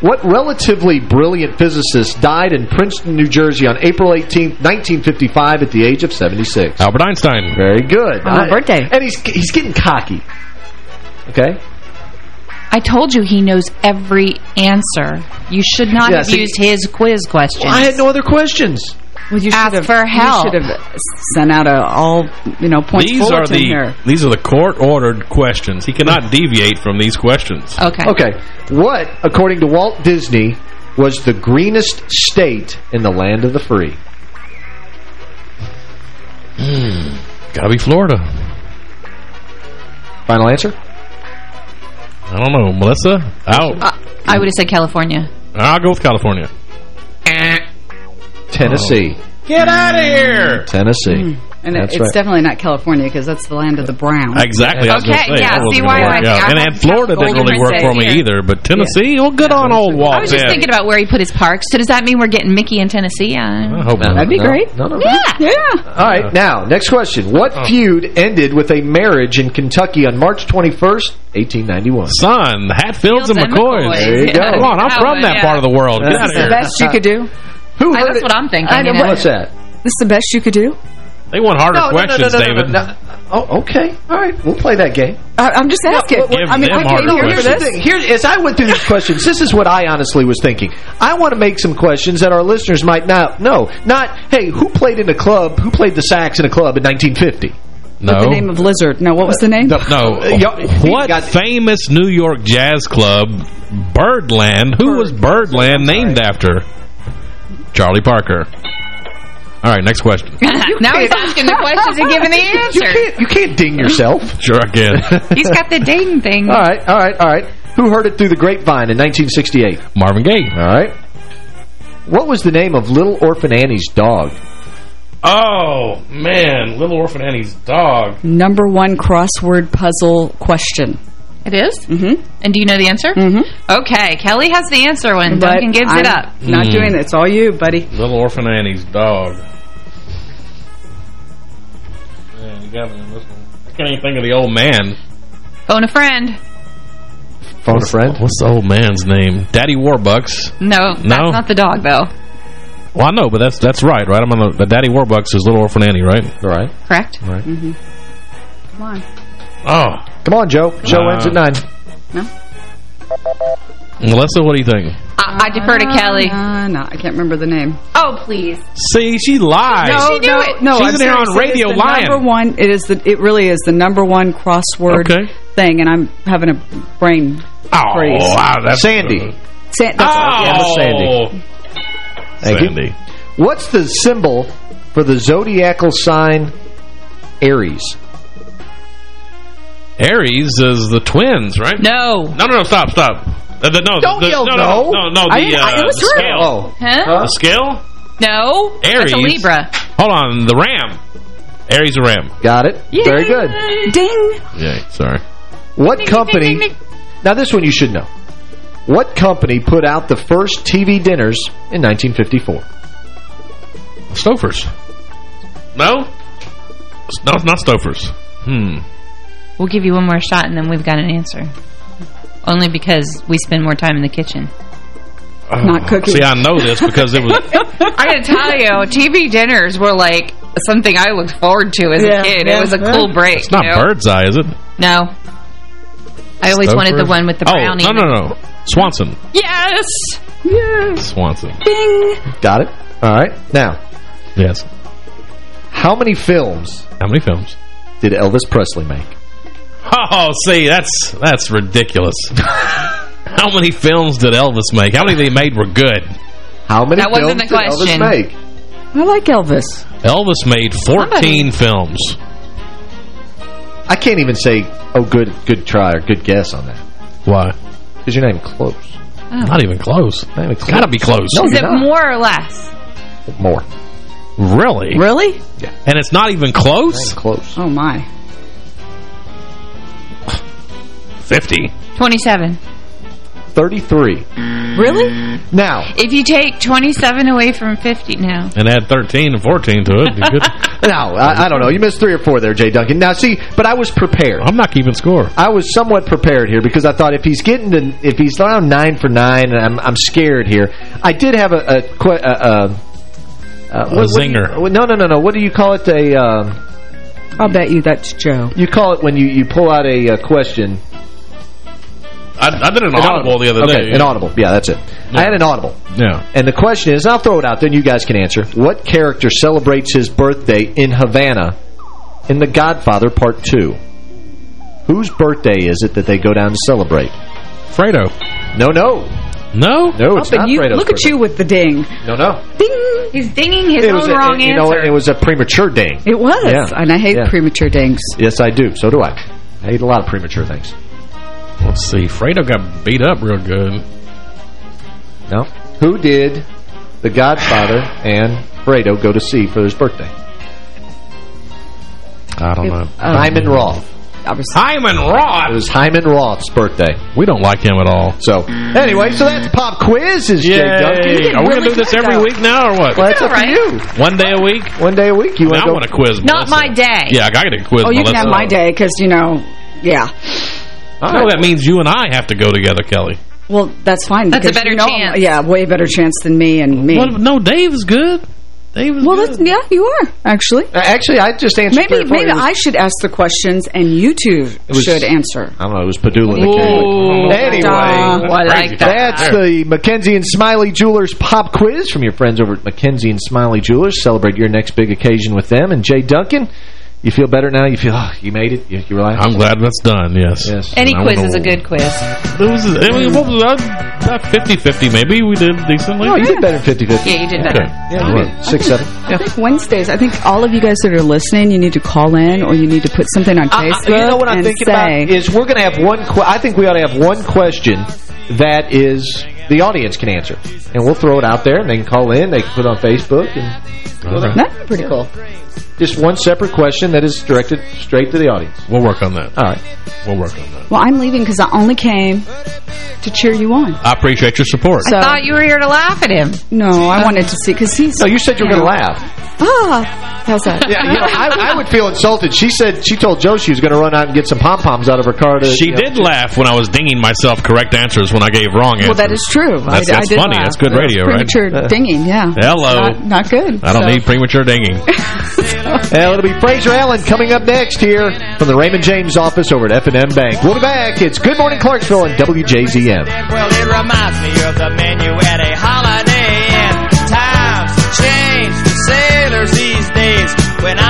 What relatively brilliant physicist died in Princeton, New Jersey on April 18, 1955 at the age of 76? Albert Einstein. Very good. On my birthday. And he's he's getting cocky. Okay? I told you he knows every answer. You should not yeah, have see, used his quiz questions. Well, I had no other questions. Well, you Ask have, for help. You should have sent out a all, you know, points these are the, here. These are the court-ordered questions. He cannot deviate from these questions. Okay. Okay. What, according to Walt Disney, was the greenest state in the land of the free? Hmm. Gotta be Florida. Final answer? I don't know. Melissa? Out. Uh, I would have said California. I'll go with California. Tennessee. Oh. Get out of here! Tennessee. Mm. And that's it's right. definitely not California because that's the land of the brown. Exactly. Okay, yeah. See why I And, and Florida didn't really work for me here. either, but Tennessee, yeah. well, good on old Walt. I was just thinking about where he put his parks. So does that mean we're getting Mickey in Tennessee? Uh, I hope not. That'd be no, great. No, no, yeah. Yeah. All right. Now, next question. What oh. feud ended with a marriage in Kentucky on March 21st, 1891? Son, the Hatfields and McCoys. McCoys. There you go. Come on, I'm from that yeah. part of the world. Get out of the best you could do. Who I, heard That's it? what I'm thinking. I know, you know? What's that? This is the best you could do? They want harder no, questions, no, no, David. Oh, okay. All right. We'll play that game. I, am just asking. Give I mean, them I came harder here for questions. this. Here, as I went through these questions, this is what I honestly was thinking. I want to make some questions that our listeners might not know. Not, hey, who played in a club, who played the sax in a club in 1950? No. What the name of Lizard? No, what was the name? No. Uh, what famous New York jazz club, Birdland, who was Birdland named after? Charlie Parker. All right, next question. [LAUGHS] now he's asking the questions and giving the answer. You can't, you can't ding yourself. [LAUGHS] Sure I can. [LAUGHS] he's got the ding thing. All right, all right, all right. Who heard it through the grapevine in 1968? Marvin Gaye. All right. What was the name of Little Orphan Annie's dog? Oh, man. Little Orphan Annie's dog. Number one crossword puzzle question. It is? Mm-hmm. And do you know the answer? Mm-hmm. Okay, Kelly has the answer when but Duncan gives I'm it up. not mm. doing it. It's all you, buddy. Little Orphan Annie's dog. Man, you got me on this one. I can't even think of the old man. Phone a friend. Phone what's, a friend? What's the old man's name? Daddy Warbucks. No, that's no? not the dog, though. Well, I know, but that's that's right, right? I'm on the, the Daddy Warbucks is Little Orphan Annie, right? Right. Correct. Right. Mm -hmm. Come on. Oh. Come on, Joe. Show uh, ends at 9. No? Melissa, what do you think? I, I defer to Kelly. Uh, no, I can't remember the name. Oh, please. See, she lies. No, she knew no, it. No, She's I'm in here on radio the lying. Number one, it is the. It really is the number one crossword okay. thing, and I'm having a brain oh, freeze. wow, that's Sandy. Sa that's Oh, Yeah, Sandy. Thank Sandy. you. What's the symbol for the zodiacal sign Aries? Aries is the twins, right? No. No, no, no, stop, stop. Uh, the, no, Don't the, yell no, no. no, no, no, I the, didn't- I- uh, it was the her. scale. Oh. Huh? The scale? No. Aries. That's a Libra. Hold on, the ram. Aries a ram. Got it? Very good. Ding. Yeah, sorry. What company... Now, this one you should know. What company put out the first TV dinners in 1954? Stouffer's. No? No, it's not Stouffer's. Hmm. We'll give you one more shot, and then we've got an answer. Only because we spend more time in the kitchen. Uh, not cooking. See, I know this because it was... [LAUGHS] I gotta tell you, TV dinners were like something I looked forward to as Yeah, a kid. yeah, it was a yeah. cool break. It's not you know? Bird's Eye, is it? No. I always wanted the one with the oh, brownie. Oh, no, no, no. Swanson. Yes! Yes. Swanson. Ding. Got it? All right. Now, Yes. how many films How many films? did Elvis Presley make? Oh, see, that's that's ridiculous. [LAUGHS] How many films did Elvis make? How many they made were good? How many That films wasn't the did Elvis question. make? I like Elvis. Elvis made 14 films. I can't even say, oh, good good try or good guess on that. Why? Because you're not even close. Oh. Not even close. Not even close. Gotta be close. No, Is it not. more or less? More. Really? Really? Yeah. And it's not even Not close? even close. Oh, my. 50. 27. 33. Really? Now, If you take 27 away from 50 now. And add 13 and 14 to it. you could- [LAUGHS] now I, I don't know. You missed three or four there, Jay Duncan. Now, see, but I was prepared. I'm not keeping score. I was somewhat prepared here because I thought if he's getting to, if he's around nine for nine, and I'm, I'm scared here. I did have a, a, que- a, a, uh, A what- what do you- zinger. no, no, no, no. What do you call it? A um, I'll bet you that's Joe. you call it when you you pull out a, uh question. I, I did an audible the other okay, day. an audible. Yeah, that's it. I had an audible. Yeah. And the question is, I'll throw it out there and you guys can answer. What character celebrates his birthday in Havana in The Godfather Part 2? Whose birthday is it that they go down to celebrate? Fredo. No, no. No? No, it's Up not you, Fredo's look at birthday. you with the ding. No, no. Ding. He's dinging his It was own a, wrong you answer. know what? It was a premature ding. It was. Yeah. And I hate Yeah. premature dings. Yes, I do. So do I. I hate a lot of premature things. Let's see. Fredo got beat up real good. No. Who did The Godfather and Fredo go to see for his birthday? I don't know. Hyman Roth. I Hyman Roth. It was Hyman Roth's birthday. We don't like him at all. So, anyway, so that's Pop Quiz is Jay Duncan. Yay. Are we going to do this every week now or what? Well, that's up All right. to you. One day a week? One day a week. You Now want I to want to quiz Not Melissa. my day. Yeah, I got to quiz Oh, you Melissa. can have my day because, you know, yeah. No, that means you and I have to go together, Kelly. Well, that's fine. That's a better you know, chance. Yeah, way better chance than me and me. Well, no, Dave is good. Dave is Well, good. that's, yeah, you are, actually. Uh, Actually, I just answered Maybe three maybe It I should ask the questions and you two was- should answer. I don't know. It was Padula and Ooh. McKinley. Anyway, Oh, I like that. that's the Mackenzie and Smiley Jewelers Pop Quiz from your friends over at Mackenzie and Smiley Jewelers. Celebrate your next big occasion with them. And Jay Duncan, you feel better now? You feel, oh, you made it? You, you relaxed? I'm glad that's done, yes. Yes. Any I quiz is a good quiz. It was, I mean, what was that? About 50-50 maybe. We did decently. No, you did better than 50-50. Yeah, you did better. Okay. Yeah, you did. Six, seven. I think Wednesdays, I think all of you guys that are listening, you need to call in or you need to put something on I- I- you know what I'm thinking say, about is we're going to have one. Que I think we ought to have one question that is the audience can answer, and we'll throw it out there, and they can call in. They can put it on Facebook, and Okay. That'd be pretty cool. Just one separate question that is directed straight to the audience. We'll work on that. All right. We'll work on that. Well, I'm leaving because I only came to cheer you on. I appreciate your support. So, I thought you were here to laugh at him. no, I wanted to see, because he's... No, you said you were going to laugh. Ah, how's that? Yeah, you know, I, I would feel insulted. She said she told Joe she was going to run out and get some pom poms out of her car. To, She you know, did laugh when I was dinging myself correct answers when I gave wrong answers. Well, that is true. That's, I, I that's did funny. laugh. That's good radio, right? Premature dinging, yeah. Hello. Not, not good. I don't So- need premature dinging. [LAUGHS] [LAUGHS] Well, it'll be Fraser Allen coming up next here from the Raymond James office over at F&M Bank. We'll be back. It's Good Morning Clarksville and WJZM. Well, it reminds me of the menu at a holiday inn. Times change for sailors these days. When I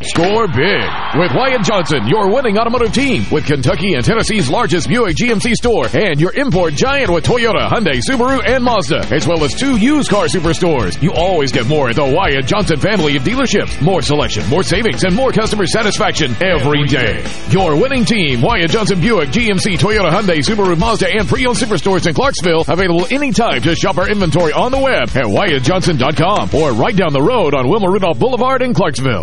Score big with Wyatt Johnson, your winning automotive team, with Kentucky and Tennessee's largest Buick GMC store, and your import giant with Toyota, Hyundai, Subaru, and Mazda, as well as two used car superstores. You always get more at the Wyatt Johnson family of dealerships. More selection, more savings, and more customer satisfaction every day. Your winning team, Wyatt Johnson Buick, GMC, Toyota, Hyundai, Subaru, Mazda, and pre-owned superstores in Clarksville, available anytime to shop our inventory on the web at WyattJohnson.com or right down the road on Wilma Rudolph Boulevard in Clarksville.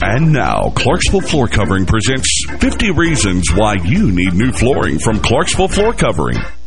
And now, Clarksville Floor Covering presents 50 Reasons Why You Need New Flooring from Clarksville Floor Covering.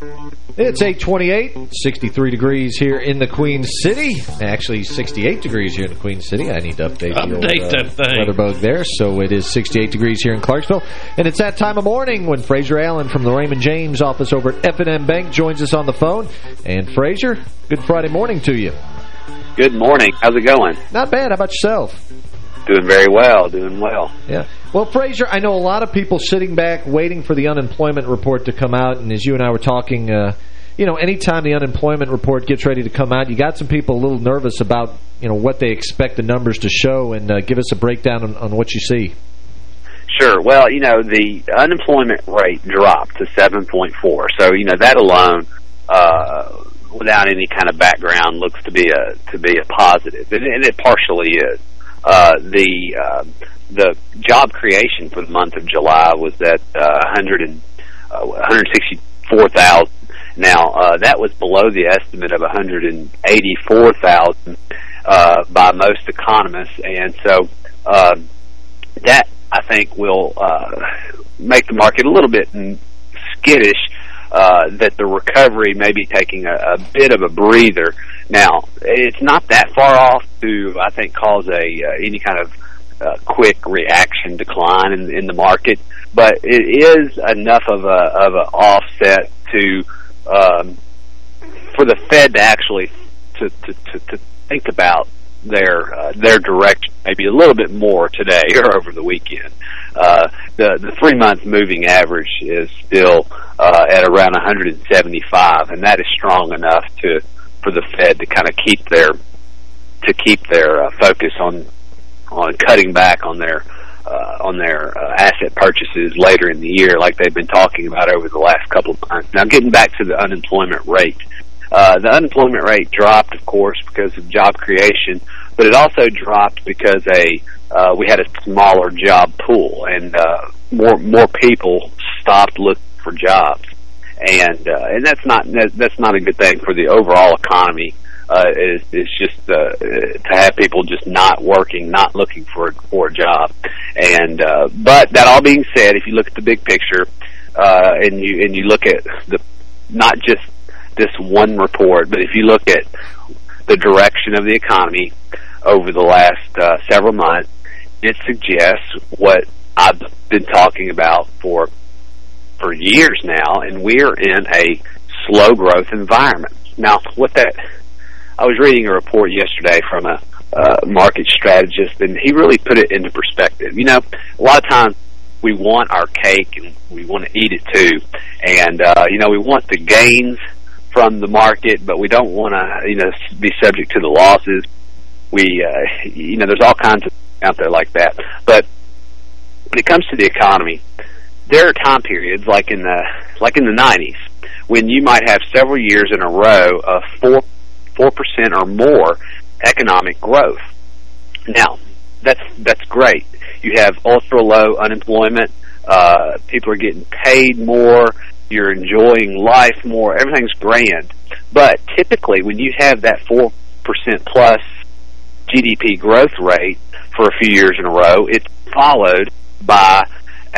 It's 828, 63 degrees here in the Queen City. Actually, 68 degrees here in the Queen City. I need to update, update the old, uh, that thing. weather bug there. So it is 68 degrees here in Clarksville. And it's that time of morning when Fraser Allen from the Raymond James office over at F&M Bank joins us on the phone. And Fraser, good Friday morning to you. Good morning. How's it going? Not bad. How about yourself? Doing very well. Doing well. Yeah. Well, Fraser, I know a lot of people sitting back waiting for the unemployment report to come out. And as you and I were talking, uh, you know, anytime the unemployment report gets ready to come out, you got some people a little nervous about, you know, what they expect the numbers to show. And uh, give us a breakdown on, on what you see. Sure. Well, you know, the unemployment rate dropped to 7.4. So, you know, that alone, uh, without any kind of background, looks to be a to be a positive, and, and it partially is. Uh, the uh, the job creation for the month of July was at uh, 100 and, uh, 164,000. Now uh, that was below the estimate of 184,000 uh, by most economists, and so uh, that I think will uh, make the market a little bit skittish. Uh, that the recovery may be taking a, a bit of a breather. Now, it's not that far off to, I think, cause a uh, any kind of uh, quick reaction decline in, in the market, but it is enough of a of an offset to um, for the Fed to actually to to, to, to think about their uh, their direction maybe a little bit more today or over the weekend. Uh, the the three month moving average is still uh, at around 175, and that is strong enough to for the Fed to kind of keep their to keep their uh, focus on on cutting back on their uh, on their uh, asset purchases later in the year, like they've been talking about over the last couple of months. Now, getting back to the unemployment rate, uh, the unemployment rate dropped, of course, because of job creation, but it also dropped because a uh, we had a smaller job pool, and uh, more more people stopped looking for jobs, and uh, and that's not that's not a good thing for the overall economy. Uh, is is just uh, to have people just not working, not looking for for a job, and uh, but that all being said, if you look at the big picture, uh, and you and you look at the not just this one report, but if you look at the direction of the economy over the last uh, several months, it suggests what I've been talking about for for years now, and we're in a slow growth environment. Now, what that I was reading a report yesterday from a uh, market strategist, and he really put it into perspective. You know, a lot of times we want our cake and we want to eat it too, and uh, you know we want the gains from the market, but we don't want to you know be subject to the losses. We uh, you know there's all kinds of out there like that, but when it comes to the economy, there are time periods like in the like in the 90s when you might have several years in a row of four four percent or more economic growth. Now, that's that's great. You have ultra low unemployment. Uh, people are getting paid more. You're enjoying life more. Everything's grand. But typically, when you have that four percent plus GDP growth rate for a few years in a row, it's followed by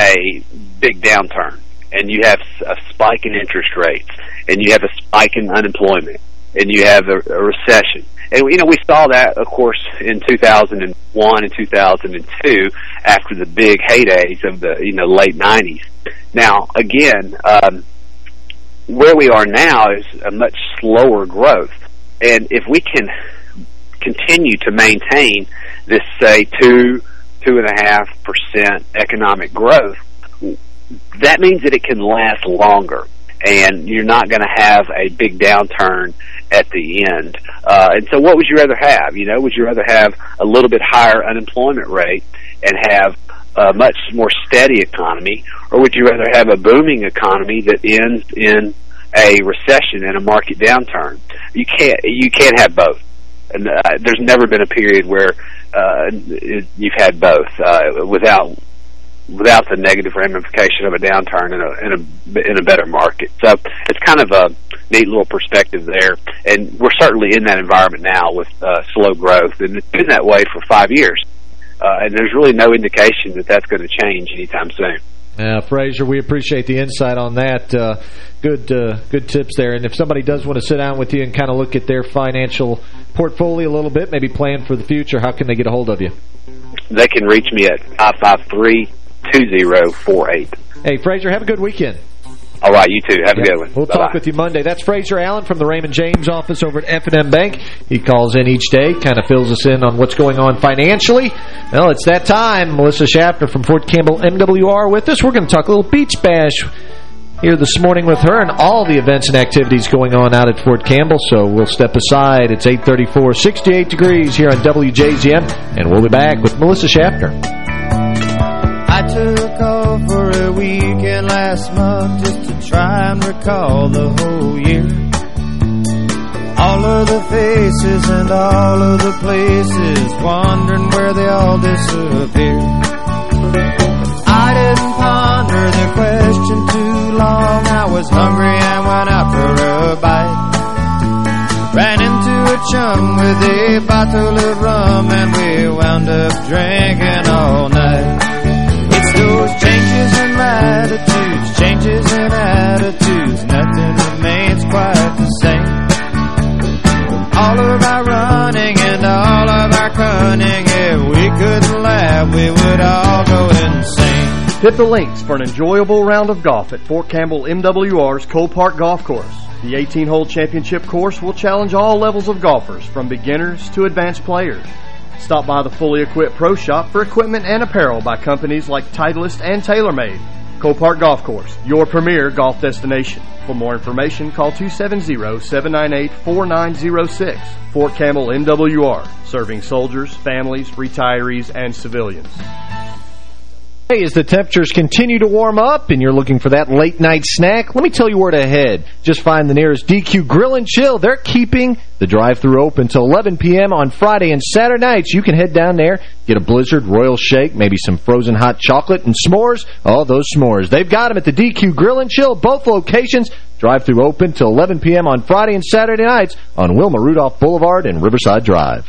a big downturn, and you have a spike in interest rates, and you have a spike in unemployment, and you have a, a recession. And, you know, we saw that, of course, in 2001 and 2002 after the big heydays of the, you know, late 90s. Now, again, um, where we are now is a much slower growth. And if we can continue to maintain this, say, two, two and a half percent economic growth, that means that it can last longer and you're not going to have a big downturn at the end. Uh, and so what would you rather have? You know, would you rather have a little bit higher unemployment rate and have a much more steady economy, or would you rather have a booming economy that ends in a recession and a market downturn? You can't, you can't have both. And uh, there's never been a period where uh, you've had both uh, without without the negative ramification of a downturn in a in a in a better market. So it's kind of a neat little perspective there, and we're certainly in that environment now with uh, slow growth, and it's been that way for five years. Uh, and there's really no indication that that's going to change anytime soon. Yeah, Fraser, we appreciate the insight on that. Uh, good uh, good tips there. And if somebody does want to sit down with you and kind of look at their financial portfolio a little bit, maybe plan for the future, how can they get a hold of you? They can reach me at 553 2048. Hey, Fraser, have a good weekend. All right, you too. Have yeah. a good one. We'll Bye talk with you Monday. That's Fraser Allen from the Raymond James office over at F&M Bank. He calls in each day, kind of fills us in on what's going on financially. Well, it's that time. Melissa Schaffner from Fort Campbell MWR with us. We're going to talk a little beach bash here this morning with her and all the events and activities going on out at Fort Campbell. So we'll step aside. It's 834, 68 degrees here on WJZM, and we'll be back with Melissa Schaffner. I took off for a weekend last month just to try and recall the whole year. All of the faces and all of the places, wondering where they all disappeared. I didn't ponder the question too long. I was hungry and went out for a bite. Ran into a chum with a bottle of rum and we wound up drinking all night. It's those changes in latitudes, changes in attitudes, nothing remains quite the same. All of our running and all of our cunning, if we couldn't laugh, we would all go insane. Hit the links for an enjoyable round of golf at Fort Campbell MWR's Cole Park Golf Course. The 18-hole championship course will challenge all levels of golfers, from beginners to advanced players. Stop by the fully equipped pro shop for equipment and apparel by companies like Titleist and TaylorMade. Cole Park Golf Course, your premier golf destination. For more information, call 270-798-4906. Fort Campbell MWR, serving soldiers, families, retirees, and civilians. Hey, as the temperatures continue to warm up and you're looking for that late night snack, let me tell you where to head. Just find the nearest DQ Grill and Chill. They're keeping the drive-through open till 11 p.m. on Friday and Saturday nights. You can head down there, get a Blizzard, Royal Shake, maybe some frozen hot chocolate and s'mores. Oh, those s'mores. They've got them at the DQ Grill and Chill, both locations. Drive-through open till 11 p.m. on Friday and Saturday nights on Wilma Rudolph Boulevard and Riverside Drive.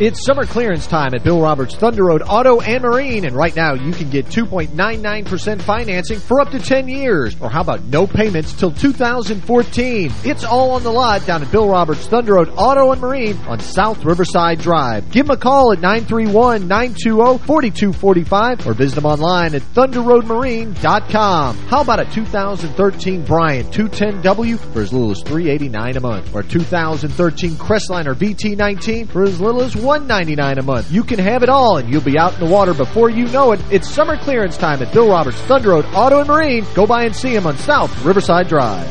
It's summer clearance time at Bill Roberts Thunder Road Auto and Marine, and right now you can get 2.99% financing for up to 10 years. Or how about no payments till 2014? It's all on the lot down at Bill Roberts Thunder Road Auto and Marine on South Riverside Drive. Give them a call at 931-920-4245 or visit them online at thunderroadmarine.com. How about a 2013 Bryant 210W for as little as 389 a month or a 2013 Crestliner VT19 for as little as 199 a month. You can have it all, and you'll be out in the water before you know it. It's summer clearance time at Bill Roberts Thunder Road Auto and Marine. Go by and see him on South Riverside Drive.